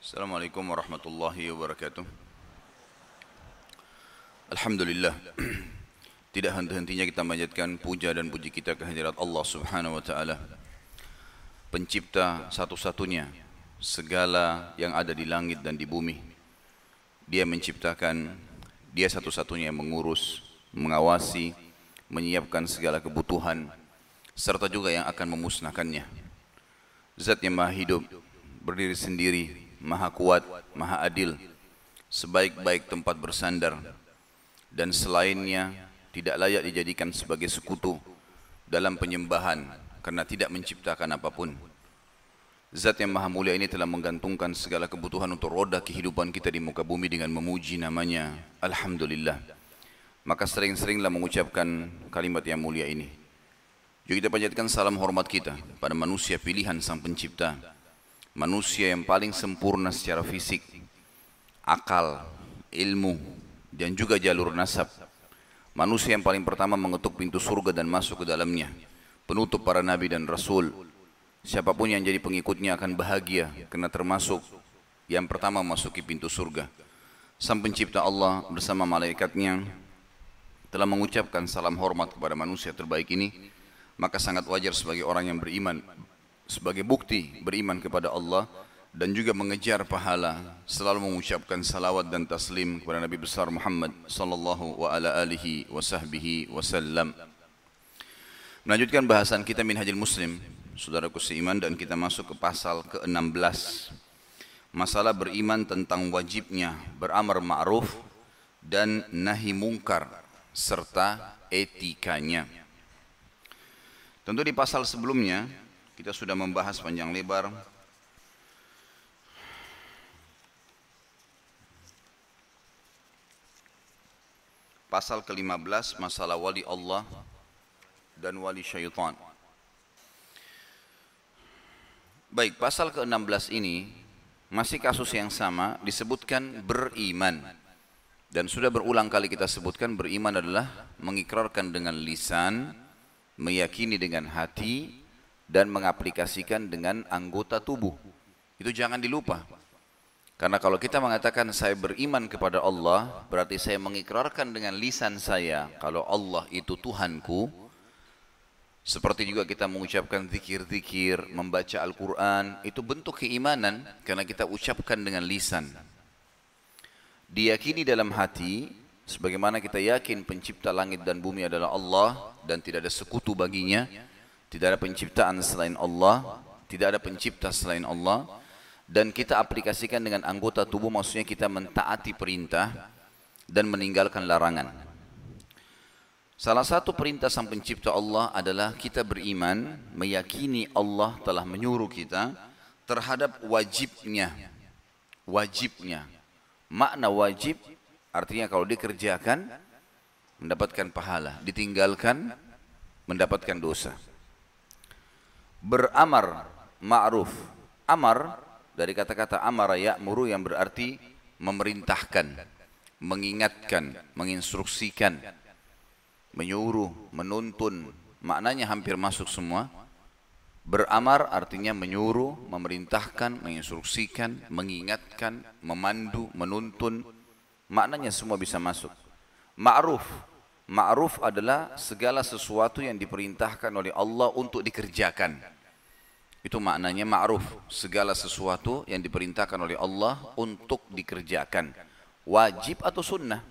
Assalamualaikum warahmatullahi wabarakatuh. Alhamdulillah. Tidak henti-hentinya kita manjatkan puja dan puji kita kehadirat Allah Subhanahu wa taala. Pencipta satu-satunya segala yang ada di langit dan di bumi. Dia menciptakan, dia satu-satunya yang mengurus, mengawasi, menyiapkan segala kebutuhan serta juga yang akan memusnahkannya. Zat yang maha hidup, berdiri sendiri, maha kuat, maha adil, sebaik-baik tempat bersandar dan selainnya tidak layak dijadikan sebagai sekutu dalam penyembahan karena tidak menciptakan apa pun. Zat yang maha mulia ini telah menggantungkan segala kebutuhan untuk roda kehidupan kita di muka bumi dengan memuji namanya. Alhamdulillah. Maka sering-seringlah mengucapkan kalimat yang mulia ini. Juga kita panjatkan salam hormat kita pada manusia pilihan sang pencipta. Manusia yang paling sempurna secara fisik, akal, ilmu, dan juga jalur nasab. Manusia yang paling pertama mengetuk pintu surga dan masuk ke dalamnya. Penutup para nabi dan rasul Siapa pun yang jadi pengikutnya akan bahagia karena termasuk yang pertama masuki pintu surga. Sang pencipta Allah bersama malaikatnya telah mengucapkan salam hormat kepada manusia terbaik ini, maka sangat wajar sebagai orang yang beriman sebagai bukti beriman kepada Allah dan juga mengejar pahala selalu mengucapkan salawat dan taslim kepada Nabi besar Muhammad sallallahu wa ala alihi wa sahbihi wasallam. Melanjutkan bahasan kita Minhajul Muslim. Saudaraku seiman dan kita masuk ke pasal ke-16 masalah beriman tentang wajibnya beramar ma'ruf dan nahi mungkar serta etikanya. Tentu di pasal sebelumnya kita sudah membahas panjang lebar pasal ke-15 masalah wali Allah dan wali syaitan Baik, pasal ke-16 ini masih kasus yang sama disebutkan beriman. Dan sudah berulang kali kita sebutkan beriman adalah mengikrarkan dengan lisan, meyakini dengan hati, dan mengaplikasikan dengan anggota tubuh. Itu jangan dilupa. Karena kalau kita mengatakan saya beriman kepada Allah, berarti saya mengikrarkan dengan lisan saya kalau Allah itu Tuhanku, seperti juga kita mengucapkan zikir-zikir, membaca Al-Quran, itu bentuk keimanan karena kita ucapkan dengan lisan. Diyakini dalam hati, sebagaimana kita yakin pencipta langit dan bumi adalah Allah dan tidak ada sekutu baginya, tidak ada penciptaan selain Allah, tidak ada pencipta selain Allah, dan kita aplikasikan dengan anggota tubuh maksudnya kita mentaati perintah dan meninggalkan larangan. Salah satu perintah sang pencipta Allah adalah kita beriman, meyakini Allah telah menyuruh kita terhadap wajibnya. Wajibnya. Makna wajib artinya kalau dikerjakan mendapatkan pahala, ditinggalkan mendapatkan dosa. Beramar ma'ruf. Amar dari kata-kata amara ya'muru yang berarti memerintahkan, mengingatkan, menginstruksikan menyuruh, menuntun, maknanya hampir masuk semua. Beramar artinya menyuruh, memerintahkan, menginstruksikan, mengingatkan, memandu, menuntun, maknanya semua bisa masuk. Ma'ruf, ma'ruf adalah segala sesuatu yang diperintahkan oleh Allah untuk dikerjakan. Itu maknanya ma'ruf, segala sesuatu yang diperintahkan oleh Allah untuk dikerjakan. Wajib atau sunnah.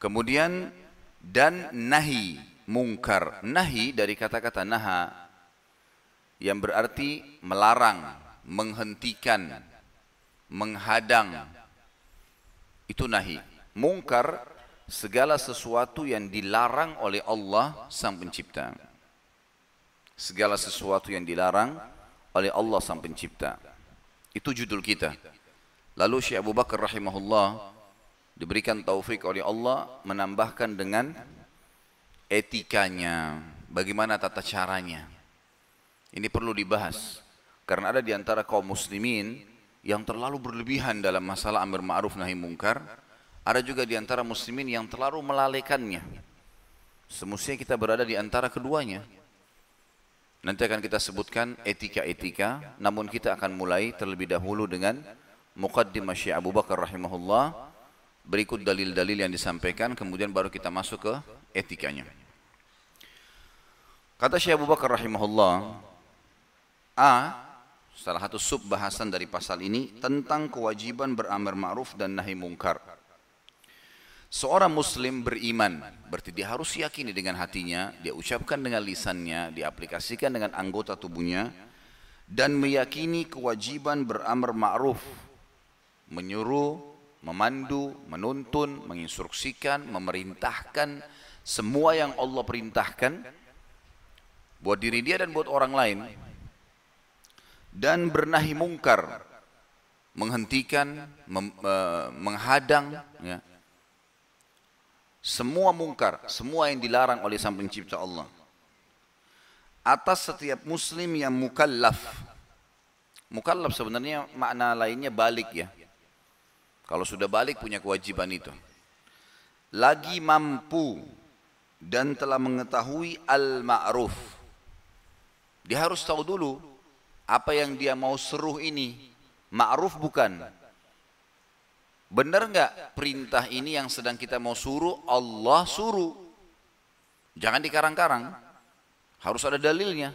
Kemudian dan nahi mungkar. Nahi dari kata-kata naha yang berarti melarang, menghentikan, menghadang. Itu nahi. Mungkar segala sesuatu yang dilarang oleh Allah sang pencipta. Segala sesuatu yang dilarang oleh Allah sang pencipta. Itu judul kita. Lalu Syekh Abu Bakar rahimahullah diberikan taufik oleh Allah menambahkan dengan etikanya, bagaimana tata caranya. Ini perlu dibahas karena ada di antara kaum muslimin yang terlalu berlebihan dalam masalah amir ma'ruf nahi mungkar, ada juga di antara muslimin yang terlalu melalaikannya. Semestinya kita berada di antara keduanya. Nanti akan kita sebutkan etika-etika, namun kita akan mulai terlebih dahulu dengan Muqaddimah Syekh Abu Bakar rahimahullah, berikut dalil-dalil yang disampaikan, kemudian baru kita masuk ke etikanya. Kata Syekh Abu Bakar rahimahullah, A, salah satu sub bahasan dari pasal ini tentang kewajiban beramar ma'ruf dan nahi mungkar. Seorang muslim beriman, berarti dia harus yakini dengan hatinya, dia ucapkan dengan lisannya, diaplikasikan dengan anggota tubuhnya, dan meyakini kewajiban beramar ma'ruf, menyuruh, memandu, menuntun, menginstruksikan, memerintahkan, semua yang Allah perintahkan, buat diri dia dan buat orang lain, dan bernahi mungkar, menghentikan, mem, uh, menghadang, ya, semua mungkar, semua yang dilarang oleh Sang Pencipta Allah. Atas setiap muslim yang mukallaf. Mukallaf sebenarnya makna lainnya balik ya. Kalau sudah balik punya kewajiban itu. Lagi mampu dan telah mengetahui al-ma'ruf. Dia harus tahu dulu apa yang dia mau seruh ini ma'ruf bukan Benar nggak perintah ini yang sedang kita mau suruh Allah suruh? Jangan dikarang-karang. Harus ada dalilnya.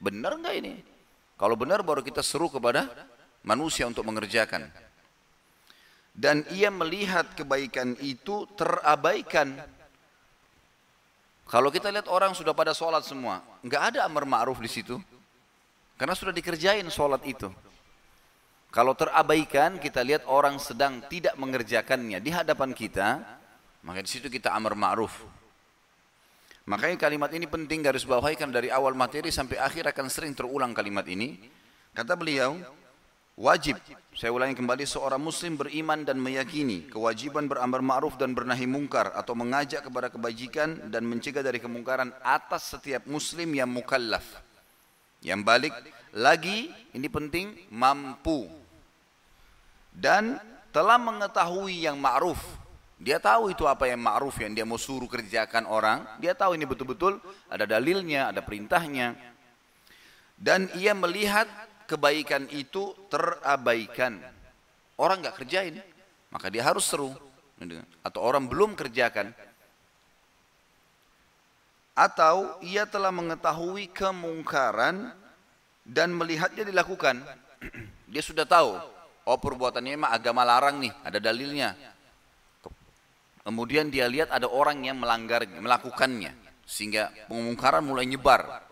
Benar nggak ini? Kalau benar baru kita seru kepada manusia untuk mengerjakan. Dan ia melihat kebaikan itu terabaikan. Kalau kita lihat orang sudah pada sholat semua, nggak ada amar ma'ruf di situ. Karena sudah dikerjain sholat itu. Kalau terabaikan, kita lihat orang sedang tidak mengerjakannya di hadapan kita, maka di situ kita amar ma'ruf. Makanya kalimat ini penting garis bawahi kan dari awal materi sampai akhir akan sering terulang kalimat ini. Kata beliau, wajib, saya ulangi kembali, seorang muslim beriman dan meyakini kewajiban beramar ma'ruf dan bernahi mungkar atau mengajak kepada kebajikan dan mencegah dari kemungkaran atas setiap muslim yang mukallaf. Yang balik, lagi ini penting, mampu dan telah mengetahui yang ma'ruf. Dia tahu itu apa yang ma'ruf yang dia mau suruh kerjakan orang. Dia tahu ini betul-betul ada dalilnya, ada perintahnya. Dan ia melihat kebaikan itu terabaikan. Orang nggak kerjain, maka dia harus seru. Atau orang belum kerjakan. Atau ia telah mengetahui kemungkaran dan melihatnya dilakukan. Dia sudah tahu Oh perbuatan ini mah agama larang nih, ada dalilnya. Kemudian dia lihat ada orang yang melanggar, melakukannya. Sehingga pengumungkaran mulai nyebar.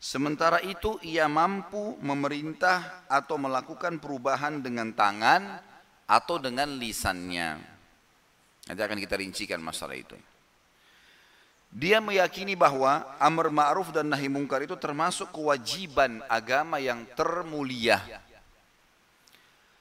Sementara itu ia mampu memerintah atau melakukan perubahan dengan tangan atau dengan lisannya. Nanti akan kita rincikan masalah itu. Dia meyakini bahwa amar ma'ruf dan nahi mungkar itu termasuk kewajiban agama yang termulia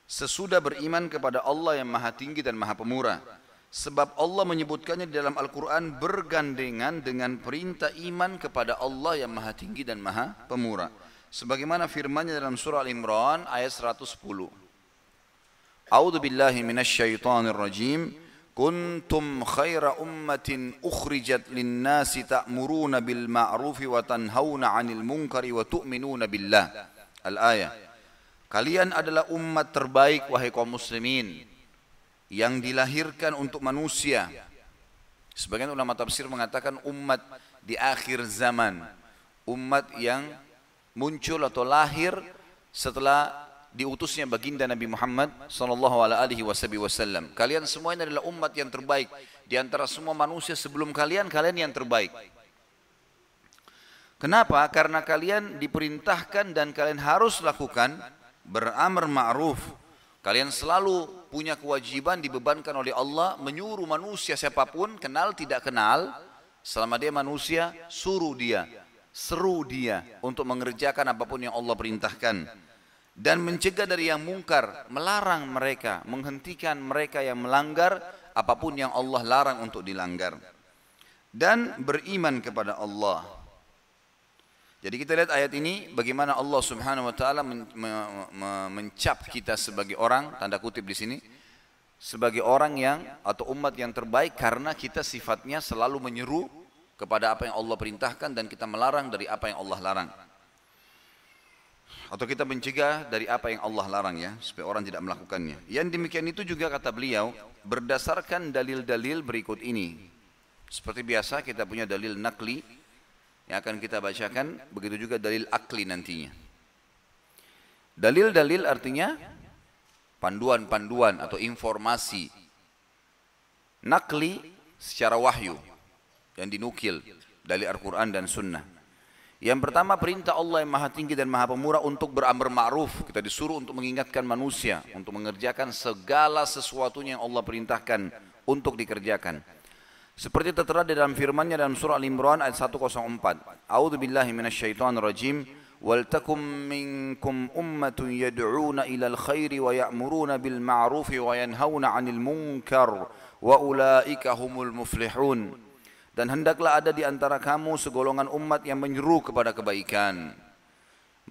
sesudah beriman kepada Allah yang maha tinggi dan maha pemurah. Sebab Allah menyebutkannya di dalam Al-Quran bergandengan dengan perintah iman kepada Allah yang maha tinggi dan maha pemurah. Sebagaimana firmannya dalam surah Al-Imran ayat 110. A'udhu billahi minasyaitanir rajim. Kuntum khaira ummatin ukhrijat linnasi ta'muruna bil ma'rufi wa tanhauna 'anil munkari wa tu'minuna billah. Al-ayah. Kalian adalah umat terbaik wahai kaum muslimin yang dilahirkan untuk manusia. Sebagian ulama tafsir mengatakan umat di akhir zaman, umat yang muncul atau lahir setelah diutusnya baginda Nabi Muhammad sallallahu alaihi wasallam. Kalian semua ini adalah umat yang terbaik di antara semua manusia sebelum kalian kalian yang terbaik. Kenapa? Karena kalian diperintahkan dan kalian harus lakukan beramar ma'ruf. Kalian selalu punya kewajiban dibebankan oleh Allah menyuruh manusia siapa pun, kenal tidak kenal, selama dia manusia, suruh dia, seru dia untuk mengerjakan apa pun yang Allah perintahkan. Dan mencegah dari yang mungkar, melarang mereka, menghentikan mereka yang melanggar apa pun yang Allah larang untuk dilanggar. Dan beriman kepada Allah. Jadi kita lihat ayat ini bagaimana Allah Subhanahu wa taala men, me, me, mencap kita sebagai orang tanda kutip di sini sebagai orang yang atau umat yang terbaik karena kita sifatnya selalu menyeru kepada apa yang Allah perintahkan dan kita melarang dari apa yang Allah larang. Atau kita mencegah dari apa yang Allah larang ya, supaya orang tidak melakukannya. Yang demikian itu juga kata beliau, berdasarkan dalil-dalil berikut ini. Seperti biasa kita punya dalil nakli yang akan kita bacakan, begitu juga dalil akli nantinya. Dalil-dalil artinya panduan-panduan atau informasi. Nakli secara wahyu yang dinukil dari Al-Quran dan Sunnah. Yang pertama perintah Allah yang maha tinggi dan maha pemurah untuk beramar ma'ruf. Kita disuruh untuk mengingatkan manusia, untuk mengerjakan segala sesuatunya yang Allah perintahkan untuk dikerjakan. Seperti tertera di dalam firman-Nya dalam surah Al-Imran ayat 104. A'udzu billahi minasyaitonir rajim. Wal takum minkum ummatun yad'una ilal khairi wa ya'muruna bil ma'rufi wa yanhauna 'anil munkar wa ulaika humul muflihun. Dan hendaklah ada di antara kamu segolongan umat yang menyeru kepada kebaikan,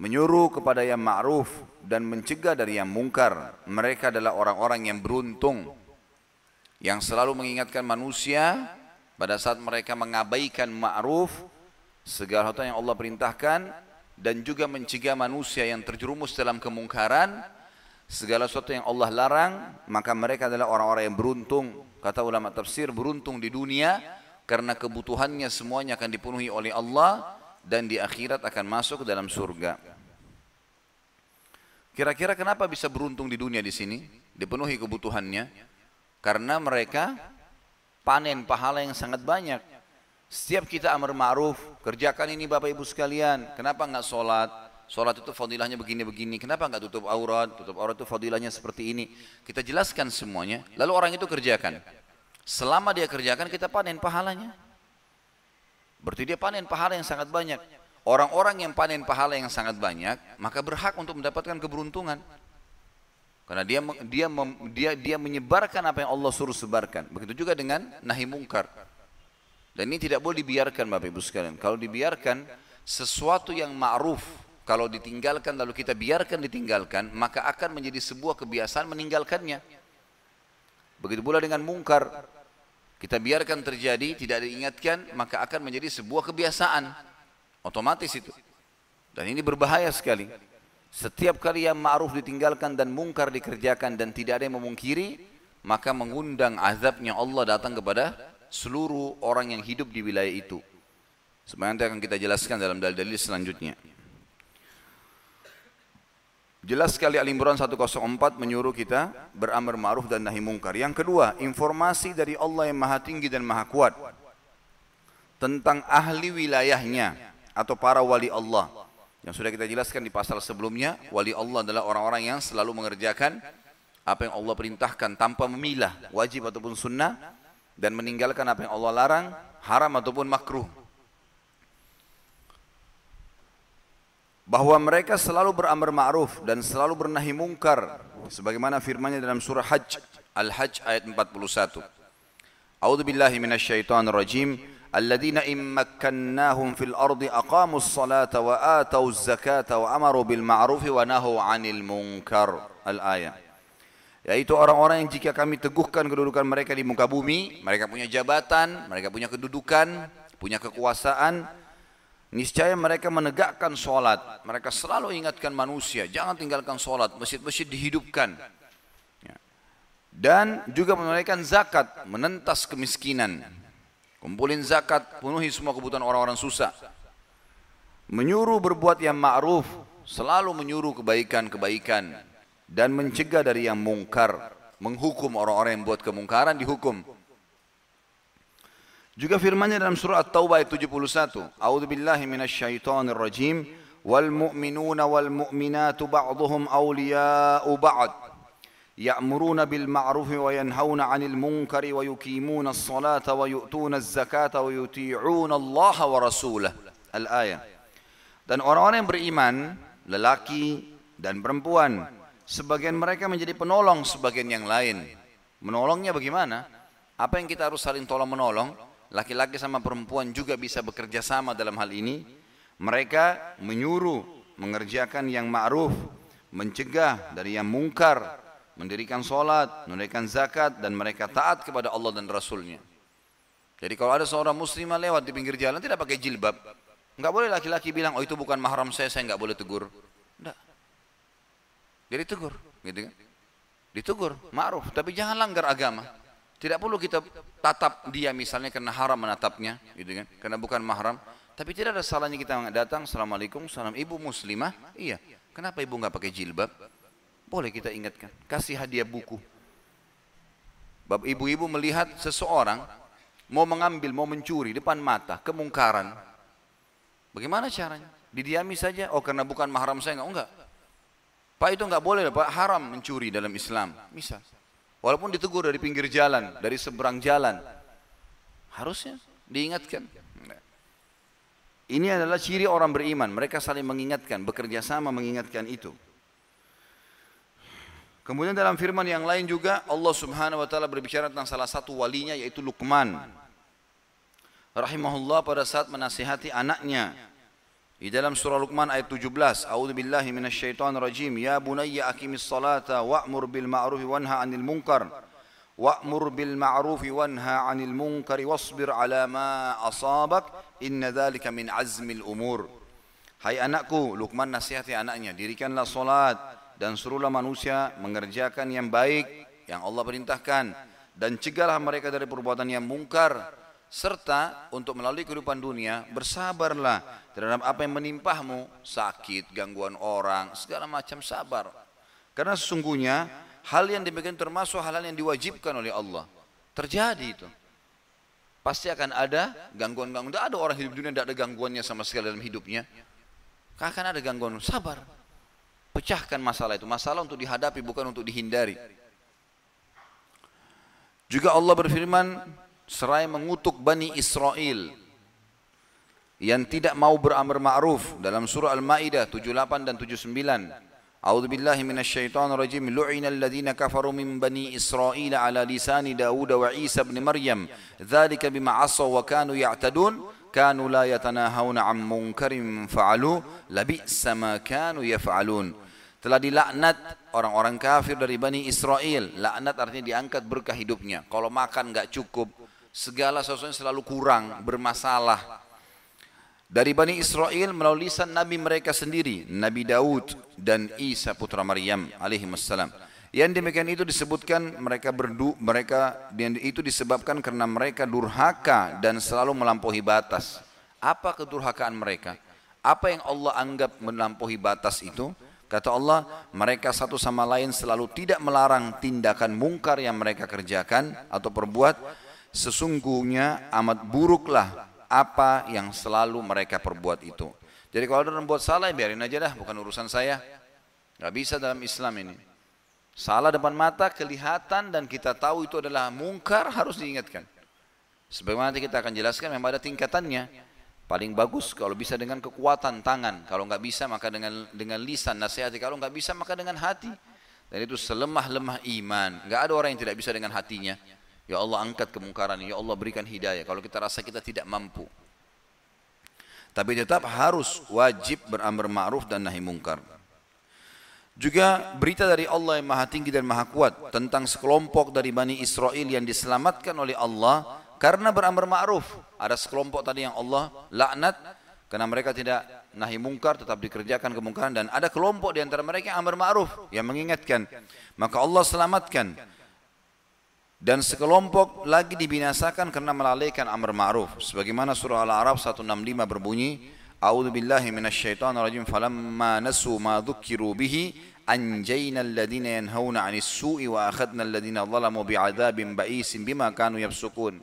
menyuruh kepada yang ma'ruf dan mencegah dari yang mungkar. Mereka adalah orang-orang yang beruntung yang selalu mengingatkan manusia pada saat mereka mengabaikan ma'ruf. Segala hal yang Allah perintahkan. Dan juga mencegah manusia yang terjerumus dalam kemungkaran. Segala sesuatu yang Allah larang. Maka mereka adalah orang-orang yang beruntung. Kata ulama tafsir beruntung di dunia karena kebutuhannya semuanya akan dipenuhi oleh Allah dan di akhirat akan masuk ke dalam surga. Kira-kira kenapa bisa beruntung di dunia di sini? Dipenuhi kebutuhannya karena mereka panen pahala yang sangat banyak. Setiap kita amar ma'ruf, kerjakan ini Bapak Ibu sekalian. Kenapa enggak sholat? Sholat itu fadilahnya begini-begini. Kenapa enggak tutup aurat? Tutup aurat itu fadilahnya seperti ini. Kita jelaskan semuanya. Lalu orang itu kerjakan. Selama dia kerjakan kita panen pahalanya. Berarti dia panen pahala yang sangat banyak. Orang-orang yang panen pahala yang sangat banyak, maka berhak untuk mendapatkan keberuntungan. Karena dia dia dia dia menyebarkan apa yang Allah suruh sebarkan. Begitu juga dengan nahi mungkar. Dan ini tidak boleh dibiarkan Bapak Ibu sekalian. Kalau dibiarkan sesuatu yang ma'ruf kalau ditinggalkan lalu kita biarkan ditinggalkan, maka akan menjadi sebuah kebiasaan meninggalkannya. Begitu pula dengan mungkar. Kita biarkan terjadi, tidak diingatkan, maka akan menjadi sebuah kebiasaan. Otomatis itu. Dan ini berbahaya sekali. Setiap kali yang ma'ruf ditinggalkan dan mungkar dikerjakan dan tidak ada yang memungkiri, maka mengundang azabnya Allah datang kepada seluruh orang yang hidup di wilayah itu. Sebenarnya nanti akan kita jelaskan dalam dalil-dalil selanjutnya. Jelas sekali Al-Imran 104 menyuruh kita beramar ma'ruf dan nahi mungkar. Yang kedua, informasi dari Allah yang maha tinggi dan maha kuat tentang ahli wilayahnya atau para wali Allah. Yang sudah kita jelaskan di pasal sebelumnya, wali Allah adalah orang-orang yang selalu mengerjakan apa yang Allah perintahkan tanpa memilah wajib ataupun sunnah dan meninggalkan apa yang Allah larang, haram ataupun makruh. bahwa mereka selalu beramar ma'ruf dan selalu bernahi mungkar sebagaimana firman-Nya dalam surah Hajj Al-Hajj ayat 41 A'udzu billahi rajim ardi aqamus salata wa atauz zakata wa amaru bil ma'ruf wa nahu 'anil munkar al-ayat yaitu orang-orang yang jika kami teguhkan kedudukan mereka di muka bumi mereka punya jabatan mereka punya kedudukan punya kekuasaan Niscaya mereka menegakkan sholat. Mereka selalu ingatkan manusia, jangan tinggalkan sholat. Masjid-masjid dihidupkan. Ya. Dan juga menunaikan zakat, menentas kemiskinan. Kumpulin zakat, penuhi semua kebutuhan orang-orang susah. Menyuruh berbuat yang ma'ruf, selalu menyuruh kebaikan-kebaikan. Dan mencegah dari yang mungkar. Menghukum orang-orang yang buat kemungkaran, dihukum. Juga firman-Nya dalam surah At-Taubah ayat 71. A'udzu billahi minasyaitonir rajim. Wal mu'minuna wal mu'minatu ba'dhuhum munkari wa yuqimuna as-salata wa yu'tuna az-zakata wa yuti'una Allah wa rasulah. Al-ayah. Dan orang-orang yang beriman, lelaki dan perempuan, sebagian mereka menjadi penolong sebagian yang lain. Menolongnya bagaimana? Apa yang kita harus saling tolong menolong? laki-laki sama perempuan juga bisa bekerja sama dalam hal ini. Mereka menyuruh mengerjakan yang ma'ruf, mencegah dari yang mungkar, mendirikan solat, menunaikan zakat dan mereka taat kepada Allah dan Rasulnya. Jadi kalau ada seorang muslimah lewat di pinggir jalan tidak pakai jilbab, nggak boleh laki-laki bilang, oh itu bukan mahram saya, saya nggak boleh tegur. Enggak. Jadi tegur, gitu kan? Ditegur, ma'ruf, tapi jangan langgar agama. Tidak perlu kita tatap dia misalnya karena haram menatapnya, gitu kan? Karena bukan mahram. Tapi tidak ada salahnya kita datang, assalamualaikum, salam ibu muslimah, iya. Kenapa ibu nggak pakai jilbab? Boleh kita ingatkan, kasih hadiah buku. Bab ibu-ibu melihat seseorang mau mengambil, mau mencuri depan mata, kemungkaran. Bagaimana caranya? Didiami saja, oh karena bukan mahram saya enggak, enggak. Pak itu enggak boleh, Pak haram mencuri dalam Islam. Misal. Walaupun ditegur dari pinggir jalan, dari seberang jalan. Harusnya diingatkan. Ini adalah ciri orang beriman. Mereka saling mengingatkan, bekerja sama mengingatkan itu. Kemudian dalam firman yang lain juga Allah Subhanahu wa taala berbicara tentang salah satu walinya yaitu Luqman. Rahimahullah pada saat menasihati anaknya. Di dalam surah Luqman ayat 17, A'udzu billahi minasyaitonir rajim. Ya bunayya aqimis salata wa'mur bil ma'ruf wanha 'anil munkar. Wa'mur bil ma'ruf wanha 'anil munkar wasbir 'ala ma asabak. Inna dzalika min azmil umur. Hai anakku, Luqman nasihati anaknya, dirikanlah salat dan suruhlah manusia mengerjakan yang baik yang Allah perintahkan. Dan cegahlah mereka dari perbuatan yang mungkar. Serta untuk melalui kehidupan dunia bersabarlah terhadap apa yang menimpahmu. Sakit gangguan orang segala macam sabar. Karena sesungguhnya hal yang demikian termasuk hal-hal yang diwajibkan oleh Allah. Terjadi itu. Pasti akan ada gangguan-gangguan. Tidak ada orang hidup dunia tidak ada gangguannya sama sekali dalam hidupnya. Akan ada gangguan. Sabar pecahkan masalah itu. Masalah untuk dihadapi bukan untuk dihindari. Juga Allah berfirman serai mengutuk Bani Israel yang tidak mau beramar ma'ruf dalam surah Al-Ma'idah 78 dan 79. A'udhu billahi minasyaitan rajim lu'ina alladhina kafaru min Bani Israel ala lisani Daud wa Isa ibn Maryam dhalika bima'asa wa kanu ya'tadun kanu la yatanahawna am munkarim fa'alu labi'sa ma kanu yaf'alun. Telah dilaknat orang-orang kafir dari Bani Israel. Laknat artinya diangkat berkah hidupnya. Kalau makan enggak cukup segala sesuatu selalu kurang bermasalah. Dari Bani Israel melalui lisan Nabi mereka sendiri Nabi Daud dan Isa putra Maryam alaihi wassalam yang demikian itu disebutkan mereka berdu mereka dan itu disebabkan karena mereka durhaka dan selalu melampaui batas. Apa kedurhakaan mereka? Apa yang Allah anggap melampaui batas itu? Kata Allah, mereka satu sama lain selalu tidak melarang tindakan mungkar yang mereka kerjakan atau perbuat. Sesungguhnya amat buruklah apa yang selalu mereka perbuat itu. Jadi kalau ada orang buat salah, biarin aja dah, bukan urusan saya. Gak bisa dalam Islam ini. Salah depan mata kelihatan dan kita tahu itu adalah mungkar harus diingatkan. Sebagaimana nanti kita akan jelaskan memang ada tingkatannya. Paling bagus kalau bisa dengan kekuatan tangan. Kalau nggak bisa maka dengan dengan lisan nasihati. Kalau nggak bisa maka dengan hati. Dan itu selemah-lemah iman. Nggak ada orang yang tidak bisa dengan hatinya. Ya Allah angkat kemungkaran. Ya Allah berikan hidayah. Kalau kita rasa kita tidak mampu. Tapi tetap harus wajib beramar ma'ruf dan nahi mungkar. Juga berita dari Allah yang maha tinggi dan maha kuat tentang sekelompok dari Bani Israel yang diselamatkan oleh Allah karena beramar ma'ruf. Ada sekelompok tadi yang Allah laknat karena mereka tidak nahi mungkar tetap dikerjakan kemungkaran dan ada kelompok di antara mereka yang amar ma'ruf yang mengingatkan. Maka Allah selamatkan. Dan sekelompok lagi dibinasakan karena melalaikan amar ma'ruf. Sebagaimana surah Al-A'raf 165 berbunyi, A'udzu billahi minasyaitonir rajim falamma nasu ma dzukiru bihi anjayna alladhina yanhauna 'anis su'i wa akhadna alladhina zalamu bi'adzabin ba'isin bima kanu yafsukun.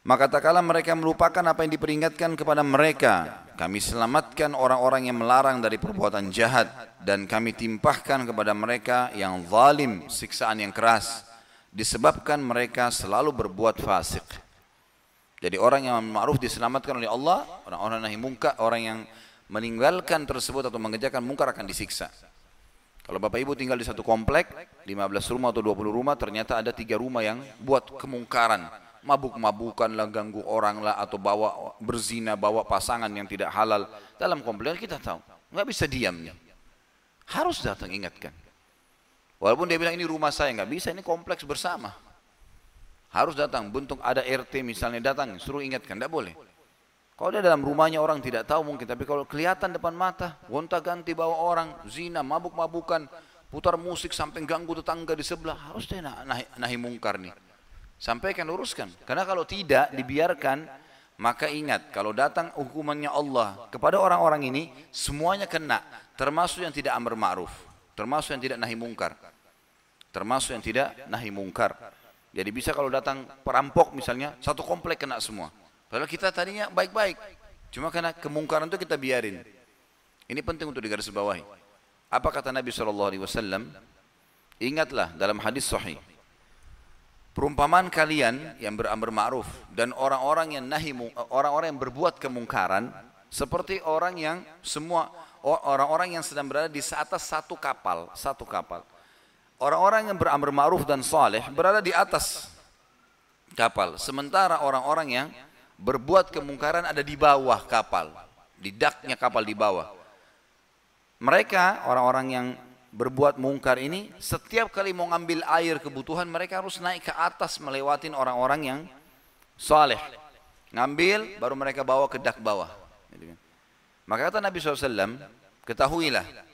Maka tak kala mereka melupakan apa yang diperingatkan kepada mereka. Kami selamatkan orang-orang yang melarang dari perbuatan jahat dan kami timpahkan kepada mereka yang zalim siksaan yang keras disebabkan mereka selalu berbuat fasik. Jadi orang yang ma'ruf diselamatkan oleh Allah, orang-orang nahi mungkar, orang yang meninggalkan tersebut atau mengerjakan mungkar akan disiksa. Kalau Bapak Ibu tinggal di satu komplek, 15 rumah atau 20 rumah, ternyata ada tiga rumah yang buat kemungkaran. Mabuk-mabukan lah, ganggu orang lah, atau bawa berzina, bawa pasangan yang tidak halal. Dalam komplek kita tahu, nggak bisa diamnya. Harus datang ingatkan. Walaupun dia bilang ini rumah saya, nggak bisa, ini kompleks bersama. Harus datang, bentuk ada RT misalnya datang, suruh ingatkan, tidak boleh. Kalau dia dalam rumahnya orang tidak tahu mungkin, tapi kalau kelihatan depan mata, gonta ganti bawa orang, zina, mabuk-mabukan, putar musik sampai ganggu tetangga di sebelah, harus dia nahi, nahi mungkar nih. Sampaikan luruskan. Karena kalau tidak dibiarkan, maka ingat kalau datang hukumannya Allah kepada orang-orang ini semuanya kena, termasuk yang tidak amar ma'ruf, termasuk yang tidak nahi mungkar. Termasuk yang tidak nahi mungkar. Jadi bisa kalau datang perampok misalnya, satu komplek kena semua. Padahal kita tadinya baik-baik. Cuma karena kemungkaran itu kita biarin. Ini penting untuk digarisbawahi. Apa kata Nabi SAW? Ingatlah dalam hadis sahih. Perumpamaan kalian yang beramar ma'ruf dan orang-orang yang nahi orang-orang yang berbuat kemungkaran seperti orang yang semua orang-orang yang sedang berada di atas satu kapal, satu kapal. Orang-orang yang beramar ma'ruf dan saleh berada di atas kapal, sementara orang-orang yang berbuat kemungkaran ada di bawah kapal, di daknya kapal di bawah. Mereka orang-orang yang berbuat mungkar ini setiap kali mau ngambil air kebutuhan mereka harus naik ke atas melewatin orang-orang yang soleh ngambil baru mereka bawa ke dak bawah gitu kan. maka kata Nabi SAW ketahuilah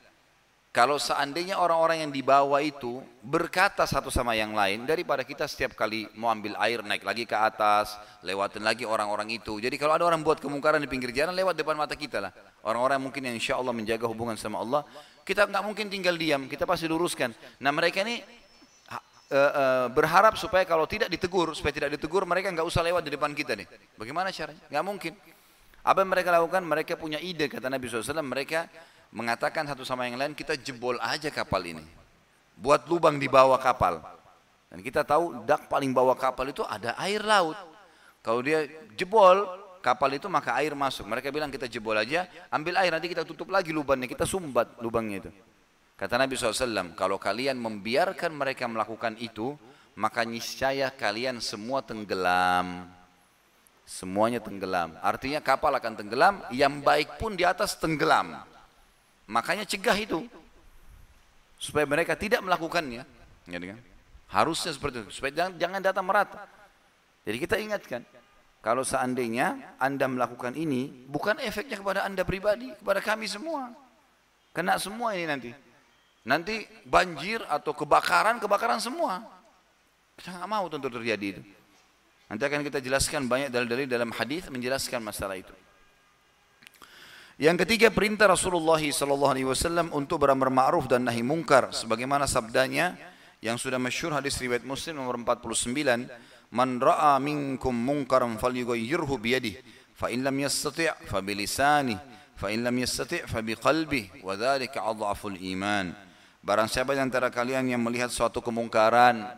kalau seandainya orang-orang yang di bawah itu berkata satu sama yang lain daripada kita setiap kali mau ambil air naik lagi ke atas, lewatin lagi orang-orang itu. Jadi kalau ada orang buat kemungkaran di pinggir jalan lewat depan mata kita lah. Orang-orang mungkin yang insya Allah menjaga hubungan sama Allah, kita nggak mungkin tinggal diam, kita pasti luruskan. Nah mereka ini uh, uh, berharap supaya kalau tidak ditegur, supaya tidak ditegur mereka nggak usah lewat di depan kita nih. Bagaimana caranya? Nggak mungkin. Apa yang mereka lakukan? Mereka punya ide kata Nabi SAW. Mereka mengatakan satu sama yang lain kita jebol aja kapal ini. Buat lubang di bawah kapal. Dan kita tahu dak paling bawah kapal itu ada air laut. Kalau dia jebol kapal itu maka air masuk. Mereka bilang kita jebol aja, ambil air nanti kita tutup lagi lubangnya, kita sumbat lubangnya itu. Kata Nabi SAW, kalau kalian membiarkan mereka melakukan itu, maka niscaya kalian semua tenggelam. Semuanya tenggelam. Artinya kapal akan tenggelam, yang baik pun di atas tenggelam. Makanya cegah itu. Supaya mereka tidak melakukannya. Ya, kan? Harusnya seperti itu. Supaya jangan, jangan datang merata. Jadi kita ingatkan. Kalau seandainya Anda melakukan ini, bukan efeknya kepada Anda pribadi, kepada kami semua. Kena semua ini nanti. Nanti banjir atau kebakaran, kebakaran semua. Kita nggak mau tentu terjadi itu. Nanti akan kita jelaskan banyak dalil-dalil dalam hadis menjelaskan masalah itu. Yang ketiga perintah Rasulullah wasallam untuk beramar ma'ruf dan nahi mungkar. Sebagaimana sabdanya yang sudah masyhur hadis riwayat Muslim nomor 49 man ra'a minkum munkaran falyughayyirhu biyadihi fa in lam yastati' fa bilisanihi fa in lam yastati' fa biqalbihi wa dzalika adhaful iman. Barang siapa di antara kalian yang melihat suatu kemungkaran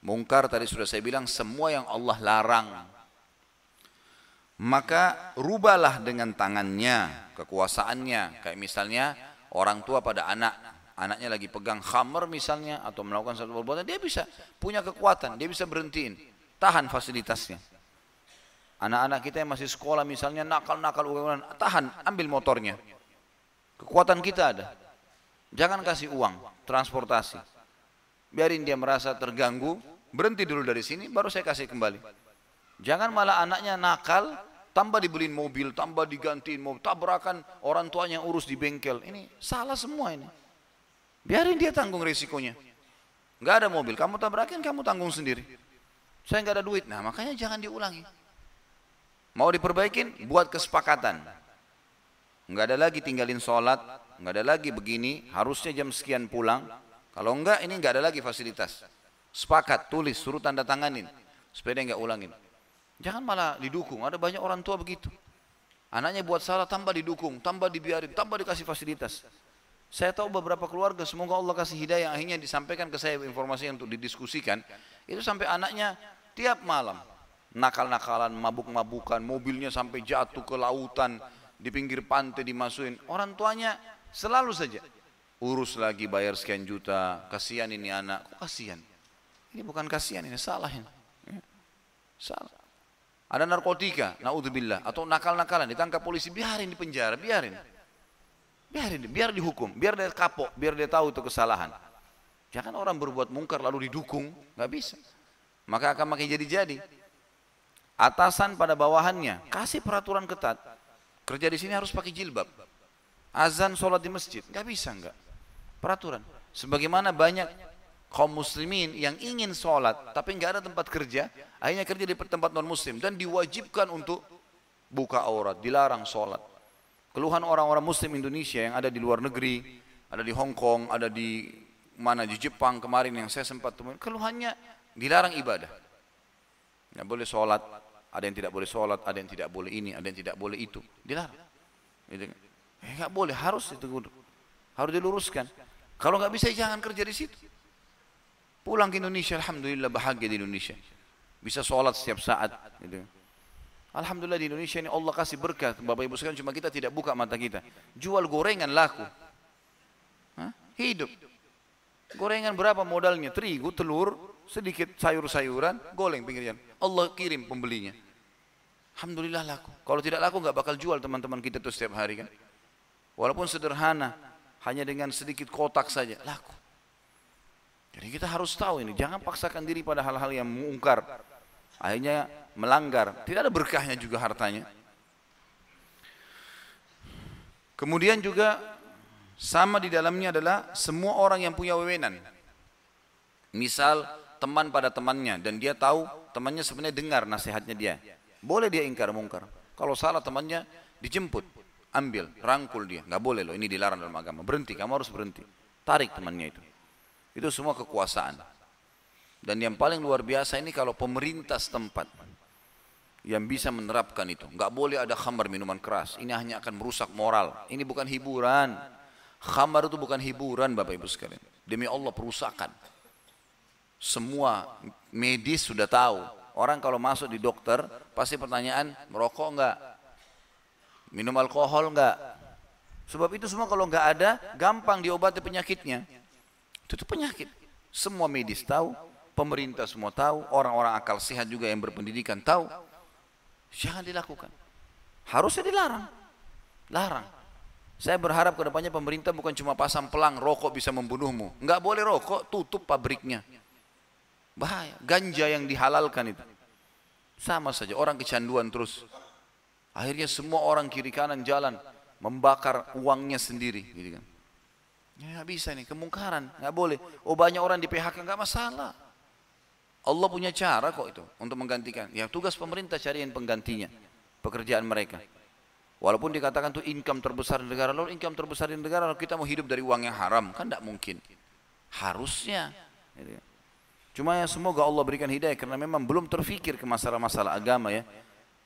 mungkar tadi sudah saya bilang semua yang Allah larang maka rubahlah dengan tangannya kekuasaannya. Kayak misalnya orang tua pada anak. Anaknya lagi pegang khamr misalnya atau melakukan satu perbuatan dia bisa punya kekuatan dia bisa berhentiin. Tahan fasilitasnya. Anak-anak kita yang masih sekolah misalnya nakal-nakal tahan ambil motornya. Kekuatan kita ada. Jangan kasih uang transportasi. Biarin dia merasa terganggu berhenti dulu dari sini baru saya kasih kembali. Jangan malah anaknya nakal tambah dibeliin mobil, tambah digantiin mobil, tabrakan orang tuanya urus di bengkel. Ini salah semua ini. Biarin dia tanggung risikonya. Gak ada mobil, kamu tabrakin, kamu tanggung sendiri. Saya nggak ada duit. Nah makanya jangan diulangi. Mau diperbaikin, buat kesepakatan. Nggak ada lagi tinggalin sholat, nggak ada lagi begini, harusnya jam sekian pulang. Kalau enggak, ini nggak ada lagi fasilitas. Sepakat, tulis, suruh tanda tanganin. Supaya dia nggak ulangin. Jangan malah didukung. Ada banyak orang tua begitu. Anaknya buat salah tambah didukung, tambah dibiarin, tambah dikasih fasilitas. Saya tahu beberapa keluarga, semoga Allah kasih hidayah akhirnya disampaikan ke saya informasi untuk didiskusikan. Itu sampai anaknya tiap malam nakal-nakalan, mabuk-mabukan, mobilnya sampai jatuh ke lautan, di pinggir pantai dimasukin. Orang tuanya selalu saja urus lagi bayar sekian juta, kasihan ini anak, kok kasihan? Ini bukan kasihan, ini salah salah. Ada narkotika, naudzubillah, atau nakal-nakalan ditangkap polisi, biarin di penjara, biarin. Biarin, biar dihukum, biar dia kapok, biar dia tahu itu kesalahan. Jangan orang berbuat mungkar lalu didukung, nggak bisa. maka akan makin jadi-jadi. Atasan pada bawahannya, kasih peraturan ketat. Kerja di sini harus pakai jilbab. Azan sholat di masjid, nggak bisa nggak. Peraturan. Sebagaimana banyak kaum muslimin yang ingin sholat tapi nggak ada tempat kerja, akhirnya kerja di tempat non muslim dan diwajibkan untuk buka aurat, dilarang sholat. Keluhan orang-orang muslim Indonesia yang ada di luar negeri, ada di Hong Kong, ada di mana di Jepang kemarin yang saya sempat temukan, keluhannya dilarang ibadah. Nggak boleh sholat, ada yang tidak boleh sholat, ada yang tidak boleh ini, ada yang tidak boleh itu, dilarang. Gitu. Kan. Eh, nggak boleh, harus itu harus diluruskan. Kalau nggak bisa jangan kerja di situ. Pulang ke Indonesia, alhamdulillah bahagia di Indonesia. Bisa sholat setiap saat. Gitu. Alhamdulillah di Indonesia ini Allah kasih berkat. Bapak Ibu sekalian cuma kita tidak buka mata kita. Jual gorengan laku. Hah? Hidup. Gorengan berapa modalnya? Terigu, telur, sedikit sayur-sayuran, goleng pinggir jalan. Allah kirim pembelinya. Alhamdulillah laku. Kalau tidak laku nggak bakal jual teman-teman kita tuh setiap hari kan. Walaupun sederhana, hanya dengan sedikit kotak saja laku. Jadi kita harus tahu ini, jangan paksakan diri pada hal-hal yang mungkar. Akhirnya melanggar, tidak ada berkahnya juga hartanya. Kemudian juga sama di dalamnya adalah semua orang yang punya wewenang. Misal teman pada temannya dan dia tahu temannya sebenarnya dengar nasihatnya dia. Boleh dia ingkar mungkar. Kalau salah temannya dijemput, ambil, rangkul dia. Nggak boleh loh, ini dilarang dalam agama. Berhenti, kamu harus berhenti. Tarik temannya itu. Itu semua kekuasaan. Dan yang paling luar biasa ini kalau pemerintah setempat yang bisa menerapkan itu. Enggak boleh ada khamar minuman keras. Ini hanya akan merusak moral. Ini bukan hiburan. Khamar itu bukan hiburan Bapak Ibu sekalian. Demi Allah perusakan. Semua medis sudah tahu. Orang kalau masuk di dokter pasti pertanyaan merokok enggak? Minum alkohol enggak? Sebab itu semua kalau enggak ada gampang diobati penyakitnya. Itu, itu penyakit. Semua medis tahu, pemerintah semua tahu, orang-orang akal sehat juga yang berpendidikan tahu. Jangan dilakukan. Harusnya dilarang. Larang. Saya berharap ke depannya pemerintah bukan cuma pasang pelang rokok bisa membunuhmu. Enggak boleh rokok, tutup pabriknya. Bahaya. Ganja yang dihalalkan itu. Sama saja, orang kecanduan terus. Akhirnya semua orang kiri kanan jalan membakar uangnya sendiri. Gitu kan. Ya bisa nih, kemungkaran, nggak boleh. Oh banyak orang di PHK nggak masalah. Allah punya cara kok itu untuk menggantikan. Ya tugas pemerintah cariin penggantinya, pekerjaan mereka. Walaupun dikatakan itu income terbesar di negara, lalu income terbesar di negara, lalu kita mau hidup dari uang yang haram, kan tidak mungkin. Harusnya. Gitu ya. Cuma ya semoga Allah berikan hidayah karena memang belum terfikir ke masalah-masalah agama ya.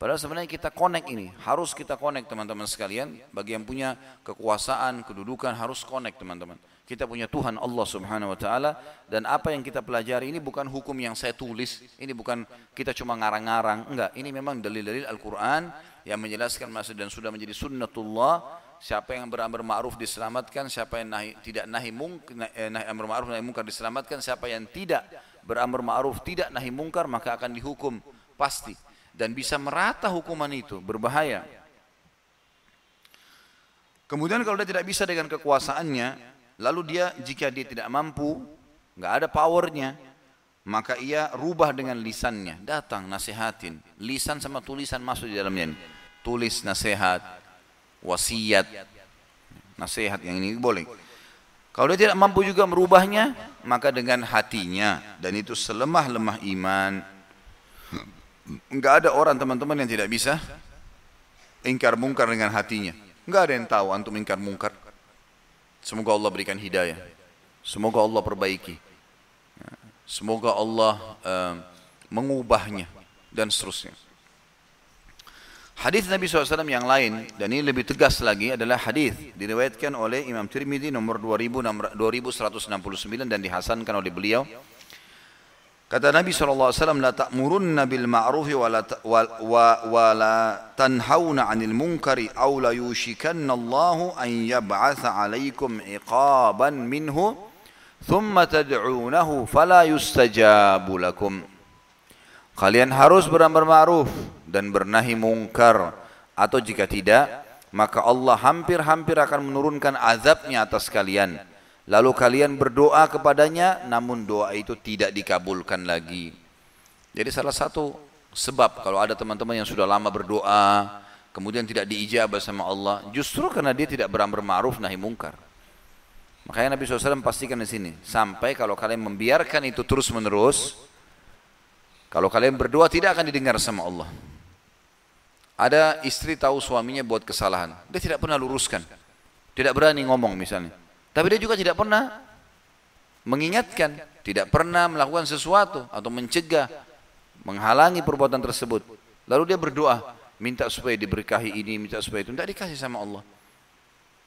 Padahal sebenarnya kita connect ini, harus kita connect teman-teman sekalian. Bagi yang punya kekuasaan, kedudukan harus connect teman-teman. Kita punya Tuhan Allah Subhanahu wa taala dan apa yang kita pelajari ini bukan hukum yang saya tulis, ini bukan kita cuma ngarang-ngarang, enggak, ini memang dalil-dalil Al-Qur'an yang menjelaskan maksud dan sudah menjadi sunnatullah siapa yang beramar ma'ruf diselamatkan, siapa yang nahi, tidak nahi eh, nahi ma'ruf nahi mungkar diselamatkan, siapa yang tidak beramar ma'ruf tidak nahi mungkar maka akan dihukum pasti dan bisa merata hukuman itu berbahaya. Kemudian kalau dia tidak bisa dengan kekuasaannya, Lalu dia jika dia tidak mampu, nggak ada powernya, maka ia rubah dengan lisannya. Datang nasihatin. Lisan sama tulisan masuk di dalamnya. Tulis nasihat, wasiat, nasihat yang ini boleh. Kalau dia tidak mampu juga merubahnya, maka dengan hatinya dan itu selemah-lemah iman. Enggak ada orang teman-teman yang tidak bisa ingkar mungkar dengan hatinya. Enggak ada yang tahu antum ingkar mungkar. Semoga Allah berikan hidayah. Semoga Allah perbaiki. Semoga Allah uh, mengubahnya dan seterusnya. Hadis Nabi SAW yang lain dan ini lebih tegas lagi adalah hadis diriwayatkan oleh Imam Tirmidzi nomor 2169 dan dihasankan oleh beliau Kata Nabi SAW, La ta'murunna bil ma'rufi wa la, wa, wa, wa la tanhawna anil munkari aw la yushikanna Allahu an yab'atha alaikum iqaban minhu thumma tad'unahu fala yustajabu lakum. Kalian harus beramar ma'ruf dan bernahi mungkar atau jika tidak maka Allah hampir-hampir akan menurunkan azabnya atas kalian Lalu kalian berdoa kepadanya namun doa itu tidak dikabulkan lagi. Jadi salah satu sebab kalau ada teman-teman yang sudah lama berdoa, kemudian tidak diijabah sama Allah, justru karena dia tidak beramar ma'ruf nahi mungkar. Makanya Nabi SAW pastikan di sini, sampai kalau kalian membiarkan itu terus menerus, kalau kalian berdoa tidak akan didengar sama Allah. Ada istri tahu suaminya buat kesalahan, dia tidak pernah luruskan, tidak berani ngomong misalnya. Tapi dia juga tidak pernah mengingatkan, tidak pernah melakukan sesuatu atau mencegah menghalangi perbuatan tersebut. Lalu dia berdoa, minta supaya diberkahi ini, minta supaya itu. Tidak dikasih sama Allah.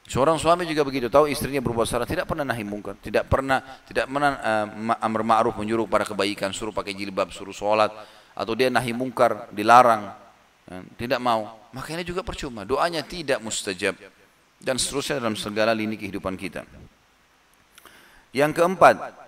Seorang suami juga begitu, tahu istrinya berbuat salah, tidak pernah nahi mungkar, tidak pernah tidak pernah uh, amr ma'ruf menyuruh pada kebaikan, suruh pakai jilbab, suruh sholat, atau dia nahi mungkar, dilarang, uh, tidak mau. Maka ini juga percuma, doanya tidak mustajab dan seterusnya dalam segala lini kehidupan kita. Yang keempat,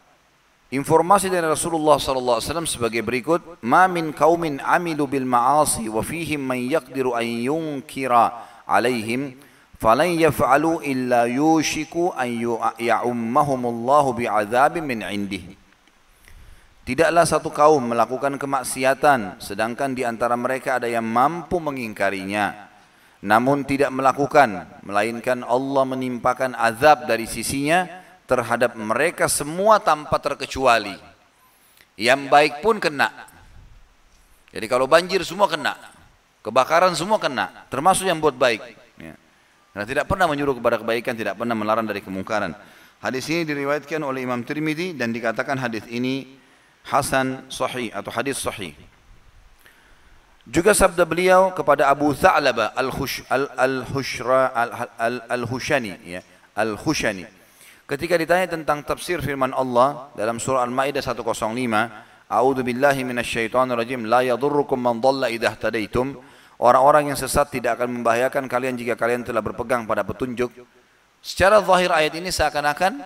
Informasi dari Rasulullah sallallahu alaihi wasallam sebagai berikut, "Ma min qaumin amilu bil ma'asi wa fihim man yaqdiru an yunkira alaihim falan yaf'alu illa yushiku an ya'ummahumullahu bi'adzabin min indih." Tidaklah satu kaum melakukan kemaksiatan sedangkan di antara mereka ada yang mampu mengingkarinya namun tidak melakukan melainkan Allah menimpakan azab dari sisinya terhadap mereka semua tanpa terkecuali. Yang baik pun kena. Jadi kalau banjir semua kena. Kebakaran semua kena. Termasuk yang buat baik. Ya. Karena tidak pernah menyuruh kepada kebaikan, tidak pernah melarang dari kemungkaran. Hadis ini diriwayatkan oleh Imam Tirmidzi dan dikatakan hadis ini hasan sahih atau hadis sahih. Juga sabda beliau kepada Abu Tha'laba al-Hushra al-Hushani ya, al-Hushani. Ketika ditanya tentang tafsir firman Allah dalam surah Al-Maidah 105, A'udzu billahi minasyaitonir rajim, la yadurrukum man dhalla idza. Orang-orang yang sesat tidak akan membahayakan kalian jika kalian telah berpegang pada petunjuk. Secara zahir ayat ini seakan-akan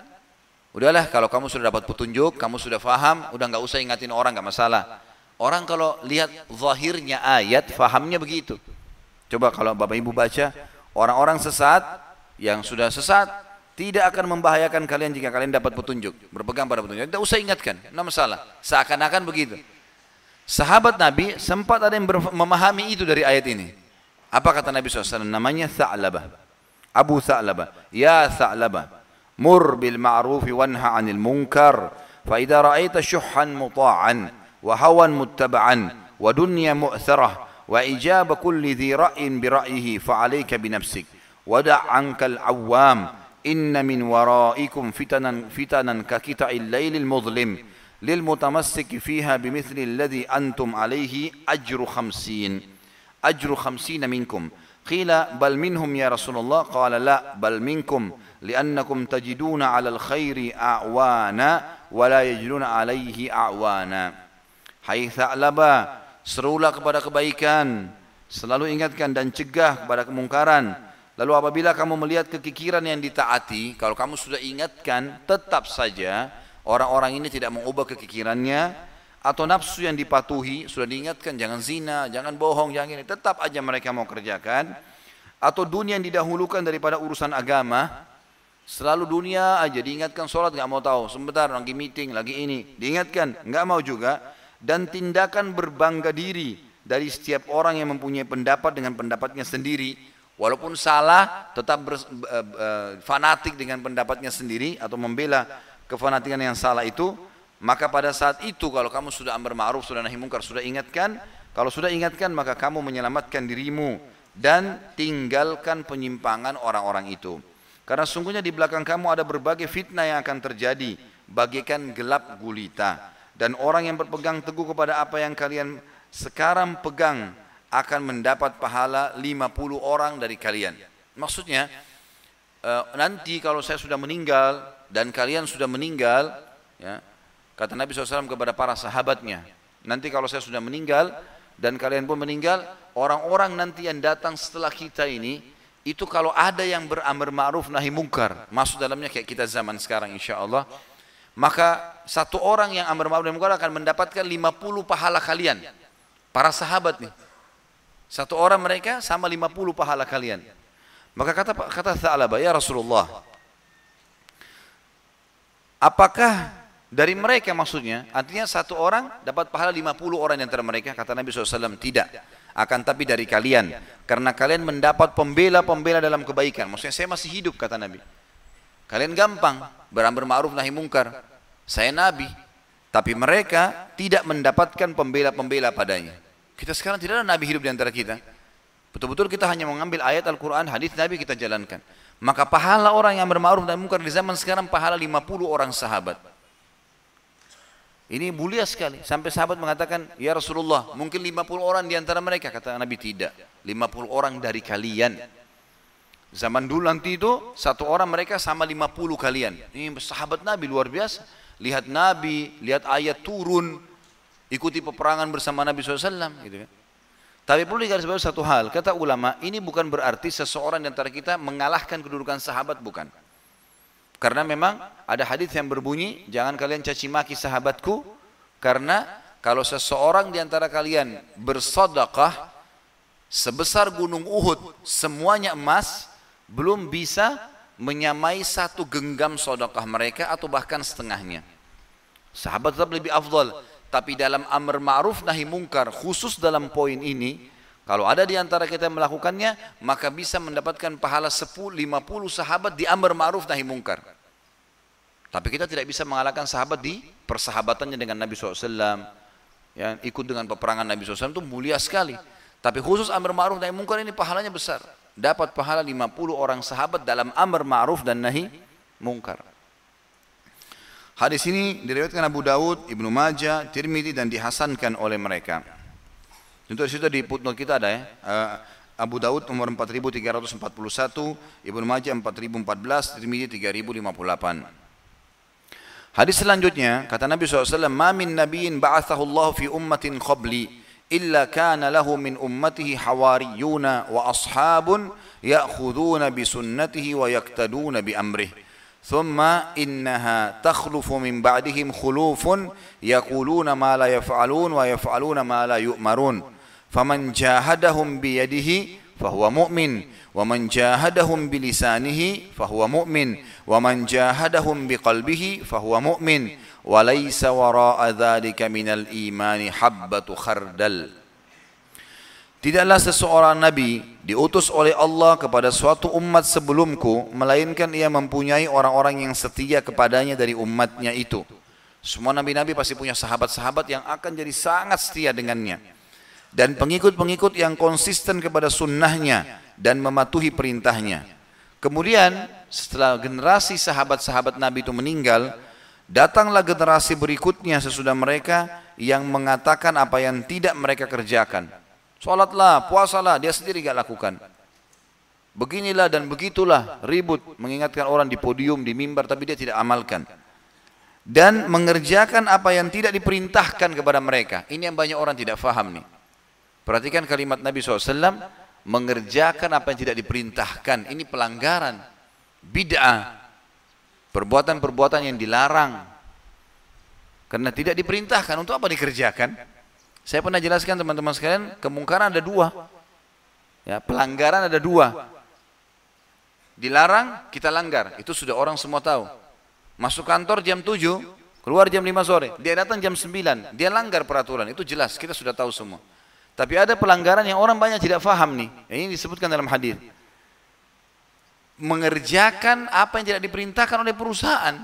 udahlah kalau kamu sudah dapat petunjuk, kamu sudah faham, udah nggak usah ingatin orang nggak masalah. Orang kalau lihat zahirnya ayat, fahamnya begitu. Coba kalau Bapak Ibu baca, orang-orang sesat yang sudah sesat tidak akan membahayakan kalian jika kalian dapat petunjuk. Berpegang pada petunjuk. Tidak usah ingatkan. Tidak masalah. Seakan-akan begitu. Sahabat Nabi sempat ada yang memahami itu dari ayat ini. Apa kata Nabi SAW? Namanya Tha'labah. Abu Tha'labah. Ya Tha'labah. Mur bil ma'rufi wanha anil munkar. Fa idza ra'aita syuhan muta'an wa ijaba kulli dhi ra'in bi ra'yihi fa 'alayka bi nafsik. Wada' 'anka al-awwam إن من ورائكم فتنا فتنا كقطع الليل المظلم. للمتمسك فيها بمثل الذي أنتم عليه أجر خمسين. أجر خمسين منكم. قيل بل منهم يا رسول الله؟ قال لا بل منكم. لأنكم تجدون على الخير أعوانا ولا يجدون عليه أعوانا. Hai Tha'laba, serulah kepada kebaikan, selalu ingatkan dan cegah kepada kemungkaran. Lalu apabila kamu melihat kekikiran yang ditaati, kalau kamu sudah ingatkan, tetap saja orang-orang ini tidak mengubah kekikirannya atau nafsu yang dipatuhi, sudah diingatkan jangan zina, jangan bohong, jangan ini, tetap aja mereka mau kerjakan. Atau dunia yang didahulukan daripada urusan agama, selalu dunia aja diingatkan sholat nggak mau tahu, sebentar lagi meeting, lagi ini, diingatkan nggak mau juga dan tindakan berbangga diri dari setiap orang yang mempunyai pendapat dengan pendapatnya sendiri Walaupun salah, tetap ber, uh, uh, fanatik dengan pendapatnya sendiri atau membela kefanatikan yang salah itu, maka pada saat itu kalau kamu sudah amar ma'ruf, sudah nahi mungkar, sudah ingatkan, kalau sudah ingatkan maka kamu menyelamatkan dirimu dan tinggalkan penyimpangan orang-orang itu. Karena sungguhnya di belakang kamu ada berbagai fitnah yang akan terjadi, bagaikan gelap gulita. Dan orang yang berpegang teguh kepada apa yang kalian sekarang pegang, akan mendapat pahala 50 orang dari kalian. Maksudnya eh, nanti kalau saya sudah meninggal dan kalian sudah meninggal, ya, kata Nabi SAW kepada para sahabatnya, nanti kalau saya sudah meninggal dan kalian pun meninggal, orang-orang nanti yang datang setelah kita ini, itu kalau ada yang beramar ma'ruf nahi mungkar, masuk dalamnya kayak kita zaman sekarang insya Allah, maka satu orang yang amar ma'ruf mungkar akan mendapatkan 50 pahala kalian. Para sahabat nih, satu orang mereka sama 50 pahala kalian. Maka kata kata Tha'laba, ya Rasulullah, apakah Dari mereka maksudnya, artinya satu orang dapat pahala 50 orang di antara mereka, kata Nabi SAW, tidak. Akan tapi dari kalian, karena kalian mendapat pembela-pembela dalam kebaikan. Maksudnya saya masih hidup, kata Nabi. Kalian gampang, beramar ma'ruf nahi mungkar. Saya Nabi, tapi mereka tidak mendapatkan pembela-pembela padanya. Kita sekarang tidak ada Nabi hidup di antara kita. Betul-betul kita hanya mengambil ayat Al-Quran, hadis Nabi kita jalankan. Maka pahala orang yang berma'ruf nahi mungkar di zaman sekarang pahala 50 orang sahabat. Ini mulia sekali. Sampai sahabat mengatakan, Ya Rasulullah, mungkin 50 orang di antara mereka. Kata Nabi, tidak. 50 orang dari kalian. Zaman dulu nanti itu, satu orang mereka sama 50 kalian. Ini sahabat Nabi luar biasa. Lihat Nabi, lihat ayat turun, ikuti peperangan bersama Nabi SAW. Gitu kan. Tapi perlu digarisbawahi satu hal, kata ulama, ini bukan berarti seseorang di antara kita mengalahkan kedudukan sahabat, bukan. Karena memang ada hadis yang berbunyi, jangan kalian caci maki sahabatku, karena kalau seseorang di antara kalian bersodakah sebesar gunung Uhud, semuanya emas, belum bisa menyamai satu genggam sodakah mereka atau bahkan setengahnya. Sahabat tetap lebih afdal, tapi dalam amr ma'ruf nahi mungkar, khusus dalam poin ini, kalau ada di antara kita yang melakukannya, maka bisa mendapatkan pahala 10, 50 sahabat di amr ma'ruf nahi mungkar. Tapi kita tidak bisa mengalahkan sahabat di persahabatannya dengan Nabi SAW. Ya, ikut dengan peperangan Nabi SAW itu mulia sekali. Tapi khusus amr ma'ruf nahi mungkar ini pahalanya besar. Dapat pahala 50 orang sahabat dalam amr ma'ruf dan nahi mungkar. Hadis ini diriwayatkan Abu Dawud, Ibnu Majah, Tirmidzi dan dihasankan oleh mereka. Tentu di situ di footnote kita ada ya. Uh, Abu Dawud nomor 4341, Ibnu Majah 4014, Tirmidzi 3058. Hadis selanjutnya kata Nabi SAW, "Ma min nabiyyin ba'athahu Allah fi ummatin qabli ummatihi hawariyuna wa ashabun ya'khuduna bi sunnatihi wa yaktaduna bi amrihi." ثم إنها تخلف من بعدهم خلوف يقولون ما لا يفعلون ويفعلون ما لا يؤمرون فمن جاهدهم بيده فهو مؤمن ومن جاهدهم بلسانه فهو مؤمن ومن جاهدهم بقلبه فهو مؤمن وليس وراء ذلك من الإيمان حبة خردل Tidaklah seseorang nabi diutus oleh Allah kepada suatu umat sebelumku melainkan ia mempunyai orang-orang yang setia kepadanya dari umatnya itu. Semua nabi-nabi pasti punya sahabat-sahabat yang akan jadi sangat setia dengannya. Dan pengikut-pengikut yang konsisten kepada sunnahnya dan mematuhi perintahnya. Kemudian setelah generasi sahabat-sahabat Nabi itu meninggal, datanglah generasi berikutnya sesudah mereka yang mengatakan apa yang tidak mereka kerjakan. Sholatlah, puasalah, dia sendiri gak lakukan. Beginilah dan begitulah ribut mengingatkan orang di podium, di mimbar tapi dia tidak amalkan. Dan mengerjakan apa yang tidak diperintahkan kepada mereka. Ini yang banyak orang tidak faham nih. Perhatikan kalimat Nabi SAW, mengerjakan apa yang tidak diperintahkan. Ini pelanggaran, bid'ah, perbuatan-perbuatan yang dilarang. Karena tidak diperintahkan, untuk apa dikerjakan? Saya pernah jelaskan teman-teman sekalian, kemungkaran ada dua. Ya, pelanggaran ada dua. Dilarang, kita langgar. Itu sudah orang semua tahu. Masuk kantor jam 7, keluar jam 5 sore. Dia datang jam 9, dia langgar peraturan. Itu jelas, kita sudah tahu semua. Tapi ada pelanggaran yang orang banyak tidak faham nih. Ini disebutkan dalam hadir. Mengerjakan apa yang tidak diperintahkan oleh perusahaan.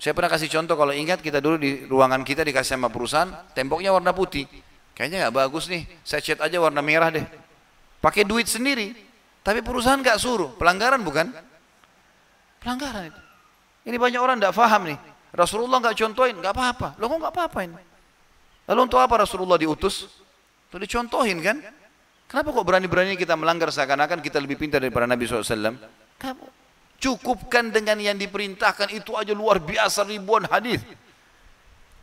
Saya pernah kasih contoh kalau ingat kita dulu di ruangan kita dikasih sama perusahaan, temboknya warna putih. Kayaknya nggak bagus nih, saya cat aja warna merah deh. Pakai duit sendiri, tapi perusahaan nggak suruh. Pelanggaran bukan? Pelanggaran itu. Ini banyak orang nggak paham nih. Rasulullah nggak contohin, nggak apa-apa. Lo kok nggak apa-apa ini? Lalu untuk apa Rasulullah diutus? Untuk dicontohin kan? Kenapa kok berani-berani kita melanggar seakan-akan kita lebih pintar daripada Nabi SAW? Kamu Cukupkan dengan yang diperintahkan itu aja luar biasa ribuan hadis.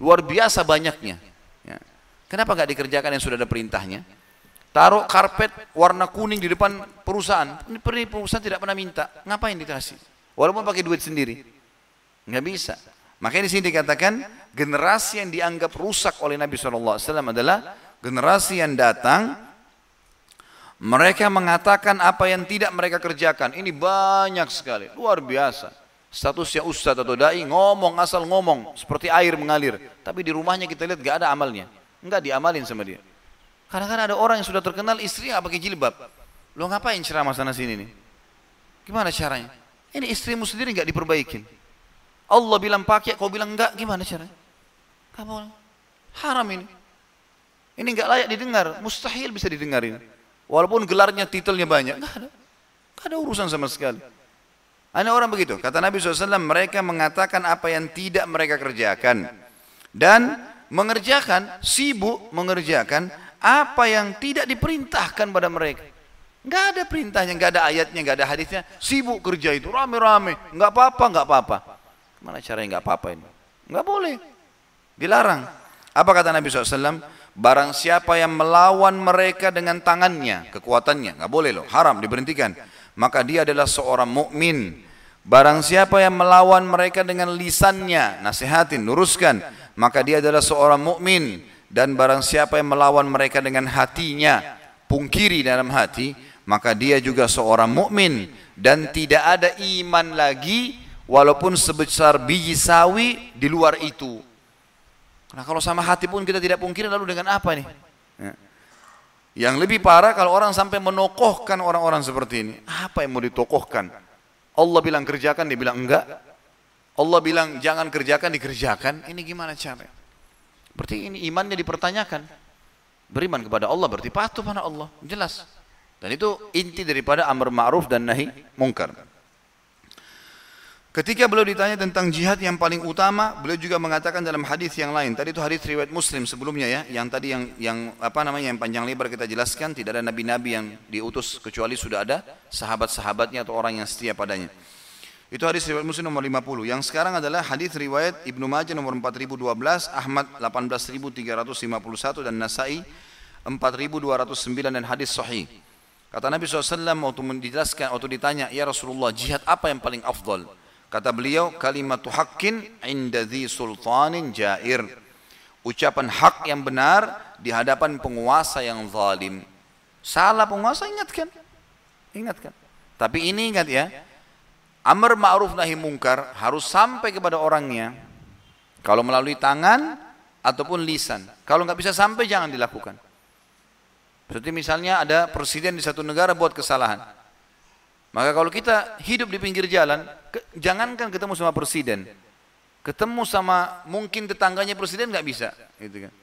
Luar biasa banyaknya. Ya. Kenapa nggak dikerjakan yang sudah ada perintahnya? Taruh karpet warna kuning di depan perusahaan. Ini perusahaan tidak pernah minta. Ngapain dikasih? Walaupun pakai duit sendiri. Nggak bisa. Makanya di sini dikatakan generasi yang dianggap rusak oleh Nabi SAW adalah generasi yang datang mereka mengatakan apa yang tidak mereka kerjakan. Ini banyak sekali, luar biasa. Statusnya ustadz atau dai ngomong asal ngomong seperti air mengalir. Tapi di rumahnya kita lihat gak ada amalnya. Enggak diamalin sama dia. Kadang-kadang ada orang yang sudah terkenal istri apa pakai jilbab. Lo ngapain ceramah sana sini nih? Gimana caranya? Ini istrimu sendiri nggak diperbaikin. Allah bilang pakai, kau bilang enggak, gimana caranya? Kamu haram ini. Ini enggak layak didengar, mustahil bisa didengar ini. Walaupun gelarnya, titelnya banyak, enggak ada. Enggak ada urusan sama sekali. Ada orang begitu. Kata Nabi SAW, mereka mengatakan apa yang tidak mereka kerjakan. Dan mengerjakan, sibuk mengerjakan apa yang tidak diperintahkan pada mereka. Enggak ada perintahnya, enggak ada ayatnya, enggak ada hadisnya. Sibuk kerja itu, rame-rame. Enggak apa-apa, enggak apa-apa. Mana caranya enggak apa-apa ini? Enggak boleh. Dilarang. Apa kata Nabi SAW? Barang siapa yang melawan mereka dengan tangannya, kekuatannya, enggak boleh loh, haram, diberhentikan. Maka dia adalah seorang mukmin. Barang siapa yang melawan mereka dengan lisannya, nasihatin, luruskan, maka dia adalah seorang mukmin. Dan barang siapa yang melawan mereka dengan hatinya, pungkiri dalam hati, maka dia juga seorang mukmin dan tidak ada iman lagi walaupun sebesar biji sawi di luar itu. Nah kalau sama hati pun kita tidak pungkiri lalu dengan apa nih? Ya. Yang lebih parah kalau orang sampai menokohkan orang-orang seperti ini. Apa yang mau ditokohkan? Allah bilang kerjakan, dia bilang enggak. Allah bilang jangan kerjakan, dikerjakan. Ini gimana caranya? Berarti ini imannya dipertanyakan. Beriman kepada Allah berarti patuh pada Allah. Jelas. Dan itu inti daripada amar ma'ruf dan nahi mungkar. Ketika beliau ditanya tentang jihad yang paling utama, beliau juga mengatakan dalam hadis yang lain. Tadi itu hadis riwayat Muslim sebelumnya ya, yang tadi yang yang apa namanya yang panjang lebar kita jelaskan, tidak ada nabi-nabi yang diutus kecuali sudah ada sahabat-sahabatnya atau orang yang setia padanya. Itu hadis riwayat Muslim nomor 50. Yang sekarang adalah hadis riwayat Ibnu Majah nomor 4012, Ahmad 18351 dan Nasai 4209 dan hadis sahih. Kata Nabi SAW waktu menjelaskan, waktu ditanya, Ya Rasulullah, jihad apa yang paling afdal? Kata beliau, kalimatu haqqin inda dhi sultanin jair. Ucapan hak yang benar di hadapan penguasa yang zalim. Salah penguasa ingatkan. Ingatkan. Tapi ini ingat ya, amar ma'ruf nahi mungkar harus sampai kepada orangnya. Kalau melalui tangan ataupun lisan. Kalau nggak bisa sampai jangan dilakukan. Seperti misalnya ada presiden di satu negara buat kesalahan. Maka kalau kita hidup di pinggir jalan, ke, jangankan ketemu sama presiden, ketemu sama mungkin tetangganya presiden nggak bisa, gitu kan.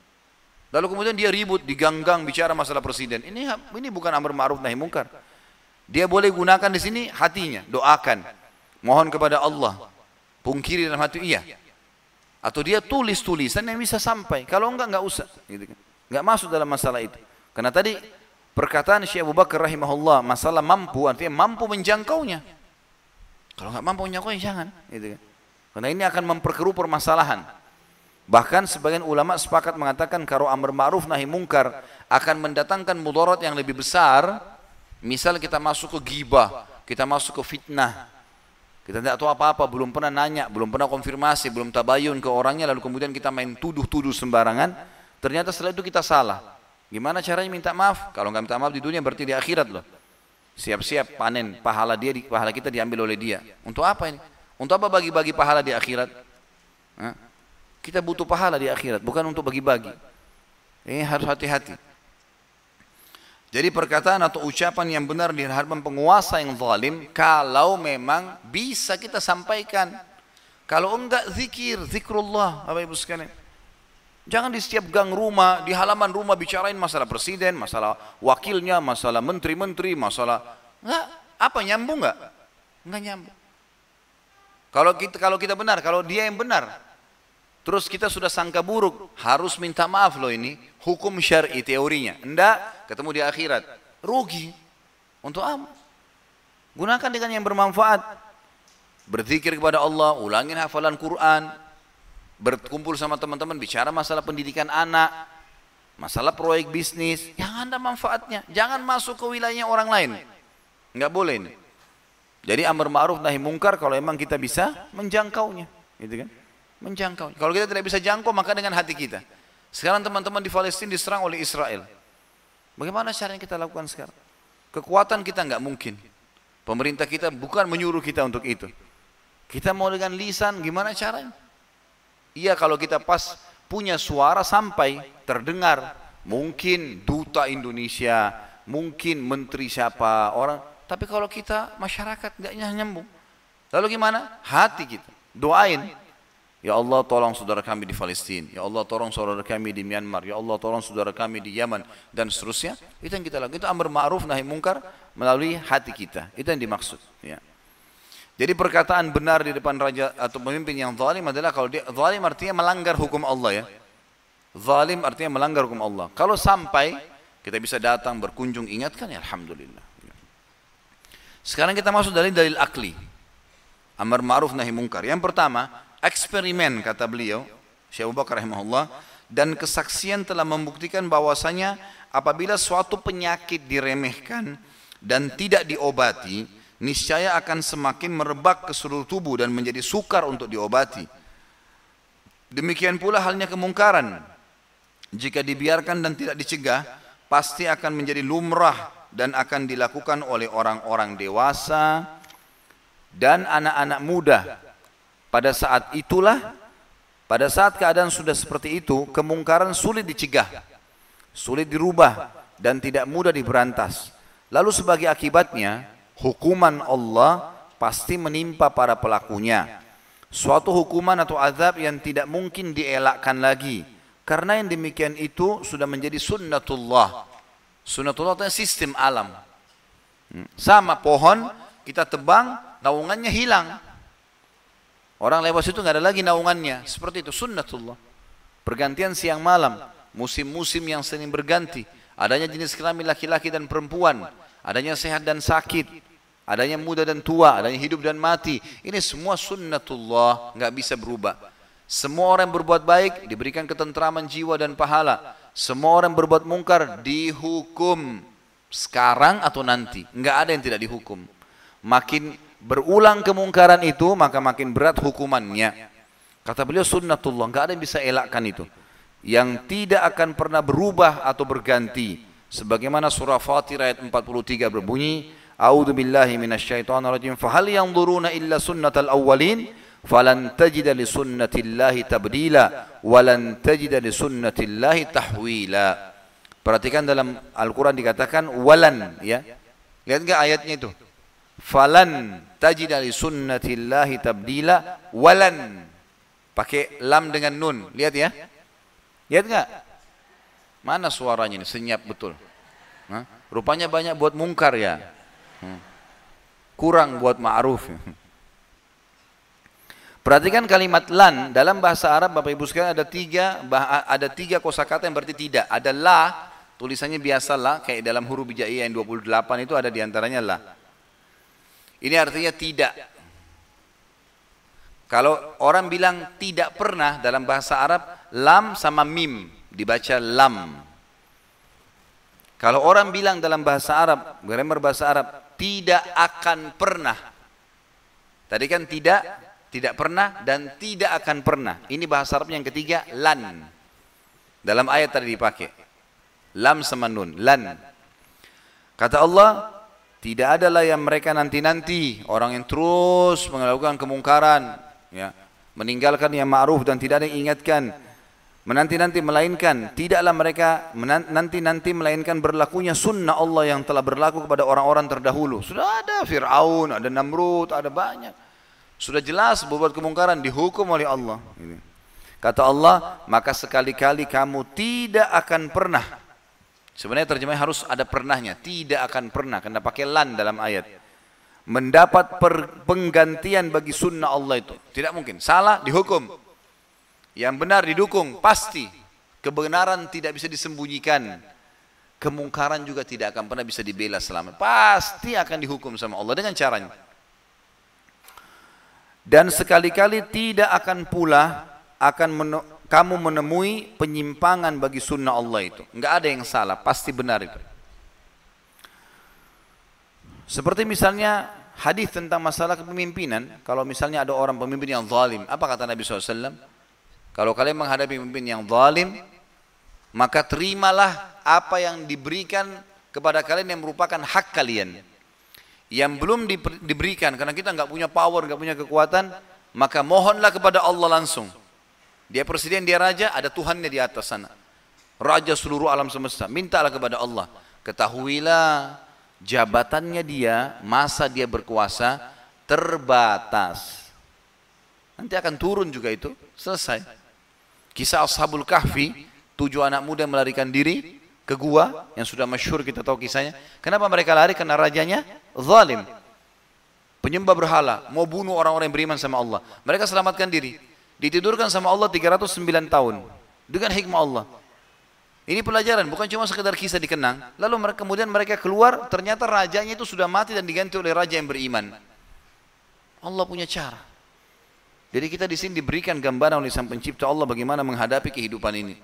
Lalu kemudian dia ribut, diganggang bicara masalah presiden. Ini ini bukan amar ma'ruf nahi mungkar. Dia boleh gunakan di sini hatinya, doakan, mohon kepada Allah, pungkiri dalam hati iya. Atau dia tulis tulisan yang bisa sampai. Kalau enggak enggak usah, gitu kan. Enggak masuk dalam masalah itu. Karena tadi perkataan Syekh Abu Bakar rahimahullah masalah mampu artinya mampu menjangkaunya. Kalau nggak mampu menjangkaunya jangan, gitu kan. Karena ini akan memperkeruh permasalahan. Bahkan sebagian ulama sepakat mengatakan kalau amr ma'ruf nahi mungkar akan mendatangkan mudarat yang lebih besar. Misal kita masuk ke gibah, kita masuk ke fitnah. Kita tidak tahu apa-apa, belum pernah nanya, belum pernah konfirmasi, belum tabayun ke orangnya, lalu kemudian kita main tuduh-tuduh sembarangan. Ternyata setelah itu kita salah. Gimana caranya minta maaf? Kalau nggak minta maaf di dunia berarti di akhirat loh. Siap-siap panen pahala dia, pahala kita diambil oleh dia. Untuk apa ini? Untuk apa bagi-bagi pahala di akhirat? Hah? Kita butuh pahala di akhirat, bukan untuk bagi-bagi. Ini harus hati-hati. Jadi perkataan atau ucapan yang benar di hadapan penguasa yang zalim, kalau memang bisa kita sampaikan. Kalau enggak zikir, zikrullah, Bapak Ibu sekalian. Jangan di setiap gang rumah, di halaman rumah bicarain masalah presiden, masalah wakilnya, masalah menteri-menteri, masalah enggak apa nyambung enggak? Enggak nyambung. Kalau kita kalau kita benar, kalau dia yang benar, terus kita sudah sangka buruk, harus minta maaf loh ini, hukum syar'i teorinya. Enggak, ketemu di akhirat, rugi. Untuk apa? Gunakan dengan yang bermanfaat. Berzikir kepada Allah, ulangin hafalan Quran, berkumpul sama teman-teman bicara masalah pendidikan anak, masalah proyek bisnis, yang ada manfaatnya. Jangan masuk ke wilayahnya orang lain. Enggak boleh ini. Jadi amar ma'ruf nahi mungkar kalau memang kita bisa menjangkaunya, gitu kan? Menjangkau. Kalau kita tidak bisa jangkau maka dengan hati kita. Sekarang teman-teman di Palestina diserang oleh Israel. Bagaimana caranya kita lakukan sekarang? Kekuatan kita enggak mungkin. Pemerintah kita bukan menyuruh kita untuk itu. Kita mau dengan lisan, gimana caranya? Iya kalau kita pas punya suara sampai terdengar, mungkin duta Indonesia, mungkin menteri siapa orang, tapi kalau kita masyarakat nggak nyambung. Lalu gimana? Hati kita, doain. Ya Allah tolong saudara kami di Palestina. Ya Allah tolong saudara kami di Myanmar. Ya Allah tolong saudara kami di Yaman dan seterusnya. Itu yang kita lakukan. Itu amar ma'ruf nahi mungkar melalui hati kita. Itu yang dimaksud. Ya. Jadi perkataan benar di depan raja atau pemimpin yang zalim adalah kalau dia zalim artinya melanggar hukum Allah ya. Zalim artinya melanggar hukum Allah. Kalau sampai kita bisa datang berkunjung ingatkan ya alhamdulillah. Sekarang kita masuk dari dalil akli. Amar ma'ruf nahi mungkar. Yang pertama, eksperimen kata beliau Syekh Abu Bakar rahimahullah dan kesaksian telah membuktikan bahwasanya apabila suatu penyakit diremehkan dan tidak diobati niscaya akan semakin merebak ke seluruh tubuh dan menjadi sukar untuk diobati. Demikian pula halnya kemungkaran. Jika dibiarkan dan tidak dicegah pasti akan menjadi lumrah dan akan dilakukan oleh orang-orang dewasa dan anak-anak muda. Pada saat itulah, pada saat keadaan sudah seperti itu, kemungkaran sulit dicegah, sulit dirubah, dan tidak mudah diberantas. Lalu sebagai akibatnya, hukuman Allah pasti menimpa para pelakunya. Suatu hukuman atau azab yang tidak mungkin dielakkan lagi. Karena yang demikian itu sudah menjadi sunnatullah. Sunnatullah itu sistem alam. Hmm. Sama pohon, kita tebang, naungannya hilang. Orang lewat situ nggak ada lagi naungannya. Seperti itu sunnatullah. Pergantian siang malam, musim-musim yang sering berganti. Adanya jenis kelamin laki-laki dan perempuan. Adanya sehat dan sakit. Adanya muda dan tua, adanya hidup dan mati. Ini semua sunnatullah, nggak bisa berubah. Semua orang yang berbuat baik diberikan ketentraman jiwa dan pahala. Semua orang yang berbuat mungkar dihukum sekarang atau nanti. Nggak ada yang tidak dihukum. Makin berulang kemungkaran itu maka makin berat hukumannya. Kata beliau sunnatullah, enggak ada yang bisa elakkan itu. Yang tidak akan pernah berubah atau berganti. Sebagaimana surah Fatir ayat 43 berbunyi, A'udzu billahi minasyaitonir rajim. Fahal yanzuruna illa sunnatal awwalin falan tajida li sunnatillahi tabdila walan tajida li sunnatillahi tahwila. Perhatikan dalam Al-Qur'an dikatakan walan ya. Lihat enggak ayatnya itu? Falan tajida li sunnatillahi tabdila walan pakai lam dengan nun lihat ya lihat nggak mana suaranya ini senyap betul Hah? rupanya banyak buat mungkar ya hmm. kurang buat ma'ruf Perhatikan kalimat lan dalam bahasa Arab Bapak Ibu sekalian ada tiga ada tiga kosakata yang berarti tidak. Ada la tulisannya biasa la kayak dalam huruf hijaiyah yang 28 itu ada di antaranya la. Ini artinya tidak. Kalau orang bilang tidak pernah dalam bahasa Arab, lam sama mim dibaca lam. Kalau orang bilang dalam bahasa Arab, grammar bahasa Arab, tidak akan pernah. Tadi kan tidak, tidak pernah dan tidak akan pernah. Ini bahasa Arab yang ketiga, lan. Dalam ayat tadi dipakai. Lam sama nun, lan. Kata Allah, tidak adalah yang mereka nanti-nanti orang yang terus melakukan kemungkaran, ya, meninggalkan yang ma'ruf dan tidak ada yang ingatkan. Menanti-nanti melainkan tidaklah mereka menanti-nanti melainkan berlakunya sunnah Allah yang telah berlaku kepada orang-orang terdahulu. Sudah ada Fir'aun, ada Namrud, ada banyak. Sudah jelas berbuat kemungkaran dihukum oleh Allah. Kata Allah, maka sekali-kali kamu tidak akan pernah Sebenarnya terjemahnya harus ada pernahnya, tidak akan pernah karena pakai lan dalam ayat. Mendapat penggantian bagi sunnah Allah itu. Tidak mungkin. Salah dihukum. Yang benar didukung, pasti. Kebenaran tidak bisa disembunyikan. Kemungkaran juga tidak akan pernah bisa dibela selama. Pasti akan dihukum sama Allah dengan caranya. Dan sekali-kali tidak akan pula akan kamu menemui penyimpangan bagi sunnah Allah itu. Enggak ada yang salah, pasti benar itu. Seperti misalnya hadis tentang masalah kepemimpinan, kalau misalnya ada orang pemimpin yang zalim, apa kata Nabi SAW? Kalau kalian menghadapi pemimpin yang zalim, maka terimalah apa yang diberikan kepada kalian yang merupakan hak kalian. yang belum diberikan karena kita nggak punya power, nggak punya kekuatan, maka mohonlah kepada Allah langsung. Dia presiden, dia raja, ada Tuhannya di atas sana. Raja seluruh alam semesta, mintalah kepada Allah. Ketahuilah jabatannya dia, masa dia berkuasa terbatas. Nanti akan turun juga itu, selesai. Kisah Ashabul Kahfi, tujuh anak muda melarikan diri ke gua yang sudah masyhur kita tahu kisahnya. Kenapa mereka lari? Karena rajanya zalim. Penyembah berhala, mau bunuh orang-orang yang beriman sama Allah. Mereka selamatkan diri. Ditidurkan sama Allah 309 tahun. Dengan hikmah Allah. Ini pelajaran, bukan cuma sekedar kisah dikenang. Lalu mereka, kemudian mereka keluar, ternyata rajanya itu sudah mati dan diganti oleh raja yang beriman. Allah punya cara. Jadi kita di sini diberikan gambaran oleh Sang Pencipta Allah bagaimana menghadapi kehidupan ini.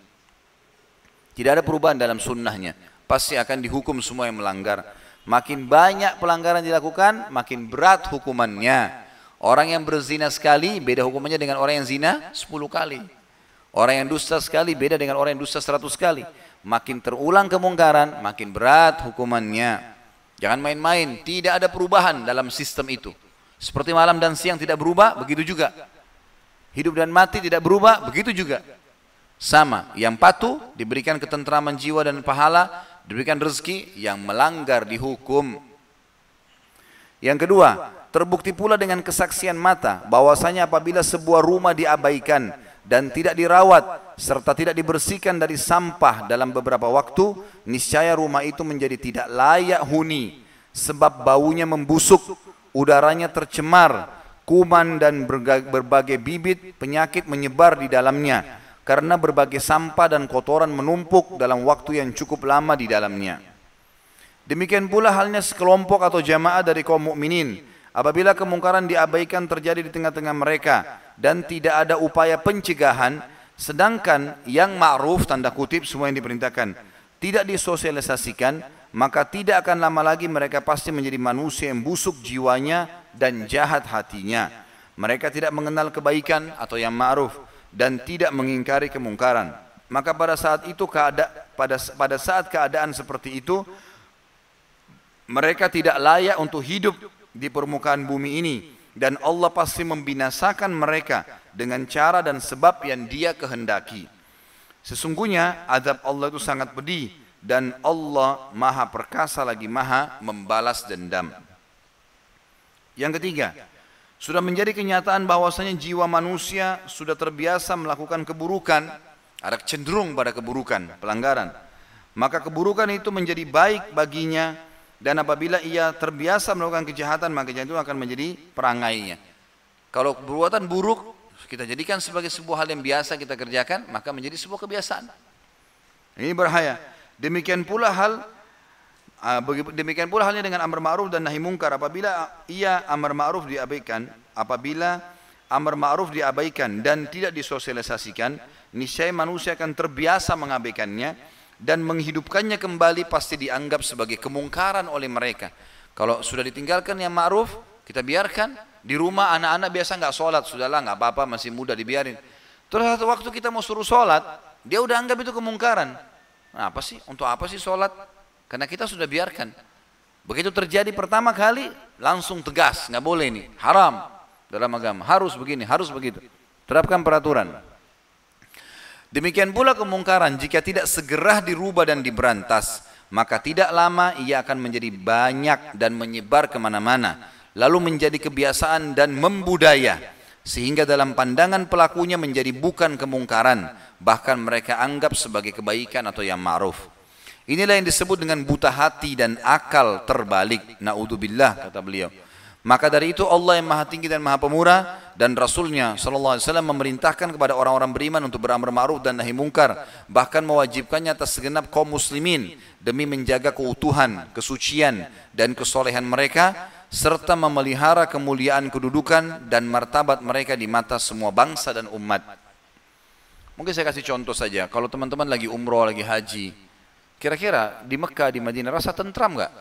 Tidak ada perubahan dalam sunnahnya. Pasti akan dihukum semua yang melanggar. Makin banyak pelanggaran dilakukan, makin berat hukumannya. Orang yang berzina sekali, beda hukumannya dengan orang yang zina 10 kali. Orang yang dusta sekali beda dengan orang yang dusta seratus kali. Makin terulang kemungkaran, makin berat hukumannya. Jangan main-main, tidak ada perubahan dalam sistem itu. Seperti malam dan siang tidak berubah, begitu juga. Hidup dan mati tidak berubah, begitu juga. Sama, yang patuh diberikan ketentraman jiwa dan pahala, diberikan rezeki, yang melanggar dihukum. Yang kedua, terbukti pula dengan kesaksian mata bahwasanya apabila sebuah rumah diabaikan, dan tidak dirawat serta tidak dibersihkan dari sampah dalam beberapa waktu, niscaya rumah itu menjadi tidak layak huni sebab baunya membusuk, udaranya tercemar, kuman dan berbagai bibit penyakit menyebar di dalamnya karena berbagai sampah dan kotoran menumpuk dalam waktu yang cukup lama di dalamnya. Demikian pula halnya sekelompok atau jamaah dari kaum mukminin apabila kemungkaran diabaikan terjadi di tengah-tengah mereka dan tidak ada upaya pencegahan sedangkan yang ma'ruf tanda kutip semua yang diperintahkan tidak disosialisasikan maka tidak akan lama lagi mereka pasti menjadi manusia yang busuk jiwanya dan jahat hatinya mereka tidak mengenal kebaikan atau yang ma'ruf dan tidak mengingkari kemungkaran maka pada saat itu keada, pada pada saat keadaan seperti itu mereka tidak layak untuk hidup di permukaan bumi ini dan Allah pasti membinasakan mereka dengan cara dan sebab yang dia kehendaki. Sesungguhnya azab Allah itu sangat pedih dan Allah maha perkasa lagi maha membalas dendam. Yang ketiga, sudah menjadi kenyataan bahwasanya jiwa manusia sudah terbiasa melakukan keburukan, ada cenderung pada keburukan, pelanggaran. Maka keburukan itu menjadi baik baginya dan apabila ia terbiasa melakukan kejahatan, maka kejahatan akan menjadi perangainya. Kalau perbuatan buruk kita jadikan sebagai sebuah hal yang biasa kita kerjakan, maka menjadi sebuah kebiasaan. Ini berbahaya. Demikian pula hal demikian pula halnya dengan amar ma'ruf dan nahi mungkar apabila ia amar ma'ruf diabaikan, apabila amar ma'ruf diabaikan dan tidak disosialisasikan, niscaya manusia akan terbiasa mengabaikannya dan menghidupkannya kembali pasti dianggap sebagai kemungkaran oleh mereka. Kalau sudah ditinggalkan yang ma'ruf, kita biarkan. Di rumah anak-anak biasa nggak sholat, sudahlah nggak apa-apa masih muda dibiarin. Terus satu waktu kita mau suruh sholat, dia udah anggap itu kemungkaran. Nah, apa sih? Untuk apa sih sholat? Karena kita sudah biarkan. Begitu terjadi pertama kali, langsung tegas, nggak boleh ini, haram dalam agama, harus begini, harus begitu. Terapkan peraturan. Demikian pula kemungkaran jika tidak segera dirubah dan diberantas, maka tidak lama ia akan menjadi banyak dan menyebar ke mana-mana, lalu menjadi kebiasaan dan membudaya, sehingga dalam pandangan pelakunya menjadi bukan kemungkaran, bahkan mereka anggap sebagai kebaikan atau yang ma'ruf. Inilah yang disebut dengan buta hati dan akal terbalik. Naudzubillah kata beliau. Maka dari itu Allah yang maha tinggi dan maha pemurah dan Rasulnya Sallallahu Alaihi Wasallam memerintahkan kepada orang-orang beriman untuk beramar ma'ruf dan nahi mungkar. Bahkan mewajibkannya atas segenap kaum muslimin demi menjaga keutuhan, kesucian dan kesolehan mereka serta memelihara kemuliaan kedudukan dan martabat mereka di mata semua bangsa dan umat. Mungkin saya kasih contoh saja. Kalau teman-teman lagi umroh, lagi haji, kira-kira di Mekah, di Madinah rasa tentram nggak?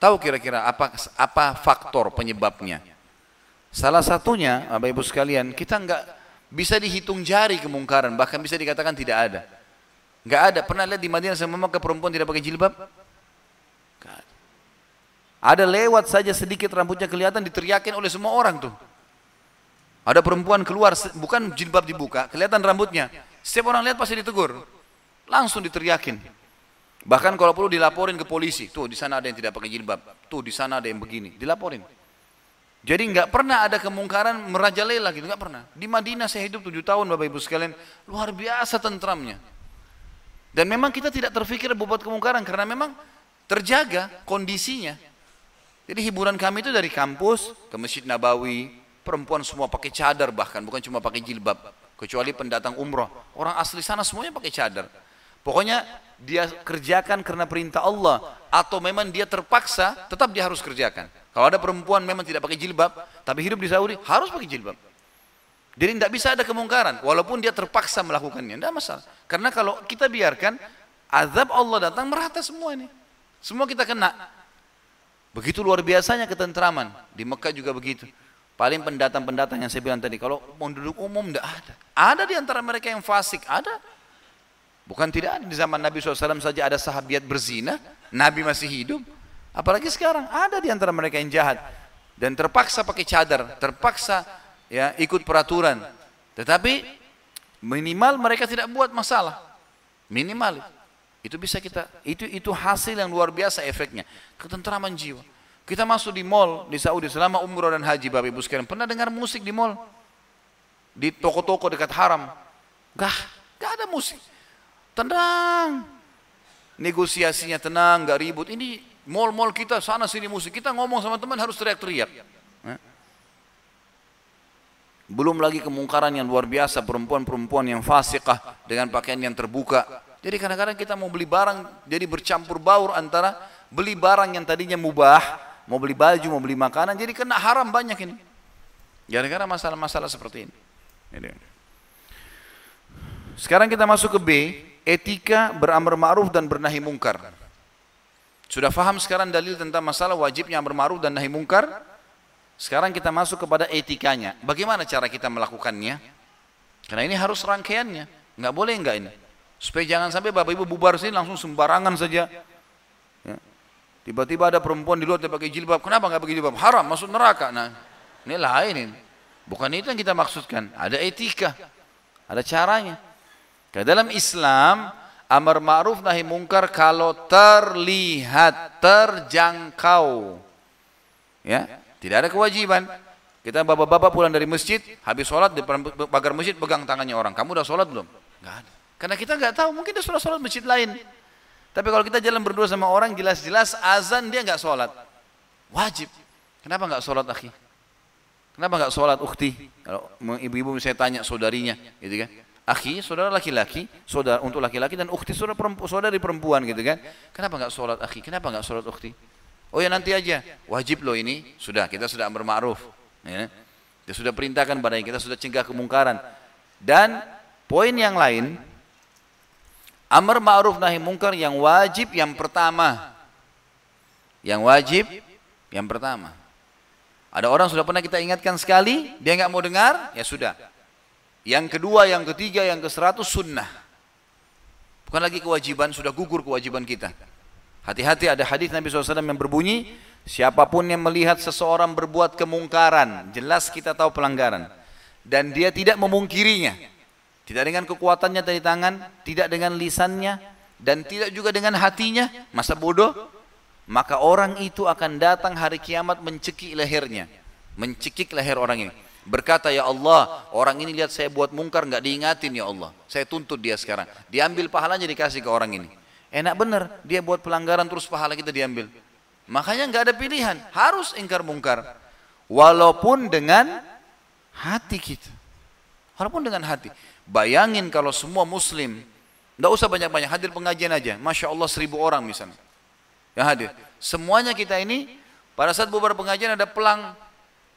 Tahu kira-kira apa apa faktor penyebabnya? Salah satunya, Bapak Ibu sekalian, kita nggak bisa dihitung jari kemungkaran, bahkan bisa dikatakan tidak ada. Nggak ada. Pernah lihat di Madinah sama Mekah perempuan tidak pakai jilbab? Ada lewat saja sedikit rambutnya kelihatan diteriakin oleh semua orang tuh. Ada perempuan keluar, bukan jilbab dibuka, kelihatan rambutnya. Setiap orang lihat pasti ditegur. Langsung diteriakin. Bahkan kalau perlu dilaporin ke polisi. Tuh di sana ada yang tidak pakai jilbab. Tuh di sana ada yang begini. Dilaporin. Jadi nggak pernah ada kemungkaran merajalela gitu, nggak pernah. Di Madinah saya hidup tujuh tahun Bapak Ibu sekalian, luar biasa tentramnya. Dan memang kita tidak terfikir berbuat kemungkaran karena memang terjaga kondisinya. Jadi hiburan kami itu dari kampus ke Masjid Nabawi, perempuan semua pakai cadar bahkan, bukan cuma pakai jilbab. Kecuali pendatang umroh. Orang asli sana semuanya pakai cadar. Pokoknya dia kerjakan karena perintah Allah. Atau memang dia terpaksa, tetap dia harus kerjakan. Kalau ada perempuan memang tidak pakai jilbab, tapi hidup di Saudi, harus pakai jilbab. Jadi tidak bisa ada kemungkaran, walaupun dia terpaksa melakukannya, tidak masalah. Karena kalau kita biarkan, azab Allah datang merata semua ini. Semua kita kena. Begitu luar biasanya ketentraman. Di Mekah juga begitu. Paling pendatang-pendatang yang saya bilang tadi, kalau mau duduk umum tidak ada. Ada di antara mereka yang fasik, ada. Bukan tidak ada di zaman Nabi SAW saja ada sahabat berzina, Nabi masih hidup. Apalagi sekarang ada di antara mereka yang jahat. Dan terpaksa pakai cadar, terpaksa ya ikut peraturan. Tetapi minimal mereka tidak buat masalah. Minimal itu. Bisa kita itu itu hasil yang luar biasa efeknya. Ketentraman jiwa. Kita masuk di mall di Saudi selama umroh dan haji Bapak Ibu sekalian. Pernah dengar musik di mall? Di toko-toko dekat haram. Gak gak ada musik tenang. Negosiasinya tenang gak ribut. Ini mall-mall kita sana sini musik. Kita ngomong sama teman harus teriak-teriak. Belum lagi kemungkaran yang luar biasa perempuan-perempuan yang fasikah dengan pakaian yang terbuka. Jadi kadang-kadang kita mau beli barang jadi bercampur baur antara beli barang yang tadinya mubah, mau beli baju, mau beli makanan, jadi kena haram banyak ini. Gara-gara masalah-masalah seperti ini. Sekarang kita masuk ke B, etika beramar ma'ruf dan bernahi mungkar. Sudah faham sekarang dalil tentang masalah wajibnya amar ma'ruf dan nahi mungkar? Sekarang kita masuk kepada etikanya. Bagaimana cara kita melakukannya? Karena ini harus rangkaiannya. Enggak boleh enggak ini? Supaya jangan sampai bapak ibu bubar sini langsung sembarangan saja. Ya. Tiba-tiba ada perempuan di luar dia pakai jilbab. Kenapa nggak pakai jilbab? Haram, masuk neraka. Nah, ini lain ini. Bukan itu yang kita maksudkan. Ada etika, ada caranya. Ke dalam Islam, amar ma'ruf nahi mungkar kalau terlihat, terjangkau. Ya, tidak ada kewajiban. Kita bapak-bapak pulang dari masjid, habis sholat di pagar masjid pegang tangannya orang. Kamu udah sholat belum? Enggak ada. Karena kita nggak tahu, mungkin dia sholat sholat masjid lain. Tapi kalau kita jalan berdua sama orang, jelas-jelas azan dia nggak sholat. Wajib. Kenapa nggak sholat akhi? Kenapa nggak sholat ukti? Kalau ibu-ibu saya tanya saudarinya, gitu kan? Akhi, saudara laki-laki, saudara untuk laki-laki dan ukti saudara perempuan, saudari perempuan, gitu kan? Kenapa nggak sholat akhi? Kenapa nggak sholat ukti? Oh ya nanti aja, wajib loh ini. Sudah, kita sudah berma'ruf. Ya. Sudah perintahkan pada kita sudah cegah kemungkaran. Dan poin yang lain, Amar ma'ruf nahi mungkar yang wajib yang pertama. Yang wajib yang pertama. Ada orang sudah pernah kita ingatkan sekali, dia nggak mau dengar, ya sudah. Yang kedua, yang ketiga, yang ke seratus sunnah. Bukan lagi kewajiban, sudah gugur kewajiban kita. Hati-hati ada hadis Nabi SAW yang berbunyi, siapa pun yang melihat seseorang berbuat kemungkaran, jelas kita tahu pelanggaran. Dan dia tidak memungkirinya, tidak dengan kekuatannya dari tangan, tidak dengan lisannya, dan tidak juga dengan hatinya. Masa bodoh? Maka orang itu akan datang hari kiamat mencekik lehernya. Mencekik leher orang ini. Berkata, Ya Allah, orang ini lihat saya buat mungkar, nggak diingatin ya Allah. Saya tuntut dia sekarang. Diambil pahalanya dikasih ke orang ini. Enak benar, dia buat pelanggaran terus pahala kita diambil. Makanya nggak ada pilihan, harus ingkar mungkar. Walaupun dengan hati kita. Walaupun dengan hati. Bayangin kalau semua muslim, tidak usah banyak-banyak, hadir pengajian aja. Masya Allah seribu orang misalnya. Yang hadir. Semuanya kita ini, pada saat bubar pengajian ada pelang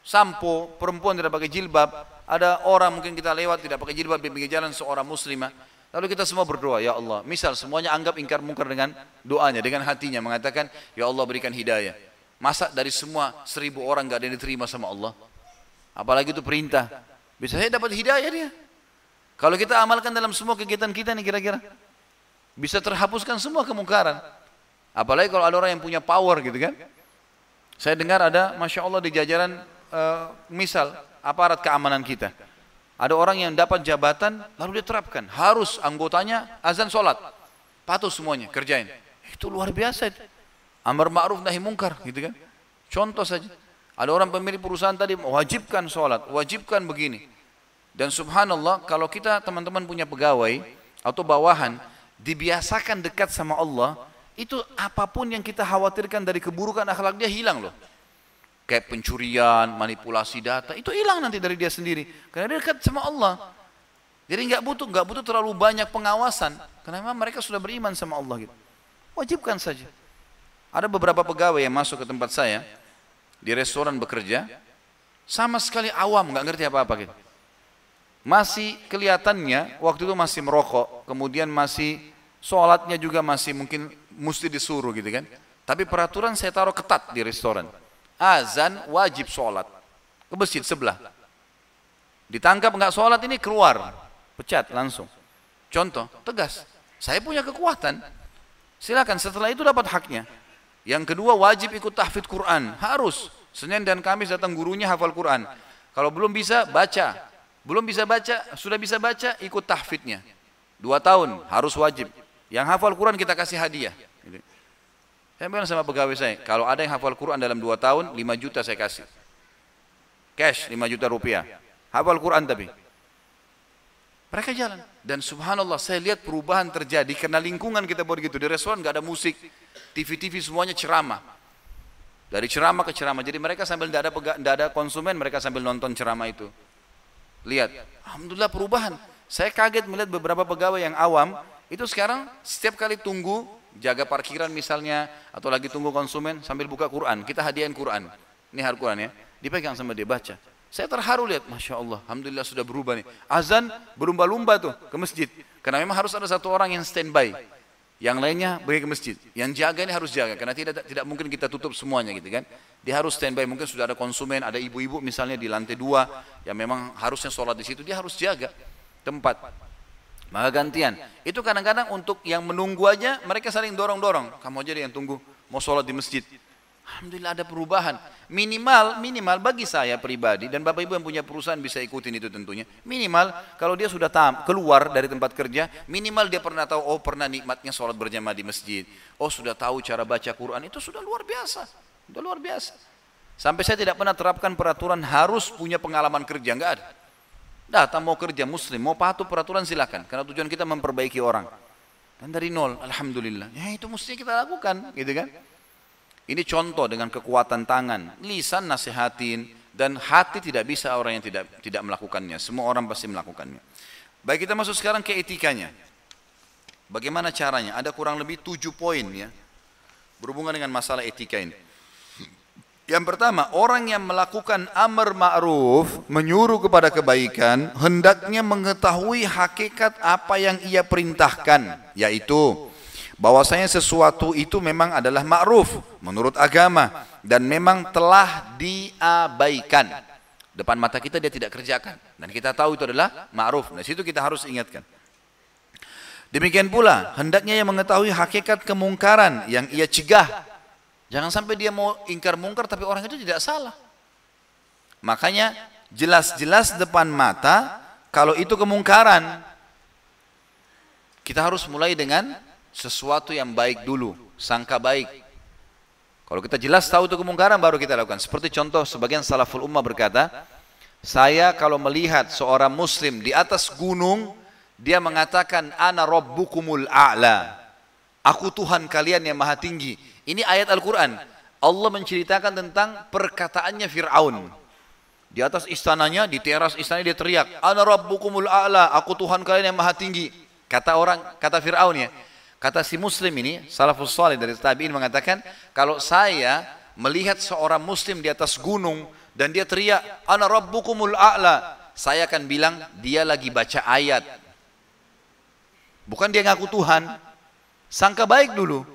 sampo, perempuan tidak pakai jilbab, ada orang mungkin kita lewat tidak pakai jilbab di pinggir jalan seorang muslimah. Lalu kita semua berdoa, ya Allah. Misal semuanya anggap ingkar mungkar dengan doanya, dengan hatinya mengatakan, ya Allah berikan hidayah. Masa dari semua seribu orang gak ada yang diterima sama Allah? Apalagi itu perintah. Bisa saya dapat hidayah dia. Kalau kita amalkan dalam semua kegiatan kita nih kira-kira bisa terhapuskan semua kemungkaran. Apalagi kalau ada orang yang punya power gitu kan. Saya dengar ada, masya Allah di jajaran uh, misal aparat keamanan kita. Ada orang yang dapat jabatan lalu dia terapkan harus anggotanya azan sholat, patuh semuanya kerjain. Itu luar biasa. Amar ma'ruf nahi mungkar gitu kan. Contoh saja. Ada orang pemilik perusahaan tadi wajibkan sholat, wajibkan begini. Dan subhanallah kalau kita teman-teman punya pegawai atau bawahan dibiasakan dekat sama Allah, itu apa pun yang kita khawatirkan dari keburukan akhlak dia hilang loh. Kayak pencurian, manipulasi data, itu hilang nanti dari dia sendiri. Karena dia dekat sama Allah. Jadi nggak butuh nggak butuh terlalu banyak pengawasan, karena memang mereka sudah beriman sama Allah gitu. Wajibkan saja. Ada beberapa pegawai yang masuk ke tempat saya di restoran bekerja, sama sekali awam nggak ngerti apa-apa gitu. Masih kelihatannya waktu itu masih merokok, kemudian masih sholatnya juga masih mungkin mesti disuruh gitu kan. Tapi peraturan saya taruh ketat di restoran. Azan wajib sholat. Ke masjid sebelah. Ditangkap nggak sholat ini keluar. Pecat langsung. Contoh, tegas. Saya punya kekuatan. Silakan setelah itu dapat haknya. Yang kedua wajib ikut tahfidz Quran. Harus. Senin dan Kamis datang gurunya hafal Quran. Kalau belum bisa baca. Belum bisa baca, sudah bisa baca, ikut tahfidnya. Dua tahun, harus wajib. Yang hafal Quran kita kasih hadiah. Saya bilang sama pegawai saya, kalau ada yang hafal Quran dalam dua tahun, lima juta saya kasih. Cash lima juta rupiah. Hafal Quran tapi. Mereka jalan. Dan subhanallah saya lihat perubahan terjadi karena lingkungan kita buat gitu. Di restoran nggak ada musik, TV-TV semuanya ceramah. Dari ceramah ke ceramah. Jadi mereka sambil tidak ada, ada konsumen, mereka sambil nonton ceramah itu. Lihat, Alhamdulillah perubahan. Saya kaget melihat beberapa pegawai yang awam, itu sekarang setiap kali tunggu jaga parkiran misalnya atau lagi tunggu konsumen sambil buka Quran, kita hadiahkan Quran. Ini har Quran ya, dipegang sama dia baca. Saya terharu lihat, masya Allah, alhamdulillah sudah berubah nih. Azan berlumba-lumba tuh ke masjid, karena memang harus ada satu orang yang standby. Yang lainnya pergi ke masjid. Yang jaga ini harus jaga, karena tidak tidak mungkin kita tutup semuanya gitu kan. Dia harus standby, mungkin sudah ada konsumen, ada ibu-ibu misalnya di lantai dua yang memang harusnya sholat di situ, dia harus jaga tempat. Maka gantian. Itu kadang-kadang untuk yang menunggu aja mereka saling dorong-dorong. Kamu aja yang tunggu mau sholat di masjid. Alhamdulillah ada perubahan. Minimal, minimal bagi saya pribadi dan bapak ibu yang punya perusahaan bisa ikutin itu tentunya. Minimal kalau dia sudah tam, keluar dari tempat kerja, minimal dia pernah tahu, oh pernah nikmatnya sholat berjamaah di masjid. Oh sudah tahu cara baca Quran, itu sudah luar biasa. Sudah luar biasa. Sampai saya tidak pernah terapkan peraturan harus punya pengalaman kerja, enggak ada. Datang mau kerja muslim, mau patuh peraturan silakan. Karena tujuan kita memperbaiki orang. Dan dari nol, Alhamdulillah. Ya itu mesti kita lakukan, gitu kan. Ini contoh dengan kekuatan tangan. Lisan nasihatin. Dan hati tidak bisa orang yang tidak tidak melakukannya. Semua orang pasti melakukannya. Baik kita masuk sekarang ke etikanya. Bagaimana caranya? Ada kurang lebih tujuh poin ya. Berhubungan dengan masalah etika ini. Yang pertama, orang yang melakukan amar ma'ruf, menyuruh kepada kebaikan, hendaknya mengetahui hakikat apa yang ia perintahkan, yaitu bahwasanya sesuatu itu memang adalah ma'ruf menurut agama dan memang telah diabaikan. Depan mata kita dia tidak kerjakan dan kita tahu itu adalah ma'ruf. Nah, situ kita harus ingatkan. Demikian pula, hendaknya ia mengetahui hakikat kemungkaran yang ia cegah Jangan sampai dia mau ingkar mungkar tapi orang itu tidak salah. Makanya jelas-jelas depan mata kalau itu kemungkaran. Kita harus mulai dengan sesuatu yang baik dulu, sangka baik. Kalau kita jelas tahu itu kemungkaran baru kita lakukan. Seperti contoh sebagian salaful ummah berkata, saya kalau melihat seorang muslim di atas gunung, dia mengatakan ana rabbukumul a'la. Aku Tuhan kalian yang maha tinggi. Ini ayat Al-Quran. Allah menceritakan tentang perkataannya Fir'aun. Di atas istananya, di teras istananya dia teriak, Ana rabbukumul a'la, aku Tuhan kalian yang maha tinggi. Kata orang, kata Fir'aun ya. Kata si muslim ini, salafus salih dari tabi'in mengatakan, kalau saya melihat seorang muslim di atas gunung, dan dia teriak, Ana rabbukumul a'la, saya akan bilang, dia lagi baca ayat. Bukan dia ngaku Tuhan. Sangka baik dulu.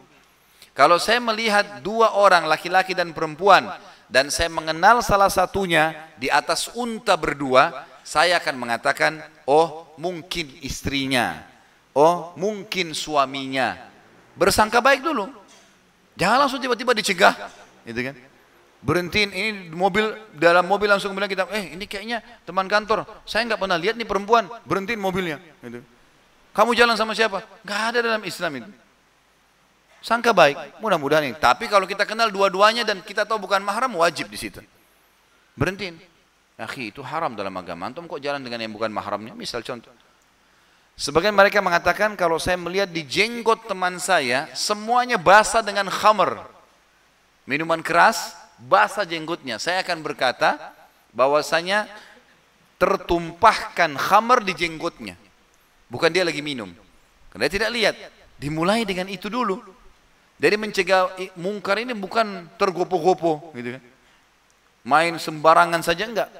Kalau saya melihat dua orang laki-laki dan perempuan dan saya mengenal salah satunya di atas unta berdua, saya akan mengatakan, oh mungkin istrinya, oh mungkin suaminya. Bersangka baik dulu. Jangan langsung tiba-tiba dicegah, gitu kan? berhentiin ini mobil dalam mobil langsung bilang kita, eh ini kayaknya teman kantor, saya nggak pernah lihat nih perempuan berhentiin mobilnya. Gitu. Kamu jalan sama siapa? Nggak ada dalam Islam itu. Sangka baik, mudah-mudahan ini. Tapi kalau kita kenal dua-duanya dan kita tahu bukan mahram, wajib di situ. Berhentiin. Akhi, itu haram dalam agama. Antum kok jalan dengan yang bukan mahramnya? Misal contoh. Sebagian mereka mengatakan kalau saya melihat di jenggot teman saya, semuanya basah dengan khamr. Minuman keras, basah jenggotnya. Saya akan berkata bahwasanya tertumpahkan khamr di jenggotnya. Bukan dia lagi minum. Karena dia tidak lihat. Dimulai dengan itu dulu. Jadi mencegah mungkar ini bukan tergopo-gopo gitu kan. Main sembarangan saja enggak.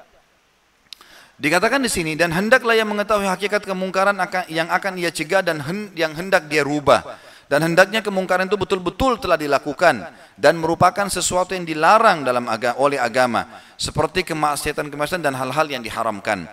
Dikatakan di sini dan hendaklah yang mengetahui hakikat kemungkaran akan, yang akan ia cegah dan hen, yang hendak dia rubah. Dan hendaknya kemungkaran itu betul-betul telah dilakukan dan merupakan sesuatu yang dilarang dalam aga, oleh agama seperti kemaksiatan-kemaksiatan dan hal-hal yang diharamkan.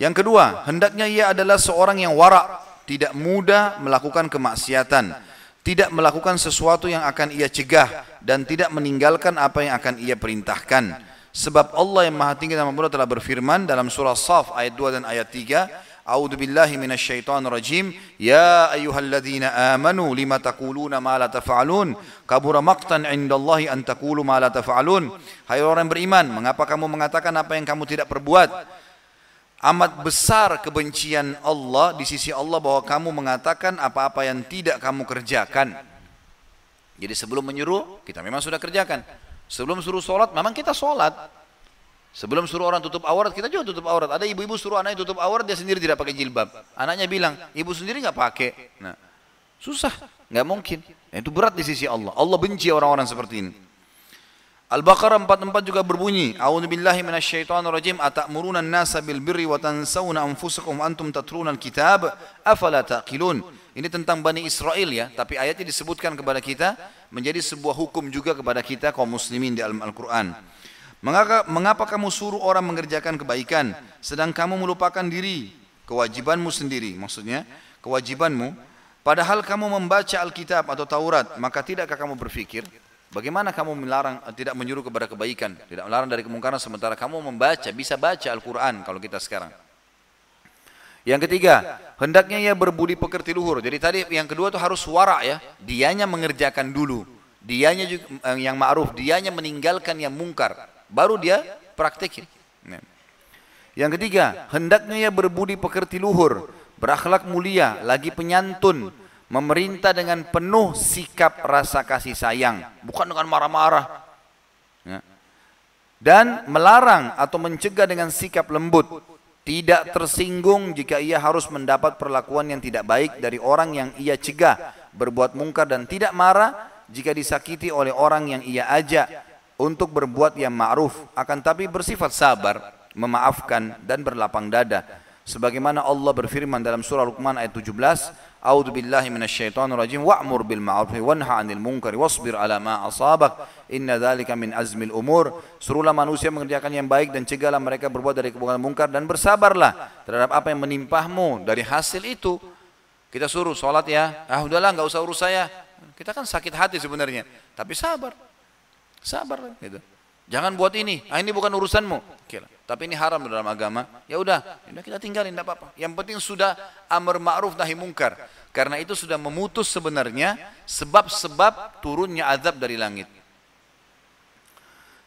Yang kedua, hendaknya ia adalah seorang yang warak, tidak mudah melakukan kemaksiatan tidak melakukan sesuatu yang akan ia cegah dan tidak meninggalkan apa yang akan ia perintahkan. Sebab Allah yang Maha Tinggi dan Maha telah berfirman dalam surah Saf ayat 2 dan ayat 3, A'udzu billahi minasyaitonir. Ya ayyuhalladzina amanu lima taquluna ma la taf'alun? Kabura maqtan 'indallahi an taqulu ma la taf'alun. Hai orang beriman, mengapa kamu mengatakan apa yang kamu tidak perbuat? Amat besar kebencian Allah di sisi Allah bahwa kamu mengatakan apa-apa yang tidak kamu kerjakan. Jadi sebelum menyuruh, kita memang sudah kerjakan. Sebelum suruh sholat, memang kita sholat. Sebelum suruh orang tutup aurat, kita juga tutup aurat. Ada ibu-ibu suruh anaknya tutup aurat, dia sendiri tidak pakai jilbab. Anaknya bilang, ibu sendiri nggak pakai. Nah, susah, nggak mungkin. Nah, itu berat di sisi Allah. Allah benci orang-orang seperti ini. Al-Baqarah 44 juga berbunyi, A'udzu billahi minasyaitonir rajim, an-nasa bil birri wa tansawna anfusakum antum tatruna al-kitab, afala taqilun. Ini tentang Bani Israel ya, tapi ayatnya disebutkan kepada kita menjadi sebuah hukum juga kepada kita kaum muslimin di Al-Qur'an. Mengapa, mengapa kamu suruh orang mengerjakan kebaikan sedang kamu melupakan diri, kewajibanmu sendiri? Maksudnya, kewajibanmu padahal kamu membaca Alkitab atau Taurat, maka tidakkah kamu berpikir Bagaimana kamu melarang tidak menyuruh kepada kebaikan, tidak melarang dari kemungkaran sementara kamu membaca, bisa baca Al-Qur'an kalau kita sekarang. Yang ketiga, hendaknya ia berbudi pekerti luhur. Jadi tadi yang kedua itu harus suara ya, dianya mengerjakan dulu. Dianya juga, eh, yang ma'ruf, dianya meninggalkan yang mungkar. Baru dia praktekin. Nah. Yang ketiga, hendaknya ia berbudi pekerti luhur, berakhlak mulia, lagi penyantun, memerintah dengan penuh sikap rasa kasih sayang, bukan dengan marah-marah. Ya. Dan melarang atau mencegah dengan sikap lembut, tidak tersinggung jika ia harus mendapat perlakuan yang tidak baik dari orang yang ia cegah, berbuat mungkar dan tidak marah jika disakiti oleh orang yang ia ajak untuk berbuat yang ma'ruf, akan tapi bersifat sabar, memaafkan dan berlapang dada. Sebagaimana Allah berfirman dalam surah Luqman ayat 17, A'udzu billahi minasyaitonir rajim. Wa'mur bil ma'ruf wanha 'anil munkari wasbir 'ala ma asabak. Inna dzalika min azmil umur. Suruhlah manusia mengerjakan yang baik dan cegahlah mereka berbuat dari keburukan mungkar dan bersabarlah terhadap apa yang menimpahmu dari hasil itu. Kita suruh sholat ya. Ah udahlah nggak usah urus saya. Kita kan sakit hati sebenarnya. Tapi sabar. Sabar gitu jangan buat ini ah ini bukan urusanmu Kira. Tapi ini haram dalam agama. Ya udah, ya kita tinggalin tidak apa-apa. Yang penting sudah amar ma'ruf nahi mungkar. Karena itu sudah memutus sebenarnya sebab-sebab turunnya azab dari langit.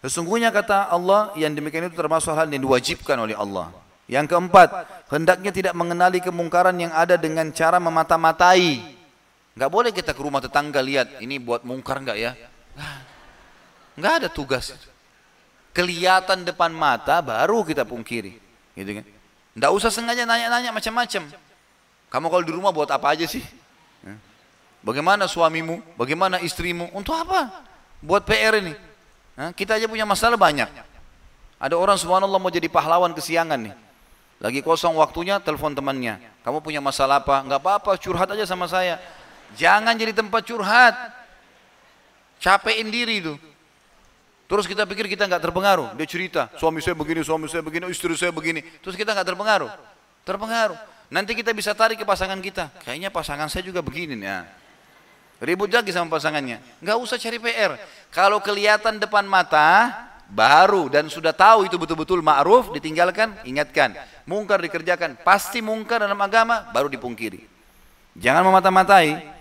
Sesungguhnya kata Allah yang demikian itu termasuk hal yang diwajibkan oleh Allah. Yang keempat, hendaknya tidak mengenali kemungkaran yang ada dengan cara memata-matai. Enggak boleh kita ke rumah tetangga lihat ini buat mungkar enggak ya? Enggak ada tugas kelihatan depan mata baru kita pungkiri. Gitu kan? Tidak usah sengaja nanya-nanya macam-macam. Kamu kalau di rumah buat apa aja sih? Bagaimana suamimu? Bagaimana istrimu? Untuk apa? Buat PR ini. Kita aja punya masalah banyak. Ada orang subhanallah mau jadi pahlawan kesiangan nih. Lagi kosong waktunya telepon temannya. Kamu punya masalah apa? Nggak apa-apa curhat aja sama saya. Jangan jadi tempat curhat. Capein diri itu Terus kita pikir kita nggak terpengaruh. Dia cerita, suami saya begini, suami saya begini, istri saya begini. Terus kita nggak terpengaruh. Terpengaruh. Nanti kita bisa tarik ke pasangan kita. Kayaknya pasangan saya juga begini nih. Ya. Ribut lagi sama pasangannya. Nggak usah cari PR. Kalau kelihatan depan mata, baru dan sudah tahu itu betul-betul ma'ruf ditinggalkan, ingatkan. Mungkar dikerjakan, pasti mungkar dalam agama baru dipungkiri. Jangan memata-matai.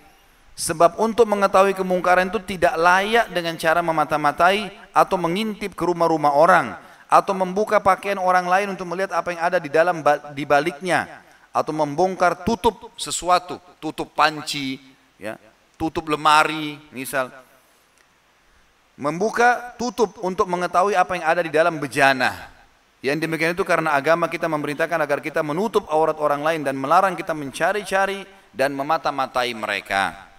Sebab untuk mengetahui kemungkaran itu tidak layak dengan cara memata-matai atau mengintip ke rumah-rumah orang atau membuka pakaian orang lain untuk melihat apa yang ada di dalam di baliknya atau membongkar tutup sesuatu, tutup panci, ya, tutup lemari, misal membuka tutup untuk mengetahui apa yang ada di dalam bejana. Yang demikian itu karena agama kita memerintahkan agar kita menutup aurat orang lain dan melarang kita mencari-cari dan memata-matai mereka.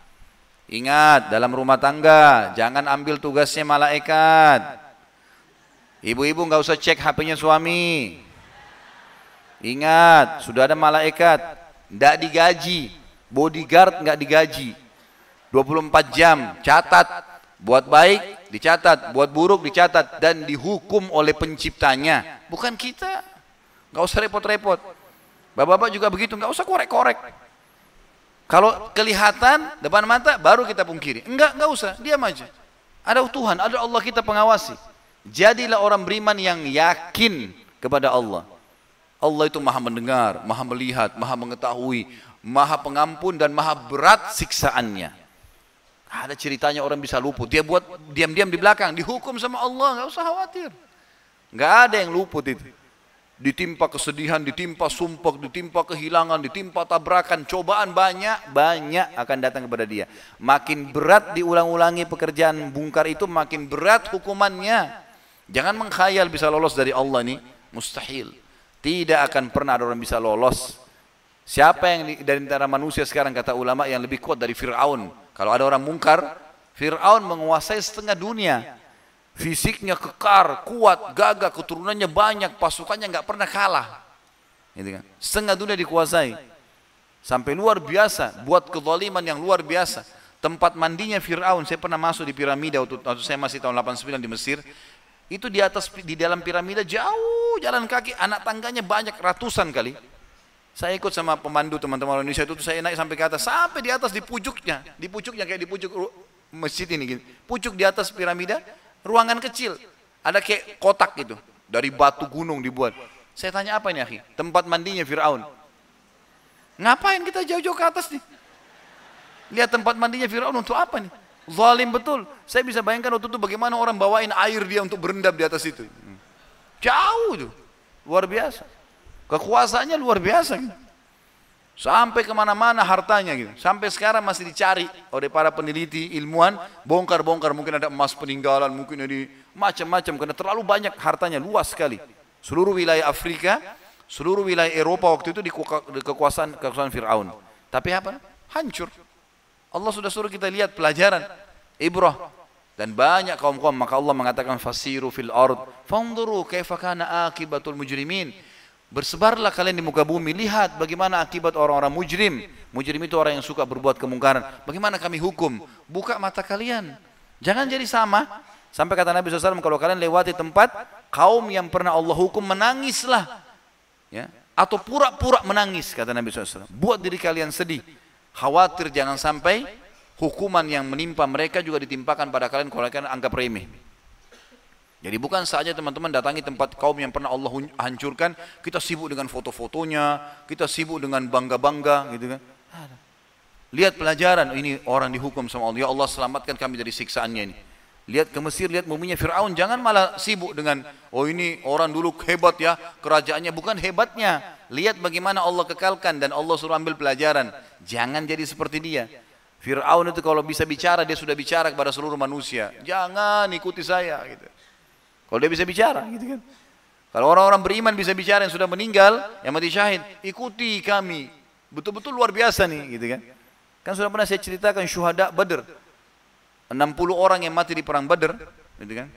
Ingat dalam rumah tangga jangan ambil tugasnya malaikat. Ibu-ibu nggak usah cek HP-nya suami. Ingat sudah ada malaikat, tidak digaji, bodyguard nggak digaji. 24 jam catat buat baik dicatat, buat buruk dicatat dan dihukum oleh penciptanya, bukan kita. Gak usah repot-repot. Bapak-bapak juga begitu, gak usah korek-korek. Kalau kelihatan depan mata baru kita pungkiri. Enggak, enggak usah, diam aja. Ada Tuhan, ada Allah kita pengawasi. Jadilah orang beriman yang yakin kepada Allah. Allah itu maha mendengar, maha melihat, maha mengetahui, maha pengampun dan maha berat siksaannya. Ada ceritanya orang bisa luput. Dia buat diam-diam di belakang, dihukum sama Allah, nggak usah khawatir. Nggak ada yang luput itu. Ditimpa kesedihan, ditimpa sumpah, ditimpa kehilangan, ditimpa tabrakan, cobaan banyak, banyak akan datang kepada dia. Makin berat diulang-ulangi pekerjaan bungkar itu, makin berat hukumannya. Jangan mengkhayal bisa lolos dari Allah ini, mustahil. Tidak akan pernah ada orang bisa lolos. Siapa yang dari antara manusia sekarang kata ulama yang lebih kuat dari Fir'aun? Kalau ada orang mungkar, Fir'aun menguasai setengah dunia. Fisiknya kekar, kuat, gagah, keturunannya banyak, pasukannya nggak pernah kalah. Gitu kan? Setengah dunia dikuasai. Sampai luar biasa, buat kezaliman yang luar biasa. Tempat mandinya Fir'aun, saya pernah masuk di piramida waktu, waktu saya masih tahun 89 di Mesir. Itu di atas, di dalam piramida jauh jalan kaki, anak tangganya banyak, ratusan kali. Saya ikut sama pemandu teman-teman Indonesia itu saya naik sampai ke atas, sampai di atas di pucuknya, di pucuknya kayak di pucuk masjid ini gitu. Pucuk di atas piramida, ruangan kecil. Ada kayak kotak gitu, dari batu gunung dibuat. Saya tanya apa ini akhi? Tempat mandinya Fir'aun. Ngapain kita jauh-jauh ke atas nih? Lihat tempat mandinya Fir'aun untuk apa nih? Zalim betul. Saya bisa bayangkan waktu itu bagaimana orang bawain air dia untuk berendam di atas itu. Jauh tuh. Luar biasa. Kekuasaannya luar biasa. Gitu. Sampai ke mana-mana hartanya gitu. Sampai sekarang masih dicari oleh para peneliti, ilmuwan. Bongkar-bongkar mungkin ada emas peninggalan, mungkin ada macam-macam. Karena terlalu banyak hartanya, luas sekali. Seluruh wilayah Afrika, seluruh wilayah Eropa waktu itu di kekuasaan, kekuasaan Fir'aun. Tapi apa? Hancur. Allah sudah suruh kita lihat pelajaran. Ibrah. Dan banyak kaum-kaum maka Allah mengatakan fasiru fil ard fanzuru kaifa kana akibatul mujrimin Bersebarlah kalian di muka bumi, lihat bagaimana akibat orang-orang mujrim. Mujrim itu orang yang suka berbuat kemungkaran. Bagaimana kami hukum? Buka mata kalian. Jangan jadi sama. Sampai kata Nabi SAW, kalau kalian lewati tempat, kaum yang pernah Allah hukum menangislah. Ya. Atau pura-pura menangis, kata Nabi SAW. Buat diri kalian sedih. Khawatir jangan sampai hukuman yang menimpa mereka juga ditimpakan pada kalian kalau kalian anggap remeh. Jadi bukan saja teman-teman datangi tempat kaum yang pernah Allah hancurkan, kita sibuk dengan foto-fotonya, kita sibuk dengan bangga-bangga gitu kan. Lihat pelajaran, ini orang dihukum sama Allah, ya Allah selamatkan kami dari siksaannya ini. Lihat ke Mesir, lihat muminya Fir'aun, jangan malah sibuk dengan, oh ini orang dulu hebat ya, kerajaannya, bukan hebatnya. Lihat bagaimana Allah kekalkan dan Allah suruh ambil pelajaran. Jangan jadi seperti dia. Fir'aun itu kalau bisa bicara, dia sudah bicara kepada seluruh manusia. Jangan ikuti saya gitu. Kalau dia bisa bicara, gitu kan. Kalau orang-orang beriman bisa bicara yang sudah meninggal, yang mati syahid, ikuti kami. Betul-betul luar biasa nih, gitu kan. Kan sudah pernah saya ceritakan syuhada Badr. 60 orang yang mati di perang Badr, gitu kan.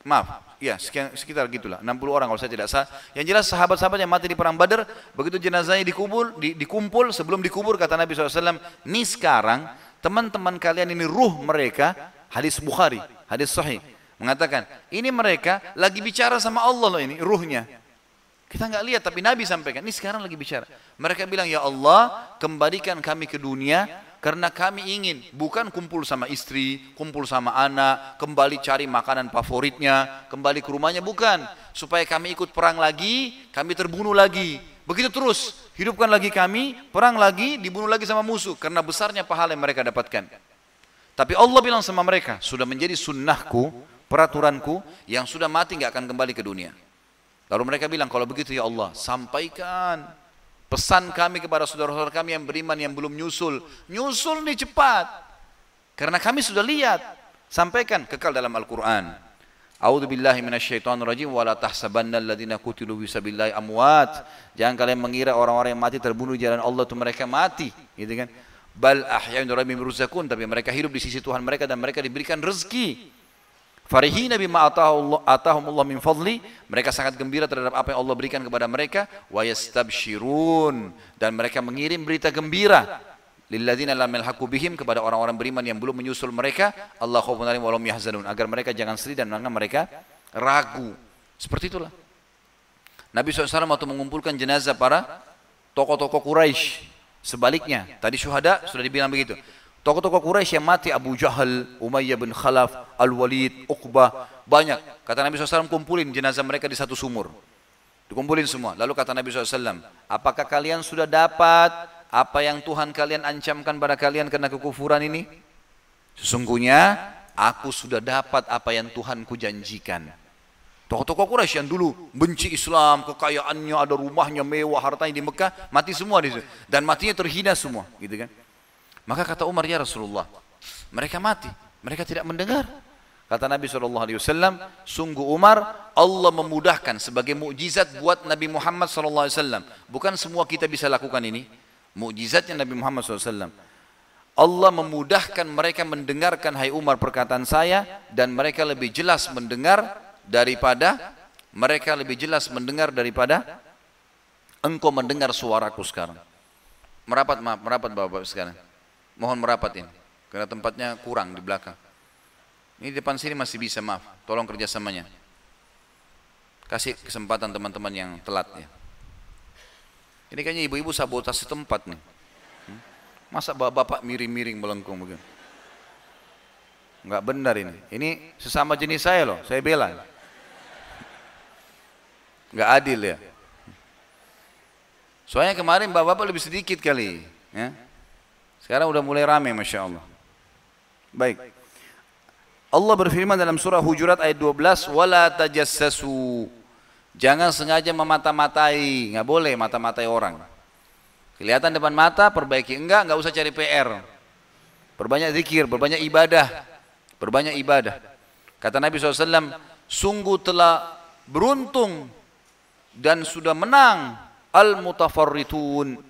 Maaf, ya sekian, sekitar gitulah, 60 orang kalau saya tidak salah. Yang jelas sahabat-sahabat yang mati di perang Badr, begitu jenazahnya dikubur, di, dikumpul, sebelum dikubur kata Nabi SAW, ini sekarang teman-teman kalian ini ruh mereka, hadis Bukhari, hadis Sahih mengatakan ini mereka lagi bicara sama Allah loh ini ruhnya kita nggak lihat tapi Nabi sampaikan ini sekarang lagi bicara mereka bilang ya Allah kembalikan kami ke dunia Karena kami ingin bukan kumpul sama istri, kumpul sama anak, kembali cari makanan favoritnya, kembali ke rumahnya bukan. Supaya kami ikut perang lagi, kami terbunuh lagi. Begitu terus, hidupkan lagi kami, perang lagi, dibunuh lagi sama musuh. Karena besarnya pahala yang mereka dapatkan. Tapi Allah bilang sama mereka, sudah menjadi sunnahku, peraturanku, yang sudah mati nggak akan kembali ke dunia. Lalu mereka bilang, kalau begitu ya Allah, sampaikan pesan kami kepada saudara-saudara kami yang beriman yang belum nyusul. Nyusul nih cepat. Karena kami sudah lihat. Sampaikan, kekal dalam Al-Quran. A'udzu billahi rajim wa la tahsabanna alladziina qutilu fi amwat. Jangan kalian mengira orang-orang yang mati terbunuh jalan Allah itu mereka mati, gitu kan? Bal ahya'un rabbihim tapi mereka hidup di sisi Tuhan mereka dan mereka diberikan rezeki. Farihina bima atahumullah min fadli. Mereka sangat gembira terhadap apa yang Allah berikan kepada mereka. Wa yastabshirun. Dan mereka mengirim berita gembira. Lilladzina lam yalhaqu bihim kepada orang-orang beriman yang belum menyusul mereka. Allah khaufun alaihim wa yahzanun. Agar mereka jangan sedih dan mereka ragu. Seperti itulah. Nabi SAW waktu mengumpulkan jenazah para tokoh-tokoh Quraisy. Sebaliknya, tadi syuhada sudah dibilang begitu. Tokoh-tokoh Quraisy yang mati Abu Jahal, Umayyah bin Khalaf, Al-Walid, Uqbah, banyak. Kata Nabi SAW kumpulin jenazah mereka di satu sumur. Dikumpulin semua. Lalu kata Nabi SAW, apakah kalian sudah dapat apa yang Tuhan kalian ancamkan pada kalian karena kekufuran ini? Sesungguhnya aku sudah dapat apa yang Tuhan ku janjikan. Tokoh-tokoh Quraisy yang dulu benci Islam, kekayaannya, ada rumahnya mewah, hartanya di Mekah, mati semua di situ. Dan matinya terhina semua, gitu kan? Maka kata Umar ya Rasulullah, mereka mati, mereka tidak mendengar. Kata Nabi SAW, sungguh Umar, Allah memudahkan sebagai mukjizat buat Nabi Muhammad SAW. Bukan semua kita bisa lakukan ini. Mukjizatnya Nabi Muhammad SAW. Allah memudahkan mereka mendengarkan hai Umar perkataan saya dan mereka lebih jelas mendengar daripada mereka lebih jelas mendengar daripada engkau mendengar suaraku sekarang. Merapat maaf, merapat Bapak sekarang. Mohon merapat ini. Karena tempatnya kurang di belakang. Ini depan sini masih bisa, maaf. Tolong kerjasamanya. Kasih kesempatan teman-teman yang telat ya. Ini kayaknya ibu-ibu sabotase tempat nih. Hmm? Masa bapak-bapak miring-miring melengkung begini? Enggak benar ini. Ini sesama jenis saya loh, saya bela. Enggak adil ya. Soalnya kemarin bapak-bapak lebih sedikit kali. Ya. Sekarang udah mulai ramai Masya Allah. Baik. Allah berfirman dalam surah Hujurat ayat 12, "Wala tajassasu." Jangan sengaja memata-matai, nggak boleh mata-matai orang. Kelihatan depan mata, perbaiki. Enggak, nggak usah cari PR. Perbanyak zikir, berbanyak ibadah. Berbanyak ibadah. Kata Nabi SAW, sungguh telah beruntung dan sudah menang al-mutafarritun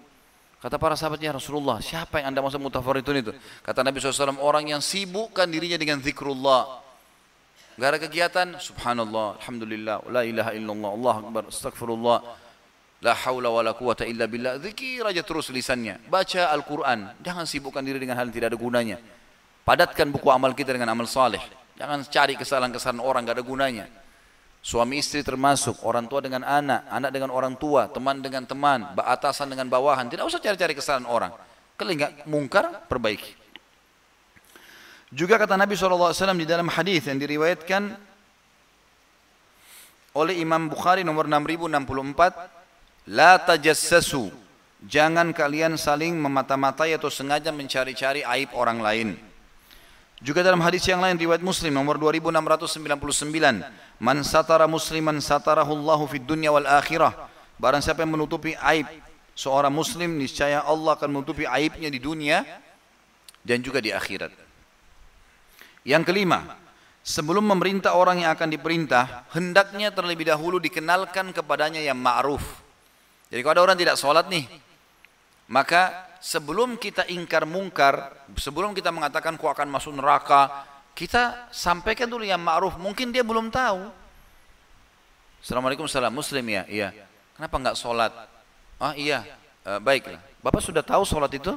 Kata para sahabatnya Rasulullah, siapa yang anda maksud mutafaritun itu? Kata Nabi SAW, orang yang sibukkan dirinya dengan zikrullah. Gak ada kegiatan, subhanallah, alhamdulillah, la ilaha illallah, Allah akbar, astagfirullah, la hawla wa la quwata illa billah. Zikir aja terus lisannya. Baca Al-Quran, jangan sibukkan diri dengan hal yang tidak ada gunanya. Padatkan buku amal kita dengan amal saleh. Jangan cari kesalahan-kesalahan orang, gak ada gunanya. Suami istri termasuk, orang tua dengan anak, anak dengan orang tua, teman dengan teman, atasan dengan bawahan. Tidak usah cari-cari kesalahan orang. Kalau mungkar, perbaiki. Juga kata Nabi SAW di dalam hadis yang diriwayatkan oleh Imam Bukhari nomor 6064, La tajassasu, jangan kalian saling memata-matai atau sengaja mencari-cari aib orang lain. Juga dalam hadis yang lain riwayat Muslim nomor 2699, man satara musliman satarahullahu fid dunya wal akhirah. Barang siapa yang menutupi aib seorang muslim niscaya Allah akan menutupi aibnya di dunia dan juga di akhirat. Yang kelima, sebelum memerintah orang yang akan diperintah, hendaknya terlebih dahulu dikenalkan kepadanya yang ma'ruf. Jadi kalau ada orang tidak sholat nih, maka sebelum kita ingkar mungkar, sebelum kita mengatakan ku akan masuk neraka, kita sampaikan dulu yang ma'ruf. Mungkin dia belum tahu. Assalamualaikum salam muslim ya, iya. Kenapa enggak sholat? Ah iya, e, baiklah. Bapak sudah tahu sholat itu?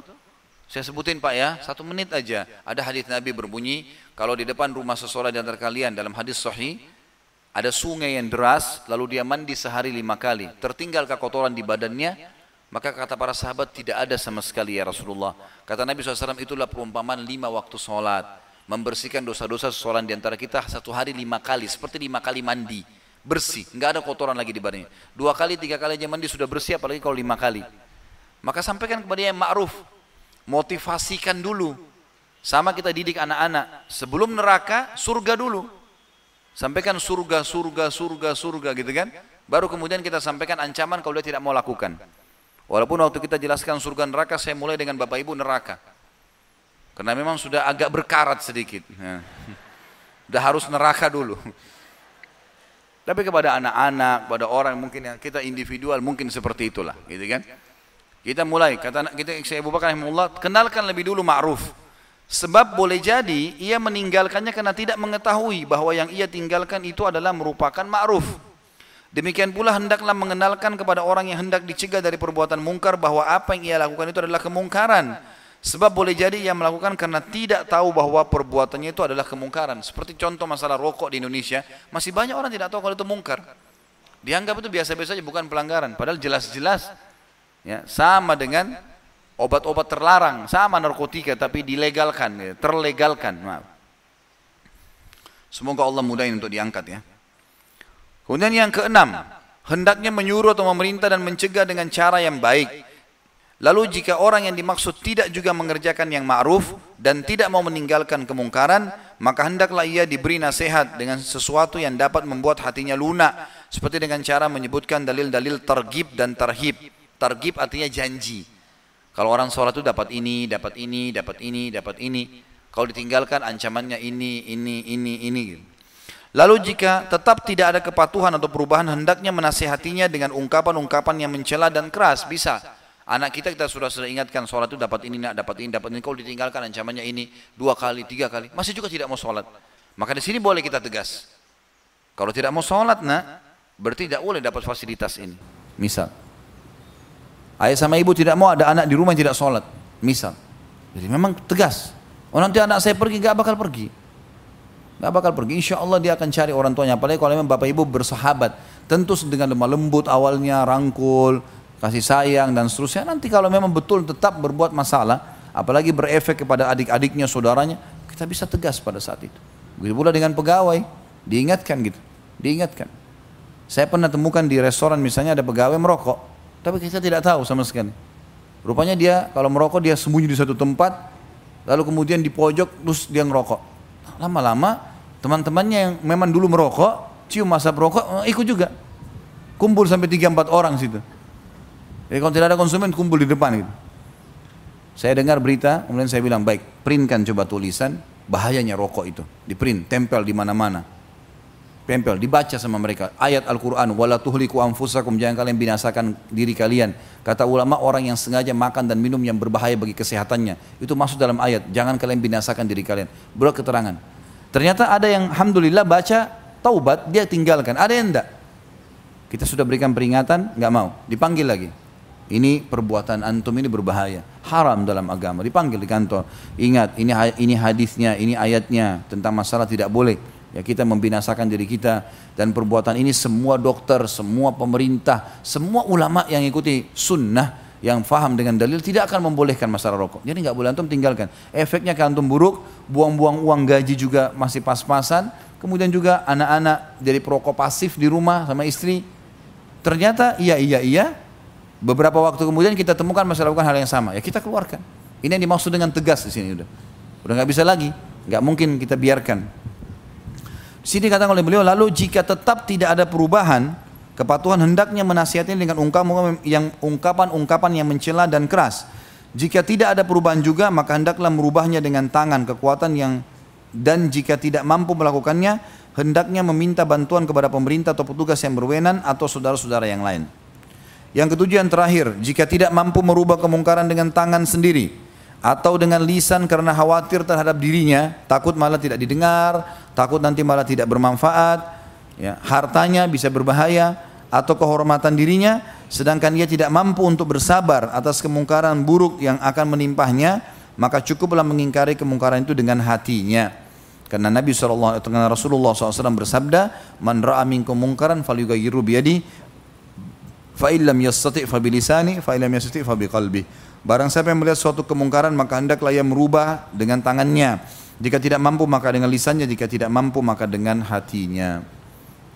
Saya sebutin Pak ya, satu menit aja. Ada hadis Nabi berbunyi, kalau di depan rumah seseorang di antara kalian dalam hadis sahih, ada sungai yang deras, lalu dia mandi sehari lima kali. Tertinggal kotoran di badannya, Maka kata para sahabat tidak ada sama sekali ya Rasulullah. Kata Nabi SAW itulah perumpamaan lima waktu sholat. Membersihkan dosa-dosa seseorang di antara kita satu hari lima kali. Seperti lima kali mandi. Bersih. nggak ada kotoran lagi di badannya. Dua kali, tiga kali aja mandi sudah bersih apalagi kalau lima kali. Maka sampaikan kepada yang ma'ruf. Motivasikan dulu. Sama kita didik anak-anak. Sebelum neraka, surga dulu. Sampaikan surga, surga, surga, surga gitu kan. Baru kemudian kita sampaikan ancaman kalau dia tidak mau lakukan. Walaupun waktu kita jelaskan surga neraka, saya mulai dengan Bapak Ibu neraka. Karena memang sudah agak berkarat sedikit. Ya. Sudah harus neraka dulu. Tapi kepada anak-anak, kepada orang mungkin yang kita individual mungkin seperti itulah, gitu kan? Kita mulai kata kita saya Abu Bakar kenalkan lebih dulu ma'ruf. Sebab boleh jadi ia meninggalkannya karena tidak mengetahui bahwa yang ia tinggalkan itu adalah merupakan ma'ruf. Demikian pula hendaklah mengenalkan kepada orang yang hendak dicegah dari perbuatan mungkar bahwa apa yang ia lakukan itu adalah kemungkaran. Sebab boleh jadi ia melakukan karena tidak tahu bahwa perbuatannya itu adalah kemungkaran. Seperti contoh masalah rokok di Indonesia, masih banyak orang tidak tahu kalau itu mungkar. Dianggap itu biasa-biasa saja bukan pelanggaran, padahal jelas-jelas ya, sama dengan obat-obat terlarang, sama narkotika tapi dilegalkan, ya, terlegalkan. Maaf. Semoga Allah mudahin untuk diangkat ya. Kemudian yang keenam, hendaknya menyuruh atau memerintah dan mencegah dengan cara yang baik. Lalu jika orang yang dimaksud tidak juga mengerjakan yang ma'ruf dan tidak mau meninggalkan kemungkaran, maka hendaklah ia diberi nasihat dengan sesuatu yang dapat membuat hatinya lunak. Seperti dengan cara menyebutkan dalil-dalil tergib dan terhib. Tergib artinya janji. Kalau orang sholat itu dapat ini, dapat ini, dapat ini, dapat ini. Kalau ditinggalkan ancamannya ini, ini, ini, ini. Gitu. Lalu jika tetap tidak ada kepatuhan atau perubahan hendaknya menasihatinya dengan ungkapan-ungkapan yang mencela dan keras. Bisa. Anak kita kita sudah sudah ingatkan sholat itu dapat ini nak dapat ini dapat ini. Kalau ditinggalkan ancamannya ini dua kali tiga kali masih juga tidak mau sholat. Maka di sini boleh kita tegas. Kalau tidak mau sholat nak berarti tidak boleh dapat fasilitas ini. Misal. Ayah sama ibu tidak mau ada anak di rumah yang tidak sholat. Misal. Jadi memang tegas. Oh nanti anak saya pergi gak bakal pergi Gak bakal pergi. Insya Allah dia akan cari orang tuanya. Apalagi kalau memang bapak ibu bersahabat. Tentu dengan lemah lembut awalnya, rangkul, kasih sayang dan seterusnya. Nanti kalau memang betul tetap berbuat masalah, apalagi berefek kepada adik-adiknya, saudaranya, kita bisa tegas pada saat itu. Begitu pula dengan pegawai, diingatkan gitu, diingatkan. Saya pernah temukan di restoran misalnya ada pegawai merokok, tapi kita tidak tahu sama sekali. Rupanya dia kalau merokok dia sembunyi di satu tempat, lalu kemudian di pojok terus dia ngerokok lama-lama teman-temannya yang memang dulu merokok, cium masa merokok, eh, ikut juga. Kumpul sampai 3-4 orang situ. Jadi kalau tidak ada konsumen kumpul di depan gitu. Saya dengar berita, kemudian saya bilang, baik, printkan coba tulisan, bahayanya rokok itu. Di print, tempel di mana-mana. Tempel, dibaca sama mereka. Ayat Al-Quran, wala tuhliku anfusakum, jangan kalian binasakan diri kalian. Kata ulama, orang yang sengaja makan dan minum yang berbahaya bagi kesehatannya. Itu masuk dalam ayat, jangan kalian binasakan diri kalian. Buat keterangan. Ternyata ada yang Alhamdulillah baca taubat, dia tinggalkan. Ada yang enggak. Kita sudah berikan peringatan, nggak mau. Dipanggil lagi. Ini perbuatan antum ini berbahaya. Haram dalam agama. Dipanggil di kantor. Ingat, ini ini hadisnya, ini ayatnya tentang masalah tidak boleh. Ya kita membinasakan diri kita dan perbuatan ini semua dokter, semua pemerintah, semua ulama yang ikuti sunnah yang faham dengan dalil tidak akan membolehkan masalah rokok. Jadi nggak boleh antum tinggalkan. Efeknya ke antum buruk, buang-buang uang gaji juga masih pas-pasan. Kemudian juga anak-anak dari perokok pasif di rumah sama istri. Ternyata iya iya iya. Beberapa waktu kemudian kita temukan masalah bukan hal yang sama. Ya kita keluarkan. Ini yang dimaksud dengan tegas di sini udah. Udah nggak bisa lagi. Nggak mungkin kita biarkan. Sini katakan oleh beliau, lalu jika tetap tidak ada perubahan, Kepatuhan hendaknya menasihatinya dengan ungkapan yang ungkapan-ungkapan yang mencela dan keras. Jika tidak ada perubahan juga, maka hendaklah merubahnya dengan tangan kekuatan yang dan jika tidak mampu melakukannya, hendaknya meminta bantuan kepada pemerintah atau petugas yang berwenang atau saudara-saudara yang lain. Yang ketujuh yang terakhir, jika tidak mampu merubah kemungkaran dengan tangan sendiri atau dengan lisan karena khawatir terhadap dirinya, takut malah tidak didengar, takut nanti malah tidak bermanfaat, ya, hartanya bisa berbahaya atau kehormatan dirinya sedangkan ia tidak mampu untuk bersabar atas kemungkaran buruk yang akan menimpahnya maka cukuplah mengingkari kemungkaran itu dengan hatinya karena Nabi SAW karena Rasulullah SAW bersabda man ra'a minkum mungkaran falyughayyiru biyadi Fa illam yastati' fa bilisani, fa illam fa biqalbi. Barang siapa yang melihat suatu kemungkaran maka hendaklah ia merubah dengan tangannya. Jika tidak mampu maka dengan lisannya, jika tidak mampu maka dengan hatinya.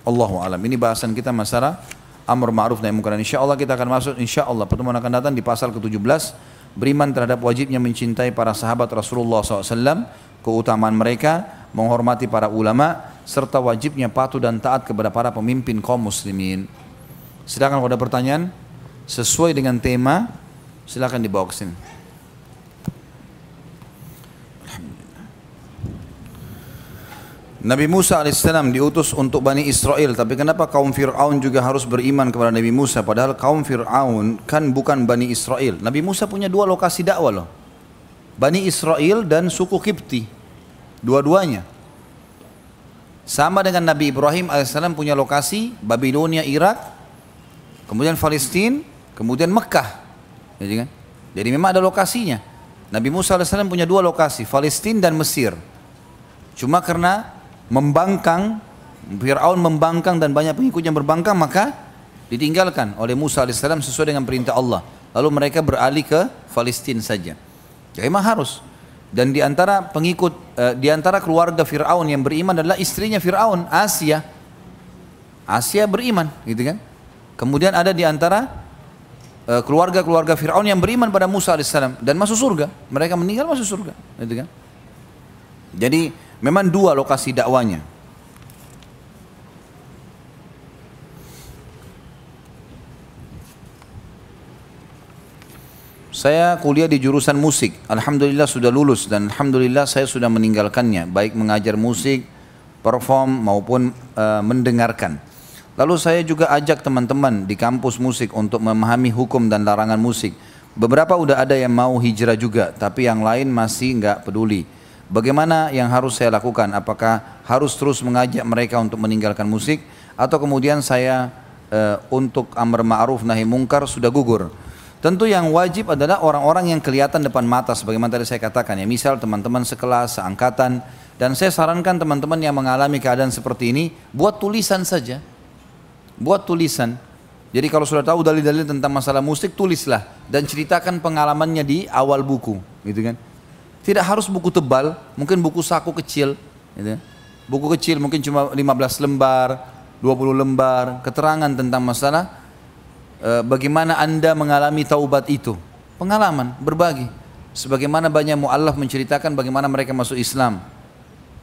Allahu alam. Ini bahasan kita masalah amr ma'ruf nahi munkar. Insyaallah kita akan masuk insyaallah pertemuan akan datang di pasal ke-17 beriman terhadap wajibnya mencintai para sahabat Rasulullah SAW, keutamaan mereka, menghormati para ulama, serta wajibnya patuh dan taat kepada para pemimpin kaum muslimin. Silakan kalau ada pertanyaan sesuai dengan tema, silakan dibawa ke sini. Nabi Musa alaihissalam diutus untuk Bani Israel, tapi kenapa kaum Fir'aun juga harus beriman kepada Nabi Musa? Padahal kaum Fir'aun kan bukan Bani Israel. Nabi Musa punya dua lokasi dakwah loh. Bani Israel dan suku Kipti. Dua-duanya. Sama dengan Nabi Ibrahim alaihissalam punya lokasi Babilonia, Irak, kemudian Palestina, kemudian Mekah. Jadi kan? Jadi memang ada lokasinya. Nabi Musa AS punya dua lokasi, Palestina dan Mesir. Cuma karena membangkang, Fir'aun membangkang dan banyak pengikut yang berbangkang, maka ditinggalkan oleh Musa AS sesuai dengan perintah Allah. Lalu mereka beralih ke Palestina saja. Jadi memang harus. Dan di antara pengikut, eh, di antara keluarga Fir'aun yang beriman adalah istrinya Fir'aun, Asia. Asia beriman, gitu kan? Kemudian ada di antara eh, keluarga-keluarga Fir'aun yang beriman pada Musa AS dan masuk surga. Mereka meninggal masuk surga. Gitu kan? Jadi memang dua lokasi dakwanya. Saya kuliah di jurusan musik. Alhamdulillah sudah lulus dan alhamdulillah saya sudah meninggalkannya, baik mengajar musik, perform maupun uh, mendengarkan. Lalu saya juga ajak teman-teman di kampus musik untuk memahami hukum dan larangan musik. Beberapa udah ada yang mau hijrah juga, tapi yang lain masih nggak peduli. Bagaimana yang harus saya lakukan? Apakah harus terus mengajak mereka untuk meninggalkan musik, atau kemudian saya e, untuk amar ma'ruf nahi mungkar sudah gugur? Tentu yang wajib adalah orang-orang yang kelihatan depan mata, sebagaimana tadi saya katakan ya. Misal teman-teman sekelas, seangkatan, dan saya sarankan teman-teman yang mengalami keadaan seperti ini, buat tulisan saja buat tulisan. Jadi kalau sudah tahu dalil-dalil tentang masalah musik, tulislah dan ceritakan pengalamannya di awal buku, gitu kan? Tidak harus buku tebal, mungkin buku saku kecil, gitu. Kan? Buku kecil mungkin cuma 15 lembar, 20 lembar, keterangan tentang masalah e, bagaimana Anda mengalami taubat itu. Pengalaman, berbagi. Sebagaimana banyak mu'allaf menceritakan bagaimana mereka masuk Islam.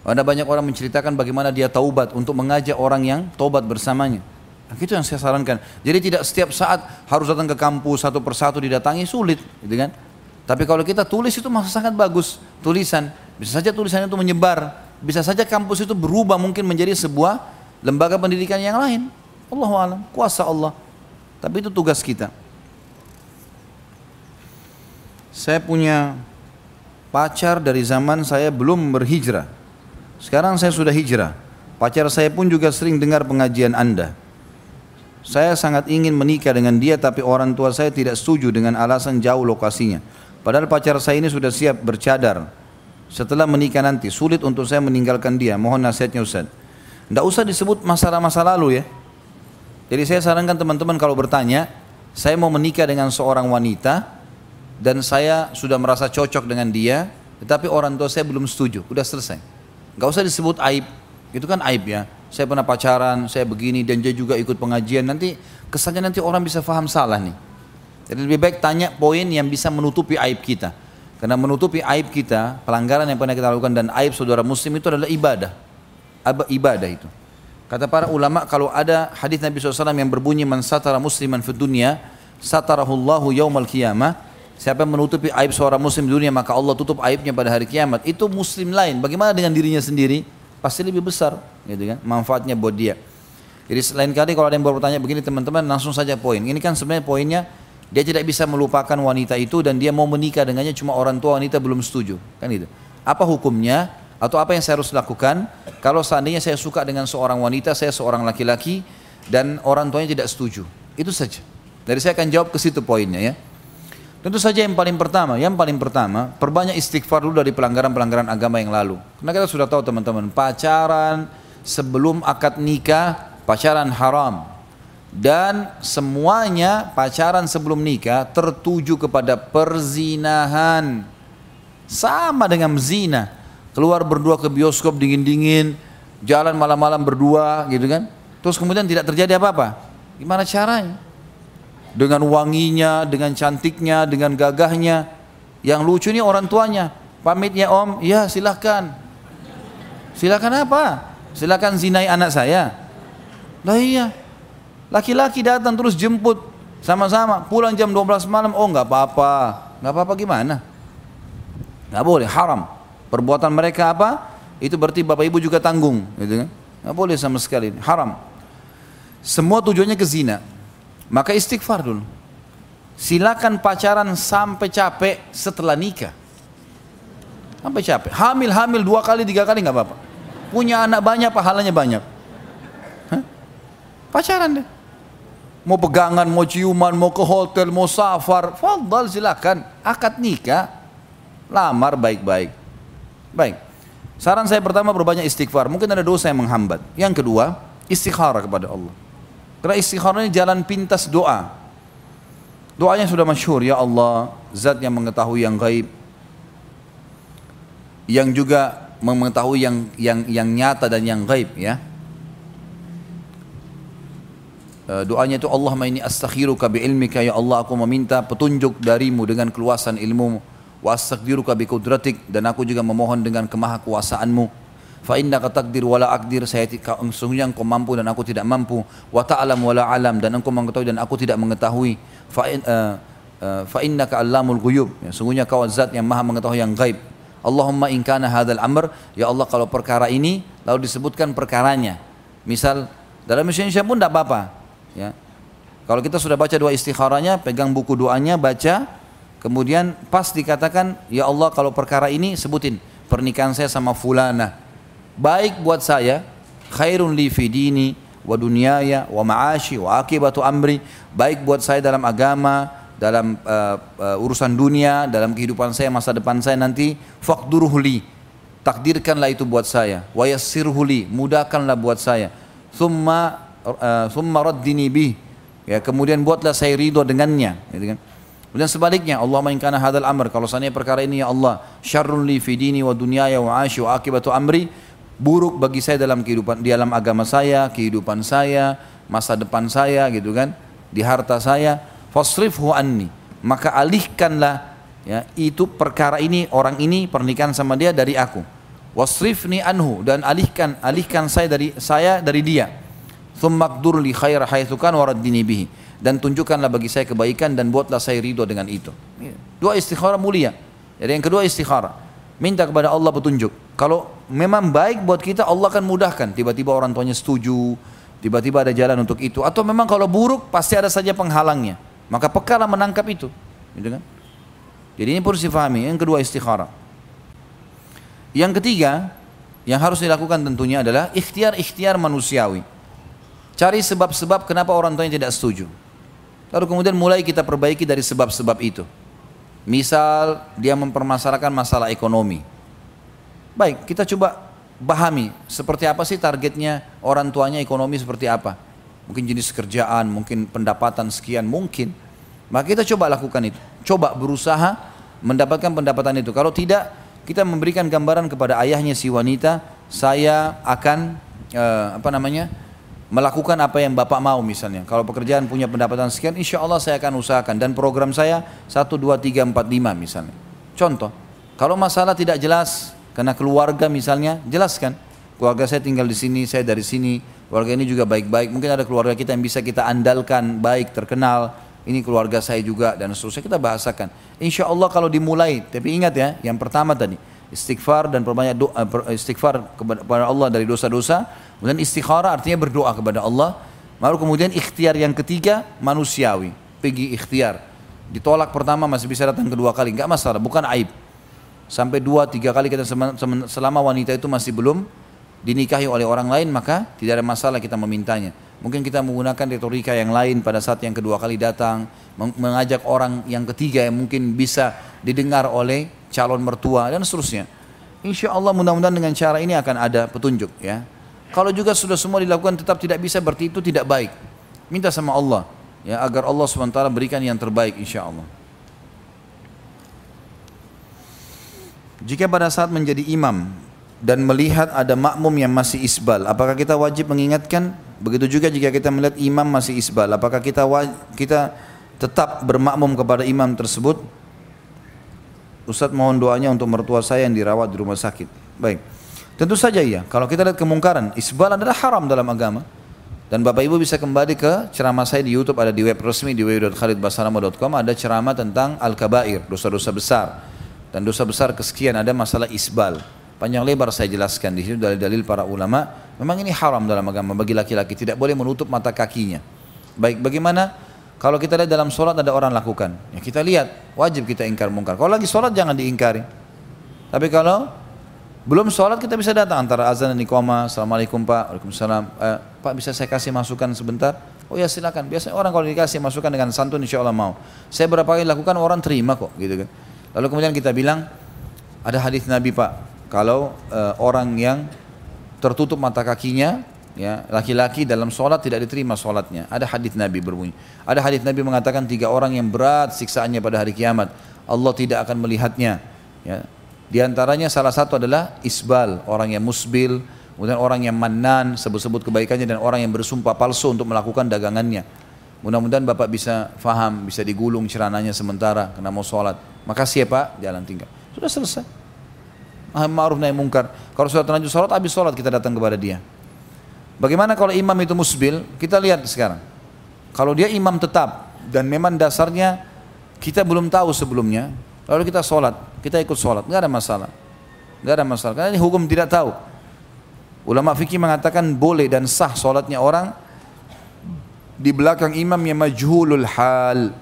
Ada banyak orang menceritakan bagaimana dia taubat untuk mengajak orang yang taubat bersamanya. Nah, itu yang saya sarankan. Jadi tidak setiap saat harus datang ke kampus satu persatu didatangi sulit, gitu kan? Tapi kalau kita tulis itu masih sangat bagus tulisan. Bisa saja tulisan itu menyebar, bisa saja kampus itu berubah mungkin menjadi sebuah lembaga pendidikan yang lain. Allah alam, kuasa Allah. Tapi itu tugas kita. Saya punya pacar dari zaman saya belum berhijrah. Sekarang saya sudah hijrah. Pacar saya pun juga sering dengar pengajian Anda. Saya sangat ingin menikah dengan dia tapi orang tua saya tidak setuju dengan alasan jauh lokasinya. Padahal pacar saya ini sudah siap bercadar. Setelah menikah nanti sulit untuk saya meninggalkan dia. Mohon nasihatnya Ustaz. Tidak usah disebut masalah masa lalu ya. Jadi saya sarankan teman-teman kalau bertanya, saya mau menikah dengan seorang wanita dan saya sudah merasa cocok dengan dia, tetapi orang tua saya belum setuju. Udah selesai. Gak usah disebut aib. Itu kan aib ya saya pernah pacaran, saya begini dan dia juga ikut pengajian. Nanti kesannya nanti orang bisa faham salah nih. Jadi lebih baik tanya poin yang bisa menutupi aib kita. Karena menutupi aib kita, pelanggaran yang pernah kita lakukan dan aib saudara muslim itu adalah ibadah. Ibadah itu. Kata para ulama kalau ada hadis Nabi SAW yang berbunyi man satara musliman fi dunya satarahullahu yaumal qiyamah siapa yang menutupi aib seorang muslim di dunia maka Allah tutup aibnya pada hari kiamat itu muslim lain bagaimana dengan dirinya sendiri pasti lebih besar gitu kan manfaatnya buat dia jadi selain kali kalau ada yang bertanya begini teman-teman langsung saja poin ini kan sebenarnya poinnya dia tidak bisa melupakan wanita itu dan dia mau menikah dengannya cuma orang tua wanita belum setuju. Kan itu apa hukumnya atau apa yang saya harus lakukan? Kalau seandainya saya suka dengan seorang wanita saya seorang laki-laki dan orang tuanya tidak setuju. Itu saja. Dari saya akan jawab ke situ poinnya ya. Tentu saja yang paling pertama, yang paling pertama, perbanyak istighfar dulu dari pelanggaran-pelanggaran agama yang lalu. Karena kita sudah tahu teman-teman, pacaran sebelum akad nikah, pacaran haram. Dan semuanya pacaran sebelum nikah tertuju kepada perzinahan. Sama dengan zina. Keluar berdua ke bioskop dingin-dingin jalan malam-malam berdua gitu kan. Terus kemudian tidak terjadi apa-apa. Gimana caranya? Dengan wanginya dengan cantiknya dengan gagahnya. Yang lucu ini orang tuanya. Pamitnya om ya silahkan silahkan apa? Silahkan zinai anak saya. Lah iya laki-laki datang terus jemput sama-sama pulang jam 12 malam. Oh nggak apa-apa. Nggak apa-apa gimana? Nggak boleh haram. Perbuatan mereka apa? Itu berarti bapak ibu juga tanggung gitu kan? Nggak boleh sama sekali haram. Semua tujuannya ke zina. Maka istighfar dulu. Silakan pacaran sampai capek setelah nikah. Sampai capek. Hamil hamil dua kali tiga kali nggak apa-apa. Punya anak banyak pahalanya banyak. Hah? pacaran deh mau pegangan, mau ciuman, mau ke hotel, mau safar, fadal silakan. Akad nikah, lamar baik-baik. Baik. Saran saya pertama berbanyak istighfar. Mungkin ada dosa yang menghambat. Yang kedua, istikhara kepada Allah. Karena istikhara ini jalan pintas doa. Doanya sudah masyhur, ya Allah, zat yang mengetahui yang gaib. Yang juga mengetahui yang yang yang nyata dan yang gaib ya. Eh, doanya itu Allahumma inni astakhiruka bi ilmika ya Allah aku meminta petunjuk darimu dengan keluasan ilmu wa astaghfiruka bi kudratik dan aku juga memohon dengan kemahakuasaanmu. Fa innaka taqdir wala aqdir. Saya sesungguhnya engkau mampu dan aku tidak mampu. Wa ta'lam wala alam. Dan engkau mengetahui dan aku tidak mengetahui. Fa in, uh, uh, fa innaka allamul ghuyub. Ya, sungguhnya kau zat yang maha mengetahui yang gaib. Allahumma in kana hadzal amr. Ya Allah kalau perkara ini lalu disebutkan perkaranya. Misal dalam Indonesia pun tidak apa-apa Ya. Kalau kita sudah baca doa istikharanya, pegang buku doanya, baca, kemudian pas dikatakan, ya Allah kalau perkara ini sebutin pernikahan saya sama fulana. Baik buat saya, khairun li fi dini wa dunyaya wa ma'ashi wa akibatu amri. Baik buat saya dalam agama, dalam uh, uh, urusan dunia, dalam kehidupan saya, masa depan saya nanti, faqduruhu li. Takdirkanlah itu buat saya. Wa mudahkanlah buat saya. Thumma uh, thumma raddini bih. Ya kemudian buatlah saya ridho dengannya gitu kan kemudian sebaliknya Allah in kana hadzal amr. Kalau seandainya perkara ini ya Allah syarrun li fi dini wa dunyaya wa ashi wa akibatu amri buruk bagi saya dalam kehidupan di dalam agama saya kehidupan saya masa depan saya gitu kan di harta saya fasrifhu anni. Maka alihkanlah ya itu perkara ini orang ini pernikahan sama dia dari aku. Wasrifni anhu dan alihkan alihkan saya dari saya dari dia Thummakdur li khair haitsu kan waraddini bihi. Dan tunjukkanlah bagi saya kebaikan dan buatlah saya ridho dengan itu. Ya. Dua istikhara mulia. Jadi yang kedua istikhara. Minta kepada Allah petunjuk. Kalau memang baik buat kita Allah akan mudahkan. Tiba-tiba orang tuanya setuju. Tiba-tiba ada jalan untuk itu. Atau memang kalau buruk pasti ada saja penghalangnya. Maka pekalah menangkap itu. Gitu kan? Jadi ini perlu difahami. Yang kedua istikhara. Yang ketiga, yang harus dilakukan tentunya adalah ikhtiar-ikhtiar manusiawi. Cari sebab-sebab kenapa orang tuanya tidak setuju. Lalu kemudian mulai kita perbaiki dari sebab-sebab itu. Misal dia mempermasalahkan masalah ekonomi. Baik, kita coba pahami seperti apa sih targetnya orang tuanya ekonomi seperti apa. Mungkin jenis kerjaan, mungkin pendapatan sekian, mungkin. Maka kita coba lakukan itu. Coba berusaha mendapatkan pendapatan itu. Kalau tidak, kita memberikan gambaran kepada ayahnya si wanita, saya akan uh, apa namanya? Melakukan apa yang Bapak mau misalnya. Kalau pekerjaan punya pendapatan sekian, insya Allah saya akan usahakan. Dan program saya 1, 2, 3, 4, 5 misalnya. Contoh, kalau masalah tidak jelas, karena keluarga misalnya, jelaskan. Keluarga saya tinggal di sini, saya dari sini, keluarga ini juga baik-baik. Mungkin ada keluarga kita yang bisa kita andalkan, baik, terkenal. Ini keluarga saya juga, dan seterusnya kita bahasakan. Insya Allah kalau dimulai, tapi ingat ya, yang pertama tadi, istighfar dan perbanyak doa, istighfar kepada Allah dari dosa-dosa Kemudian istikhara artinya berdoa kepada Allah. Lalu kemudian ikhtiar yang ketiga manusiawi. Pergi ikhtiar. Ditolak pertama masih bisa datang kedua kali. Enggak masalah, bukan aib. Sampai dua, tiga kali kita selama wanita itu masih belum dinikahi oleh orang lain maka tidak ada masalah kita memintanya. Mungkin kita menggunakan retorika yang lain pada saat yang kedua kali datang, mengajak orang yang ketiga yang mungkin bisa didengar oleh calon mertua dan seterusnya. Insya Allah mudah-mudahan dengan cara ini akan ada petunjuk ya. Kalau juga sudah semua dilakukan tetap tidak bisa berarti itu tidak baik. Minta sama Allah ya agar Allah SWT berikan yang terbaik insya Allah. Jika pada saat menjadi imam dan melihat ada makmum yang masih isbal, apakah kita wajib mengingatkan? Begitu juga jika kita melihat imam masih isbal, apakah kita kita tetap bermakmum kepada imam tersebut? Ustaz mohon doanya untuk mertua saya yang dirawat di rumah sakit. Baik. Tentu saja iya. Kalau kita lihat kemungkaran, isbal adalah haram dalam agama. Dan Bapak Ibu bisa kembali ke ceramah saya di YouTube ada di web resmi di www.khalidbasarama.com ada ceramah tentang al-kabair, dosa-dosa besar. Dan dosa besar kesekian ada masalah isbal. Panjang lebar saya jelaskan di sini dari dalil para ulama. Memang ini haram dalam agama bagi laki-laki tidak boleh menutup mata kakinya. Baik, bagaimana kalau kita lihat dalam sholat ada orang lakukan, ya kita lihat wajib kita ingkar mungkar. Kalau lagi sholat jangan diingkari. Tapi kalau belum sholat kita bisa datang antara azan dan iqamah. Assalamualaikum Pak, Waalaikumsalam. Eh, Pak bisa saya kasih masukan sebentar? Oh ya silakan. Biasanya orang kalau dikasih masukan dengan santun insya Allah mau. Saya berapa kali lakukan orang terima kok gitu kan. Lalu kemudian kita bilang ada hadis Nabi Pak. Kalau uh, orang yang tertutup mata kakinya ya laki-laki dalam sholat tidak diterima sholatnya ada hadis Nabi berbunyi ada hadis Nabi mengatakan tiga orang yang berat siksaannya pada hari kiamat Allah tidak akan melihatnya ya di antaranya salah satu adalah isbal orang yang musbil kemudian orang yang manan sebut-sebut kebaikannya dan orang yang bersumpah palsu untuk melakukan dagangannya. Mudah-mudahan bapak bisa faham bisa digulung celananya sementara karena mau sholat. Makasih ya pak. Jalan tinggal. Sudah selesai. Ma'ruf nahi mungkar. Kalau sudah terlanjur sholat habis sholat kita datang kepada dia. Bagaimana kalau imam itu musbil? Kita lihat sekarang. Kalau dia imam tetap dan memang dasarnya kita belum tahu sebelumnya, lalu kita sholat, kita ikut sholat, nggak ada masalah, nggak ada masalah. Karena ini hukum tidak tahu. Ulama fikih mengatakan boleh dan sah sholatnya orang di belakang imam yang majhulul hal.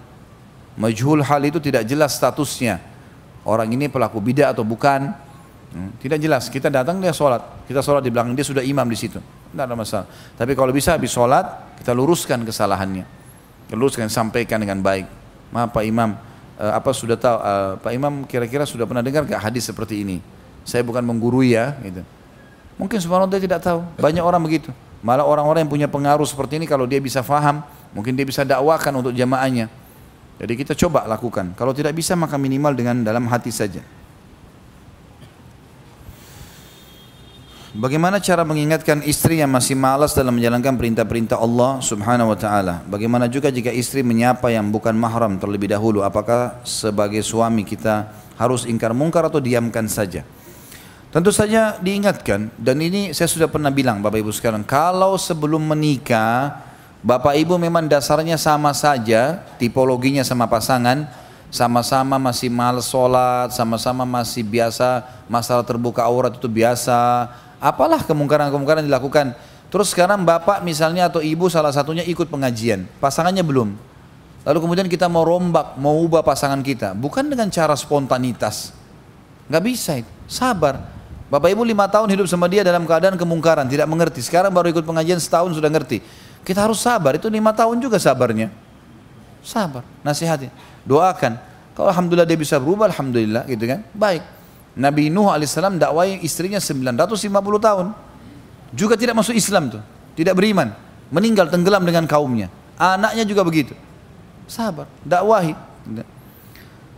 Majhul hal itu tidak jelas statusnya. Orang ini pelaku bidah atau bukan. Hmm, tidak jelas. Kita datang dia sholat, kita sholat di belakang dia sudah imam di situ tidak ada masalah. Tapi kalau bisa habis sholat, kita luruskan kesalahannya. Luruskan, sampaikan dengan baik. Maaf Pak Imam, uh, apa sudah tahu, uh, Pak Imam kira-kira sudah pernah dengar gak hadis seperti ini? Saya bukan menggurui ya, gitu. Mungkin subhanallah dia tidak tahu. Banyak orang begitu. Malah orang-orang yang punya pengaruh seperti ini kalau dia bisa faham, mungkin dia bisa dakwakan untuk jamaahnya. Jadi kita coba lakukan. Kalau tidak bisa maka minimal dengan dalam hati saja. Bagaimana cara mengingatkan istri yang masih malas dalam menjalankan perintah-perintah Allah Subhanahu wa taala? Bagaimana juga jika istri menyapa yang bukan mahram terlebih dahulu? Apakah sebagai suami kita harus ingkar mungkar atau diamkan saja? Tentu saja diingatkan dan ini saya sudah pernah bilang Bapak Ibu sekarang, kalau sebelum menikah Bapak Ibu memang dasarnya sama saja, tipologinya sama pasangan, sama-sama masih malas sholat, sama-sama masih biasa masalah terbuka aurat itu biasa, apalah kemungkaran-kemungkaran dilakukan. Terus sekarang bapak misalnya atau ibu salah satunya ikut pengajian, pasangannya belum. Lalu kemudian kita mau rombak, mau ubah pasangan kita, bukan dengan cara spontanitas. Nggak bisa itu, sabar. Bapak ibu lima tahun hidup sama dia dalam keadaan kemungkaran, tidak mengerti. Sekarang baru ikut pengajian setahun sudah ngerti. Kita harus sabar, itu lima tahun juga sabarnya. Sabar, nasihatnya. Doakan. Kalau Alhamdulillah dia bisa berubah, Alhamdulillah gitu kan. Baik. Nabi Nuh alaihissalam dakwai istrinya 950 tahun. Juga tidak masuk Islam tuh. Tidak beriman. Meninggal tenggelam dengan kaumnya. Anaknya juga begitu. Sabar. Dakwahi.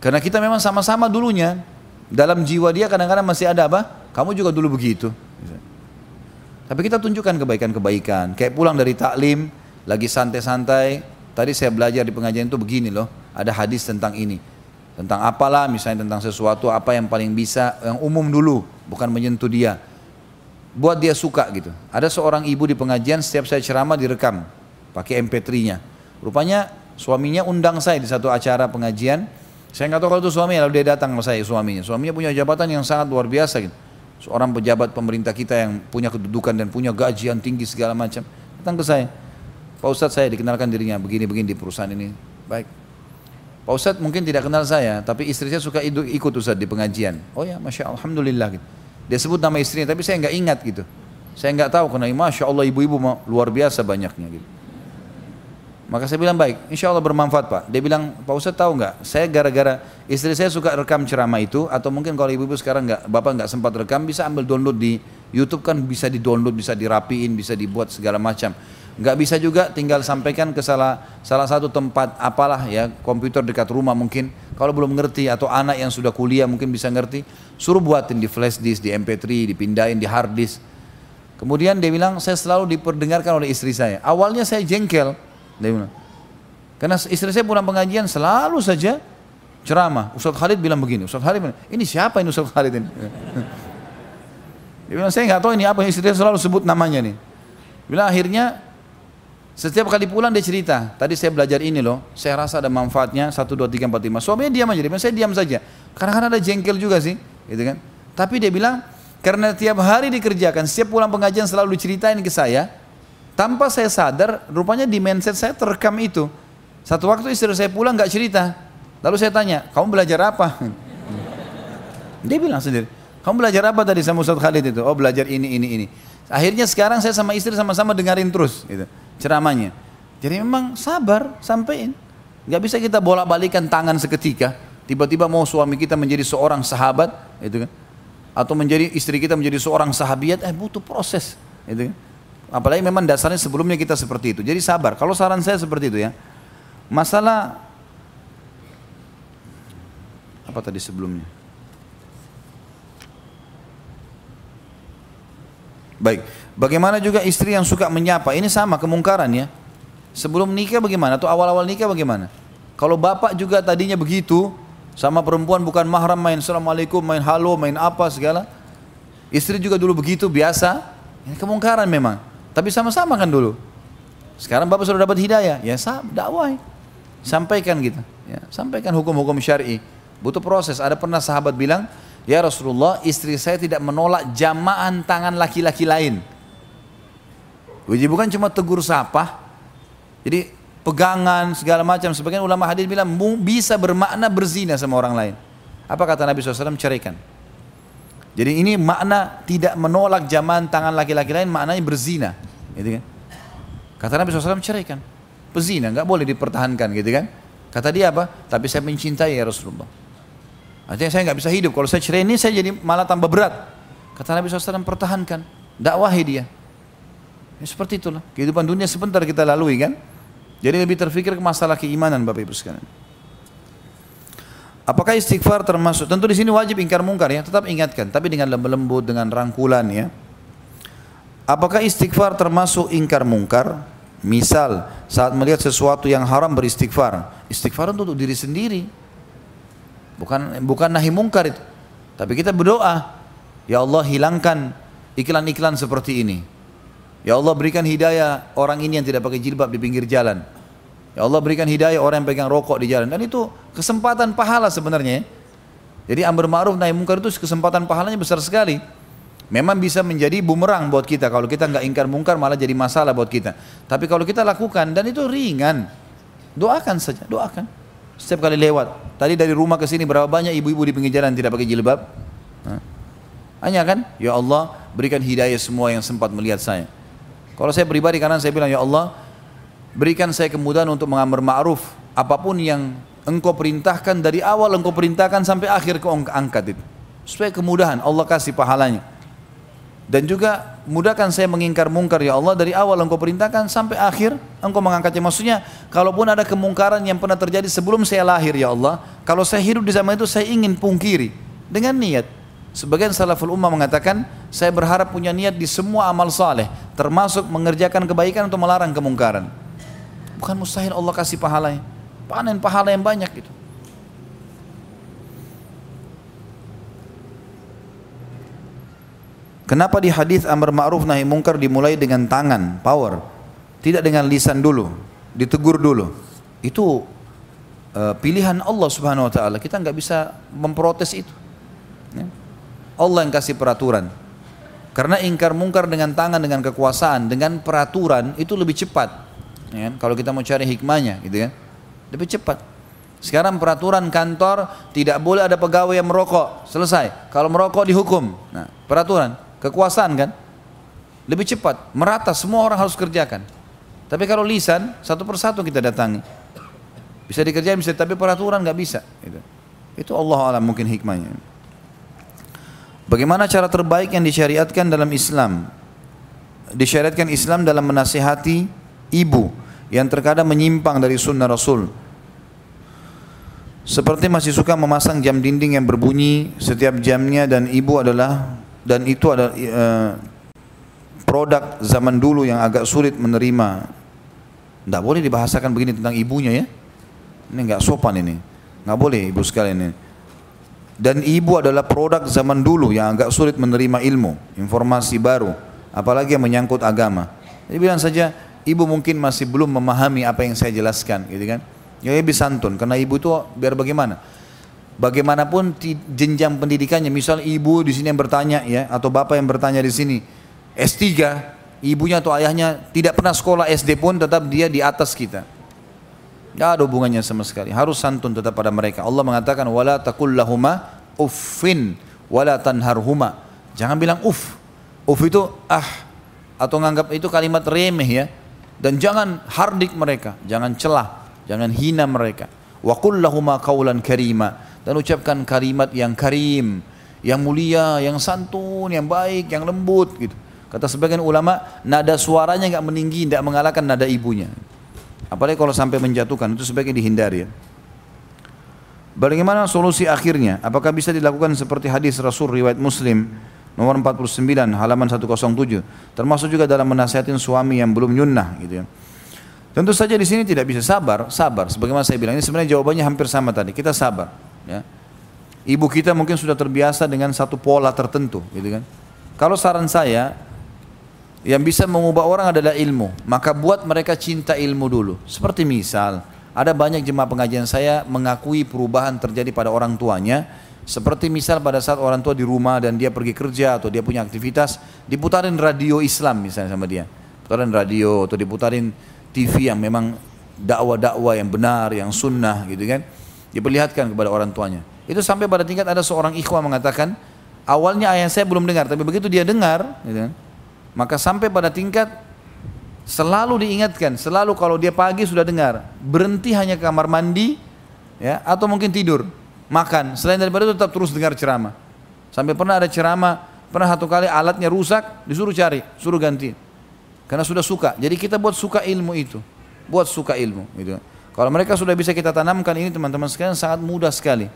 Karena kita memang sama-sama dulunya. Dalam jiwa dia kadang-kadang masih ada apa? Kamu juga dulu begitu. Tapi kita tunjukkan kebaikan-kebaikan. Kayak pulang dari taklim, lagi santai-santai. Tadi saya belajar di pengajian itu begini loh. Ada hadis tentang ini tentang apalah misalnya tentang sesuatu apa yang paling bisa yang umum dulu bukan menyentuh dia. Buat dia suka gitu. Ada seorang ibu di pengajian setiap saya ceramah direkam pakai MP3-nya rupanya suaminya undang saya di satu acara pengajian. Saya nggak tahu kalau itu suaminya lalu dia datang sama saya suaminya. Suaminya punya jabatan yang sangat luar biasa gitu. Seorang pejabat pemerintah kita yang punya kedudukan dan punya gaji yang tinggi segala macam datang ke saya. Pak Ustadz saya dikenalkan dirinya begini-begini di perusahaan ini. Baik Pak Ustadz mungkin tidak kenal saya, tapi istri saya suka ikut Ustadz di pengajian. Oh ya, Masya Allah, Alhamdulillah. Gitu. Dia sebut nama istrinya, tapi saya nggak ingat gitu. Saya nggak tahu karena Masya Allah ibu-ibu luar biasa banyaknya gitu. Maka saya bilang baik, insya Allah bermanfaat Pak. Dia bilang, Pak Ustadz tahu nggak? Saya gara-gara istri saya suka rekam ceramah itu, atau mungkin kalau ibu-ibu sekarang nggak, bapak nggak sempat rekam, bisa ambil download di YouTube kan bisa di download, bisa dirapiin, bisa dibuat segala macam. Nggak bisa juga tinggal sampaikan ke salah salah satu tempat apalah ya komputer dekat rumah mungkin. Kalau belum ngerti atau anak yang sudah kuliah mungkin bisa ngerti, suruh buatin di flash disk, di MP3, dipindahin di hard disk. Kemudian dia bilang saya selalu diperdengarkan oleh istri saya. Awalnya saya jengkel, dia bilang. Karena istri saya pulang pengajian selalu saja ceramah. Ustaz Khalid bilang begini, Ustaz Khalid bilang, ini siapa ini Ustaz Khalid ini? Dia bilang, saya nggak tahu ini apa, istri saya selalu sebut namanya nih. Bilang akhirnya setiap kali pulang dia cerita, tadi saya belajar ini loh, saya rasa ada manfaatnya, 1, 2, 3, 4, 5. Suaminya diam aja, saya diam saja. Karena ada jengkel juga sih, gitu kan. Tapi dia bilang, karena tiap hari dikerjakan, setiap pulang pengajian selalu diceritain ke saya, tanpa saya sadar, rupanya di mindset saya terekam itu. Satu waktu istri saya pulang nggak cerita. Lalu saya tanya, kamu belajar apa? Dia bilang sendiri, kamu belajar apa tadi sama Ustaz Khalid itu? Oh belajar ini, ini, ini. Akhirnya sekarang saya sama istri sama-sama dengarin terus gitu, ceramahnya. Jadi memang sabar, sampein. Gak bisa kita bolak-balikan tangan seketika. Tiba-tiba mau suami kita menjadi seorang sahabat, itu kan? Atau menjadi istri kita menjadi seorang sahabiat, eh butuh proses, itu kan? Apalagi memang dasarnya sebelumnya kita seperti itu. Jadi sabar. Kalau saran saya seperti itu ya. Masalah apa tadi sebelumnya? Baik, bagaimana juga istri yang suka menyapa? Ini sama kemungkaran ya. Sebelum nikah bagaimana? Atau awal-awal nikah bagaimana? Kalau bapak juga tadinya begitu, sama perempuan bukan mahram main assalamualaikum, main halo, main apa segala. Istri juga dulu begitu biasa. Ini kemungkaran memang. Tapi sama-sama kan dulu. Sekarang bapak sudah dapat hidayah, ya dakwah. Sampaikan gitu, ya, sampaikan hukum-hukum syar'i. Butuh proses. Ada pernah sahabat bilang, Ya Rasulullah, istri saya tidak menolak jamaan tangan laki-laki lain. Jadi bukan cuma tegur sapa. Jadi pegangan segala macam. Sebagian ulama hadis bilang bisa bermakna berzina sama orang lain. Apa kata Nabi SAW? Ceraikan. Jadi ini makna tidak menolak jamaan tangan laki-laki lain, maknanya berzina. Gitu kan? Kata Nabi SAW ceraikan. Pezina, nggak boleh dipertahankan gitu kan. Kata dia apa? Tapi saya mencintai ya Rasulullah. Artinya saya nggak bisa hidup. Kalau saya cerai ini saya jadi malah tambah berat. Kata Nabi SAW pertahankan. Dakwahi dia. Ya, seperti itulah. Kehidupan dunia sebentar kita lalui kan. Jadi lebih terfikir ke masalah keimanan Bapak Ibu sekalian. Apakah istighfar termasuk? Tentu di sini wajib ingkar mungkar ya. Tetap ingatkan. Tapi dengan lembut, dengan rangkulan ya. Apakah istighfar termasuk ingkar mungkar? Misal saat melihat sesuatu yang haram beristighfar. Istighfar untuk diri sendiri Bukan bukan nahi mungkar itu. Tapi kita berdoa, ya Allah hilangkan iklan-iklan seperti ini. Ya Allah berikan hidayah orang ini yang tidak pakai jilbab di pinggir jalan. Ya Allah berikan hidayah orang yang pegang rokok di jalan. Dan itu kesempatan pahala sebenarnya. Ya. Jadi amr ma'ruf nahi mungkar itu kesempatan pahalanya besar sekali. Memang bisa menjadi bumerang buat kita. Kalau kita nggak ingkar mungkar malah jadi masalah buat kita. Tapi kalau kita lakukan dan itu ringan, doakan saja, doakan. Setiap kali lewat. Tadi dari rumah ke sini berapa banyak ibu-ibu di pinggir jalan tidak pakai jilbab? Hanya kan? Ya Allah berikan hidayah semua yang sempat melihat saya. Kalau saya pribadi karena saya bilang ya Allah berikan saya kemudahan untuk mengamar ma'ruf apa pun yang engkau perintahkan dari awal engkau perintahkan sampai akhir kau angkat itu supaya kemudahan Allah kasih pahalanya dan juga mudahkan saya mengingkar mungkar ya Allah dari awal engkau perintahkan sampai akhir engkau mengangkatnya. Maksudnya kalaupun ada kemungkaran yang pernah terjadi sebelum saya lahir ya Allah kalau saya hidup di zaman itu saya ingin pungkiri dengan niat. Sebagian salaful ummah mengatakan saya berharap punya niat di semua amal saleh termasuk mengerjakan kebaikan untuk melarang kemungkaran. Bukan mustahil Allah kasih pahalanya. Panen pahala yang banyak itu Kenapa di hadis amar ma'ruf nahi mungkar dimulai dengan tangan, power, tidak dengan lisan dulu, ditegur dulu. Itu uh, pilihan Allah Subhanahu wa taala. Kita nggak bisa memprotes itu. Ya. Allah yang kasih peraturan. Karena ingkar mungkar dengan tangan, dengan kekuasaan, dengan peraturan itu lebih cepat. Ya, kan? kalau kita mau cari hikmahnya, gitu kan, lebih cepat. Sekarang peraturan kantor tidak boleh ada pegawai yang merokok, selesai. Kalau merokok dihukum. Nah, peraturan kekuasaan kan? Lebih cepat. Merata semua orang harus kerjakan. Tapi kalau lisan satu persatu kita datangi. Bisa dikerjain bisa tapi peraturan nggak bisa itu itu Allah alam mungkin hikmahnya. Bagaimana cara terbaik yang disyariatkan dalam Islam? Disyariatkan Islam dalam menasihati ibu yang terkadang menyimpang dari sunnah Rasul. Seperti masih suka memasang jam dinding yang berbunyi setiap jamnya dan ibu adalah dan itu adalah uh, produk zaman dulu yang agak sulit menerima. Tidak boleh dibahasakan begini tentang ibunya ya. Ini nggak sopan ini. Nggak boleh ibu sekalian ini. Dan ibu adalah produk zaman dulu yang agak sulit menerima ilmu, informasi baru, apalagi yang menyangkut agama. Jadi bilang saja, ibu mungkin masih belum memahami apa yang saya jelaskan, gitu kan? Ya lebih santun, karena ibu itu biar bagaimana? Bagaimanapun jenjang pendidikannya, misal ibu di sini yang bertanya ya, atau bapak yang bertanya di sini, S3, ibunya atau ayahnya tidak pernah sekolah SD pun tetap dia di atas kita. Tidak ada hubungannya sama sekali. Harus santun tetap pada mereka. Allah mengatakan wala takullahuma uffin wala tanharhuma. Jangan bilang uff. Uff itu ah atau nganggap itu kalimat remeh ya. Dan jangan hardik mereka, jangan celah, jangan hina mereka. Wa kullahuma qawlan karima dan ucapkan kalimat yang karim, yang mulia, yang santun, yang baik, yang lembut gitu. Kata sebagian ulama, nada suaranya nggak meninggi, tidak mengalahkan nada ibunya. Apalagi kalau sampai menjatuhkan, itu sebaiknya dihindari ya. Bagaimana solusi akhirnya? Apakah bisa dilakukan seperti hadis Rasul riwayat Muslim nomor 49 halaman 107 termasuk juga dalam menasihatin suami yang belum nyunnah gitu ya. Tentu saja di sini tidak bisa sabar, sabar. Sebagaimana saya bilang ini sebenarnya jawabannya hampir sama tadi. Kita sabar, ya. Ibu kita mungkin sudah terbiasa dengan satu pola tertentu, gitu kan. Kalau saran saya, yang bisa mengubah orang adalah ilmu. Maka buat mereka cinta ilmu dulu. Seperti misal, ada banyak jemaah pengajian saya mengakui perubahan terjadi pada orang tuanya seperti misal pada saat orang tua di rumah dan dia pergi kerja atau dia punya aktivitas, diputarin radio Islam misalnya sama dia. Putarin radio atau diputarin TV yang memang dakwah-dakwah yang benar, yang sunnah gitu kan. Diperlihatkan kepada orang tuanya. Itu sampai pada tingkat ada seorang ikhwah mengatakan, awalnya ayah saya belum dengar, tapi begitu dia dengar, gitu kan, maka sampai pada tingkat selalu diingatkan, selalu kalau dia pagi sudah dengar, berhenti hanya ke kamar mandi, ya, atau mungkin tidur makan. Selain daripada itu tetap terus dengar ceramah. Sampai pernah ada ceramah, pernah satu kali alatnya rusak, disuruh cari, suruh ganti. Karena sudah suka. Jadi kita buat suka ilmu itu. Buat suka ilmu gitu. Kalau mereka sudah bisa kita tanamkan ini teman-teman sekalian sangat mudah sekali.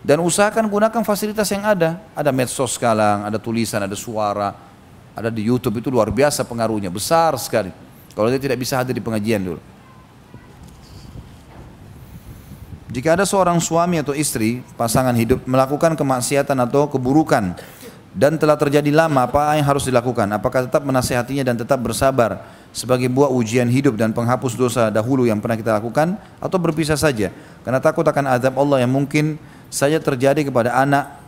Dan usahakan gunakan fasilitas yang ada. Ada medsos sekarang, ada tulisan, ada suara, ada di YouTube itu luar biasa pengaruhnya, besar sekali. Kalau dia tidak bisa hadir di pengajian dulu. Jika ada seorang suami atau istri, pasangan hidup melakukan kemaksiatan atau keburukan dan telah terjadi lama, apa yang harus dilakukan? Apakah tetap menasehatinya dan tetap bersabar sebagai buah ujian hidup dan penghapus dosa dahulu yang pernah kita lakukan atau berpisah saja karena takut akan azab Allah yang mungkin saja terjadi kepada anak,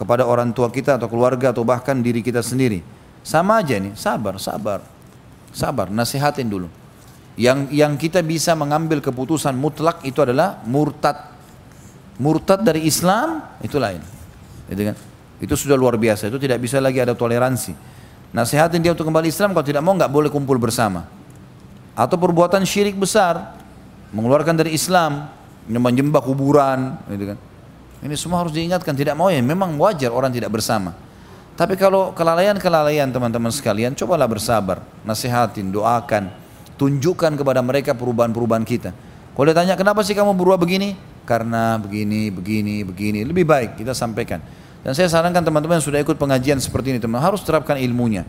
kepada orang tua kita atau keluarga atau bahkan diri kita sendiri. Sama aja nih, sabar, sabar. Sabar, nasihatin dulu. Yang yang kita bisa mengambil keputusan mutlak itu adalah murtad. Murtad dari Islam itu lain. Itu kan? Itu sudah luar biasa. Itu tidak bisa lagi ada toleransi. Nasihatin dia untuk kembali Islam kalau tidak mau nggak boleh kumpul bersama. Atau perbuatan syirik besar, mengeluarkan dari Islam, menyembah kuburan, gitu kan. Ini semua harus diingatkan, tidak mau ya, memang wajar orang tidak bersama. Tapi kalau kelalaian-kelalaian teman-teman sekalian, cobalah bersabar, nasihatin, doakan, tunjukkan kepada mereka perubahan-perubahan kita. Kalau dia tanya kenapa sih kamu berubah begini? Karena begini, begini, begini. Lebih baik kita sampaikan. Dan saya sarankan teman-teman yang sudah ikut pengajian seperti ini, teman harus terapkan ilmunya.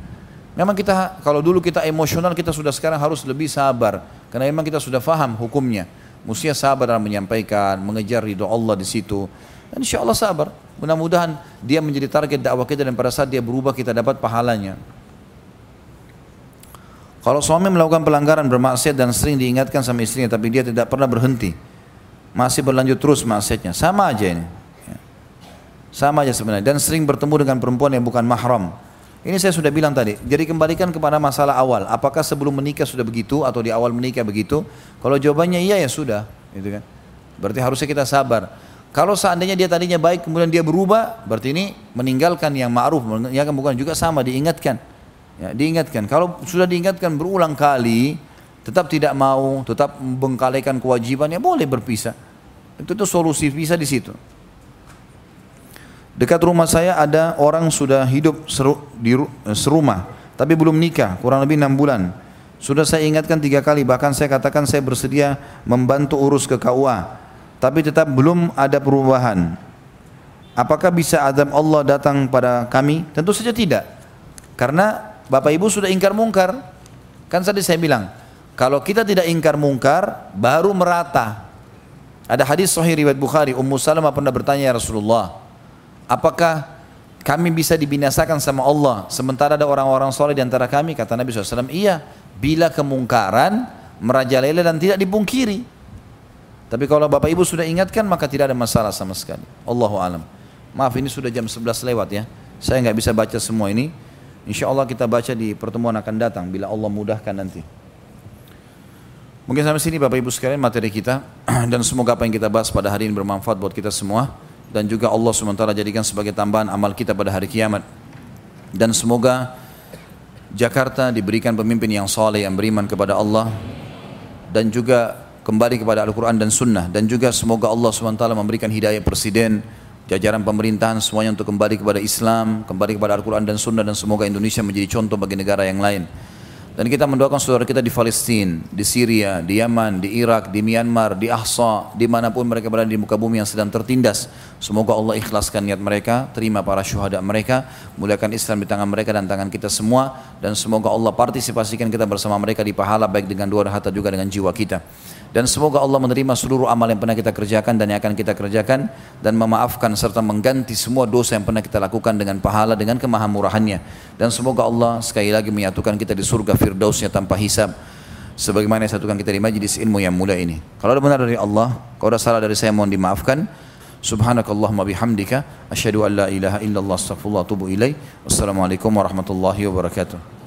Memang kita kalau dulu kita emosional, kita sudah sekarang harus lebih sabar. Karena memang kita sudah faham hukumnya. Mestinya sabar dalam menyampaikan, mengejar ridho Allah di situ. Dan insya Allah sabar. Mudah-mudahan dia menjadi target dakwah kita dan pada saat dia berubah kita dapat pahalanya. Kalau suami melakukan pelanggaran bermaksiat dan sering diingatkan sama istrinya tapi dia tidak pernah berhenti. Masih berlanjut terus maksiatnya. Sama aja ini. Sama aja sebenarnya. Dan sering bertemu dengan perempuan yang bukan mahram. Ini saya sudah bilang tadi. Jadi kembalikan kepada masalah awal. Apakah sebelum menikah sudah begitu atau di awal menikah begitu? Kalau jawabannya iya ya sudah. Gitu kan. Berarti harusnya kita sabar. Kalau seandainya dia tadinya baik kemudian dia berubah, berarti ini meninggalkan yang ma'ruf, meninggalkan bukan juga sama diingatkan. Ya, diingatkan. Kalau sudah diingatkan berulang kali, tetap tidak mau, tetap membengkalikan kewajiban, ya boleh berpisah. Itu tuh solusi bisa di situ. Dekat rumah saya ada orang sudah hidup seru, di eh, serumah, tapi belum nikah, kurang lebih enam bulan. Sudah saya ingatkan tiga kali, bahkan saya katakan saya bersedia membantu urus ke KUA. Tapi tetap belum ada perubahan. Apakah bisa azab Allah datang pada kami? Tentu saja tidak. Karena Bapak Ibu sudah ingkar mungkar. Kan tadi saya bilang, kalau kita tidak ingkar mungkar, baru merata. Ada hadis sahih riwayat Bukhari, Ummu Salamah pernah bertanya ya Rasulullah, apakah kami bisa dibinasakan sama Allah sementara ada orang-orang soleh di antara kami? Kata Nabi SAW, iya, bila kemungkaran merajalela dan tidak dipungkiri. Tapi kalau Bapak Ibu sudah ingatkan maka tidak ada masalah sama sekali. Allahu alam. Maaf ini sudah jam 11 lewat ya. Saya nggak bisa baca semua ini. Insya Allah kita baca di pertemuan akan datang bila Allah mudahkan nanti. Mungkin sampai sini Bapak Ibu sekalian materi kita dan semoga apa yang kita bahas pada hari ini bermanfaat buat kita semua dan juga Allah sementara jadikan sebagai tambahan amal kita pada hari kiamat. Dan semoga Jakarta diberikan pemimpin yang soleh yang beriman kepada Allah dan juga kembali kepada Al-Quran dan Sunnah dan juga semoga Allah SWT memberikan hidayah presiden jajaran pemerintahan semuanya untuk kembali kepada Islam kembali kepada Al-Quran dan Sunnah dan semoga Indonesia menjadi contoh bagi negara yang lain dan kita mendoakan saudara kita di Palestina, di Syria, di Yaman, di Irak, di Myanmar, di Ahsa, di mana pun mereka berada di muka bumi yang sedang tertindas. Semoga Allah ikhlaskan niat mereka, terima para syuhada mereka, muliakan Islam di tangan mereka dan tangan kita semua. Dan semoga Allah partisipasikan kita bersama mereka di pahala baik dengan dua harta juga dengan jiwa kita. Dan semoga Allah menerima seluruh amal yang pernah kita kerjakan dan yang akan kita kerjakan dan memaafkan serta mengganti semua dosa yang pernah kita lakukan dengan pahala dengan kemahamurahannya. Dan semoga Allah sekali lagi menyatukan kita di surga firdausnya tanpa hisab. Sebagaimana yang satukan kita di majlis ilmu yang mulia ini. Kalau ada benar dari Allah, kalau ada salah dari saya mohon dimaafkan. Subhanakallahumma bihamdika asyhadu an la ilaha illallah astaghfirullah wa atubu. Wassalamualaikum warahmatullahi wabarakatuh.